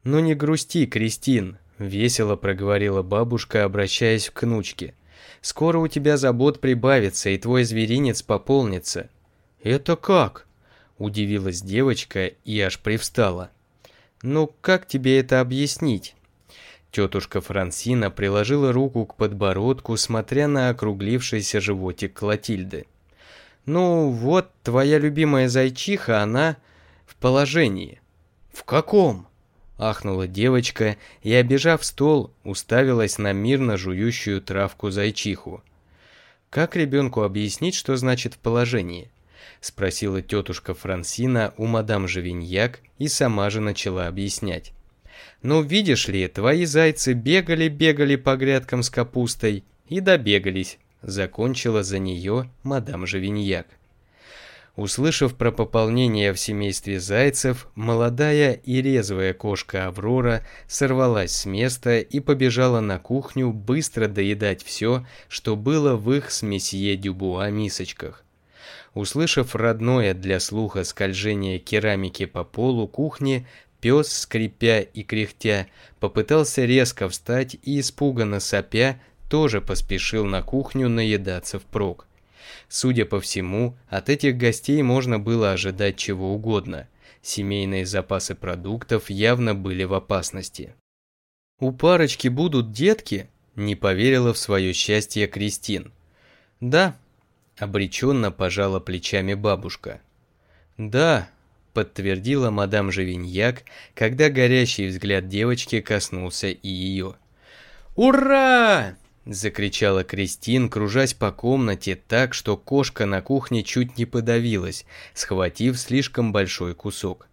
«Ну не грусти, Кристин, весело проговорила бабушка, обращаясь к внучке. Скоро у тебя забот прибавится, и твой зверинец пополнится. Это как? Удивилась девочка и аж привстала. Ну, как тебе это объяснить? Тетушка Франсина приложила руку к подбородку, смотря на округлившийся животик Клотильды. «Ну, вот твоя любимая зайчиха, она в положении». «В каком?» Ахнула девочка и, обежав стол, уставилась на мирно жующую травку зайчиху. «Как ребенку объяснить, что значит в положении?» – спросила тетушка Франсина у мадам Живиньяк и сама же начала объяснять. «Ну, видишь ли, твои зайцы бегали-бегали по грядкам с капустой и добегались», – закончила за нее мадам Живиньяк. Услышав про пополнение в семействе зайцев, молодая и резвая кошка Аврора сорвалась с места и побежала на кухню быстро доедать все, что было в их с месье Дюбуа мисочках. Услышав родное для слуха скольжение керамики по полу кухни, пес, скрипя и кряхтя, попытался резко встать и, испуганно сопя, тоже поспешил на кухню наедаться впрок. Судя по всему, от этих гостей можно было ожидать чего угодно. Семейные запасы продуктов явно были в опасности. «У парочки будут детки?» – не поверила в свое счастье Кристин. «Да», – обреченно пожала плечами бабушка. «Да», – подтвердила мадам Живиньяк, когда горящий взгляд девочки коснулся и ее. «Ура!» Закричала Кристин, кружась по комнате так, что кошка на кухне чуть не подавилась, схватив слишком большой кусок.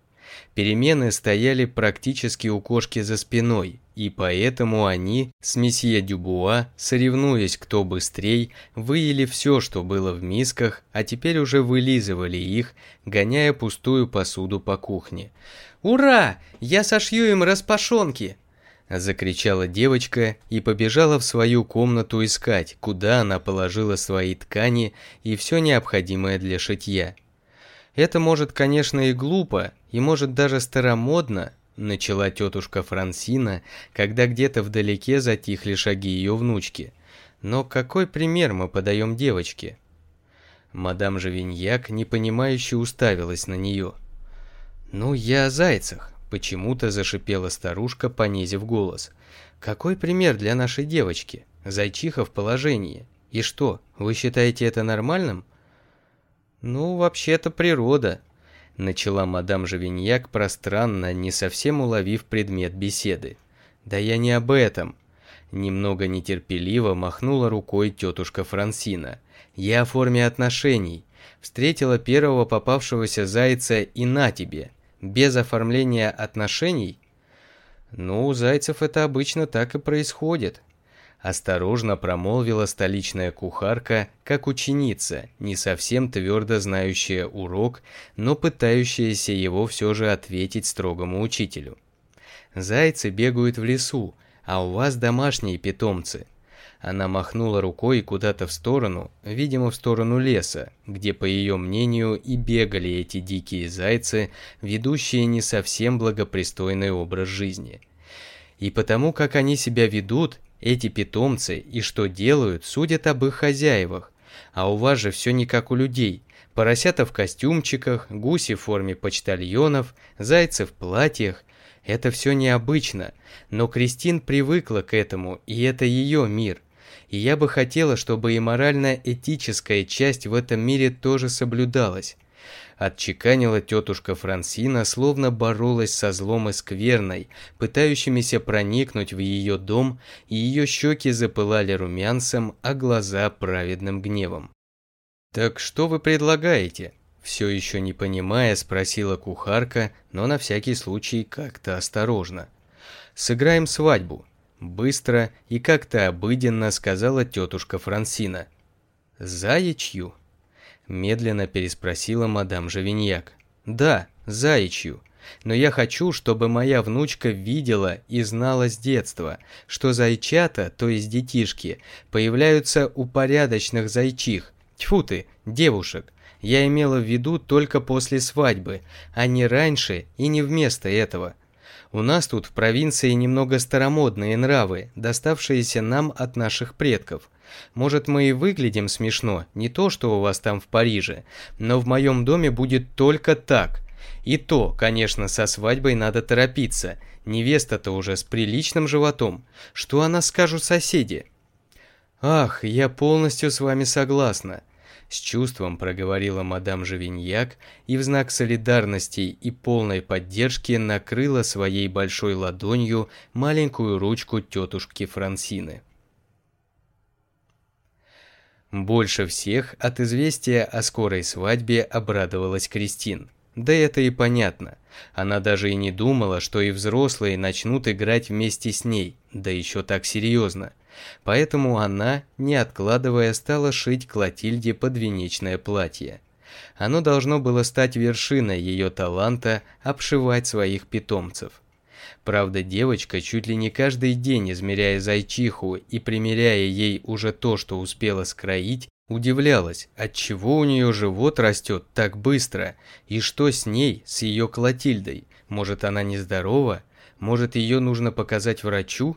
Перемены стояли практически у кошки за спиной, и поэтому они с месье Дюбуа, соревнуясь кто быстрей, выели все, что было в мисках, а теперь уже вылизывали их, гоняя пустую посуду по кухне. «Ура! Я сошью им распашонки!» – закричала девочка и побежала в свою комнату искать, куда она положила свои ткани и все необходимое для шитья. «Это может, конечно, и глупо, и может даже старомодно», – начала тетушка Франсина, когда где-то вдалеке затихли шаги ее внучки. «Но какой пример мы подаем девочке?» Мадам Живиньяк непонимающе уставилась на нее. «Ну, я о зайцах. Почему-то зашипела старушка, понизив голос. «Какой пример для нашей девочки? Зайчиха в положении. И что, вы считаете это нормальным?» «Ну, вообще-то природа», – начала мадам Живиньяк пространно, не совсем уловив предмет беседы. «Да я не об этом», – немного нетерпеливо махнула рукой тетушка Франсина. «Я о форме отношений. Встретила первого попавшегося зайца и на тебе без оформления отношений? Ну, у зайцев это обычно так и происходит. Осторожно промолвила столичная кухарка, как ученица, не совсем твердо знающая урок, но пытающаяся его все же ответить строгому учителю. Зайцы бегают в лесу, а у вас домашние питомцы – она махнула рукой куда-то в сторону, видимо, в сторону леса, где, по ее мнению, и бегали эти дикие зайцы, ведущие не совсем благопристойный образ жизни. И потому, как они себя ведут, эти питомцы и что делают, судят об их хозяевах. А у вас же все не как у людей. Поросята в костюмчиках, гуси в форме почтальонов, зайцы в платьях. Это все необычно, но Кристин привыкла к этому, и это ее мир. И я бы хотела, чтобы и морально-этическая часть в этом мире тоже соблюдалась. Отчеканила тетушка Франсина, словно боролась со злом и скверной, пытающимися проникнуть в ее дом, и ее щеки запылали румянцем, а глаза праведным гневом. «Так что вы предлагаете?» Все еще не понимая, спросила кухарка, но на всякий случай как-то осторожно. «Сыграем свадьбу. Быстро и как-то обыденно сказала тетушка Франсина. «Заячью?» Медленно переспросила мадам Живиньяк. «Да, заячью. Но я хочу, чтобы моя внучка видела и знала с детства, что зайчата, то есть детишки, появляются у порядочных зайчих. Тьфу ты, девушек. Я имела в виду только после свадьбы, а не раньше и не вместо этого. У нас тут в провинции немного старомодные нравы, доставшиеся нам от наших предков. Может, мы и выглядим смешно, не то, что у вас там в Париже, но в моем доме будет только так. И то, конечно, со свадьбой надо торопиться. Невеста-то уже с приличным животом. Что она скажут соседи? Ах, я полностью с вами согласна с чувством проговорила мадам Живиньяк и в знак солидарности и полной поддержки накрыла своей большой ладонью маленькую ручку тетушки Франсины. Больше всех от известия о скорой свадьбе обрадовалась Кристин. Да это и понятно. Она даже и не думала, что и взрослые начнут играть вместе с ней, да еще так серьезно. Поэтому она, не откладывая, стала шить Клотильде подвенечное платье. Оно должно было стать вершиной ее таланта обшивать своих питомцев. Правда, девочка чуть ли не каждый день, измеряя зайчиху и примеряя ей уже то, что успела скроить, удивлялась, отчего у нее живот растет так быстро, и что с ней, с ее Клотильдой, может она нездорова, может ее нужно показать врачу?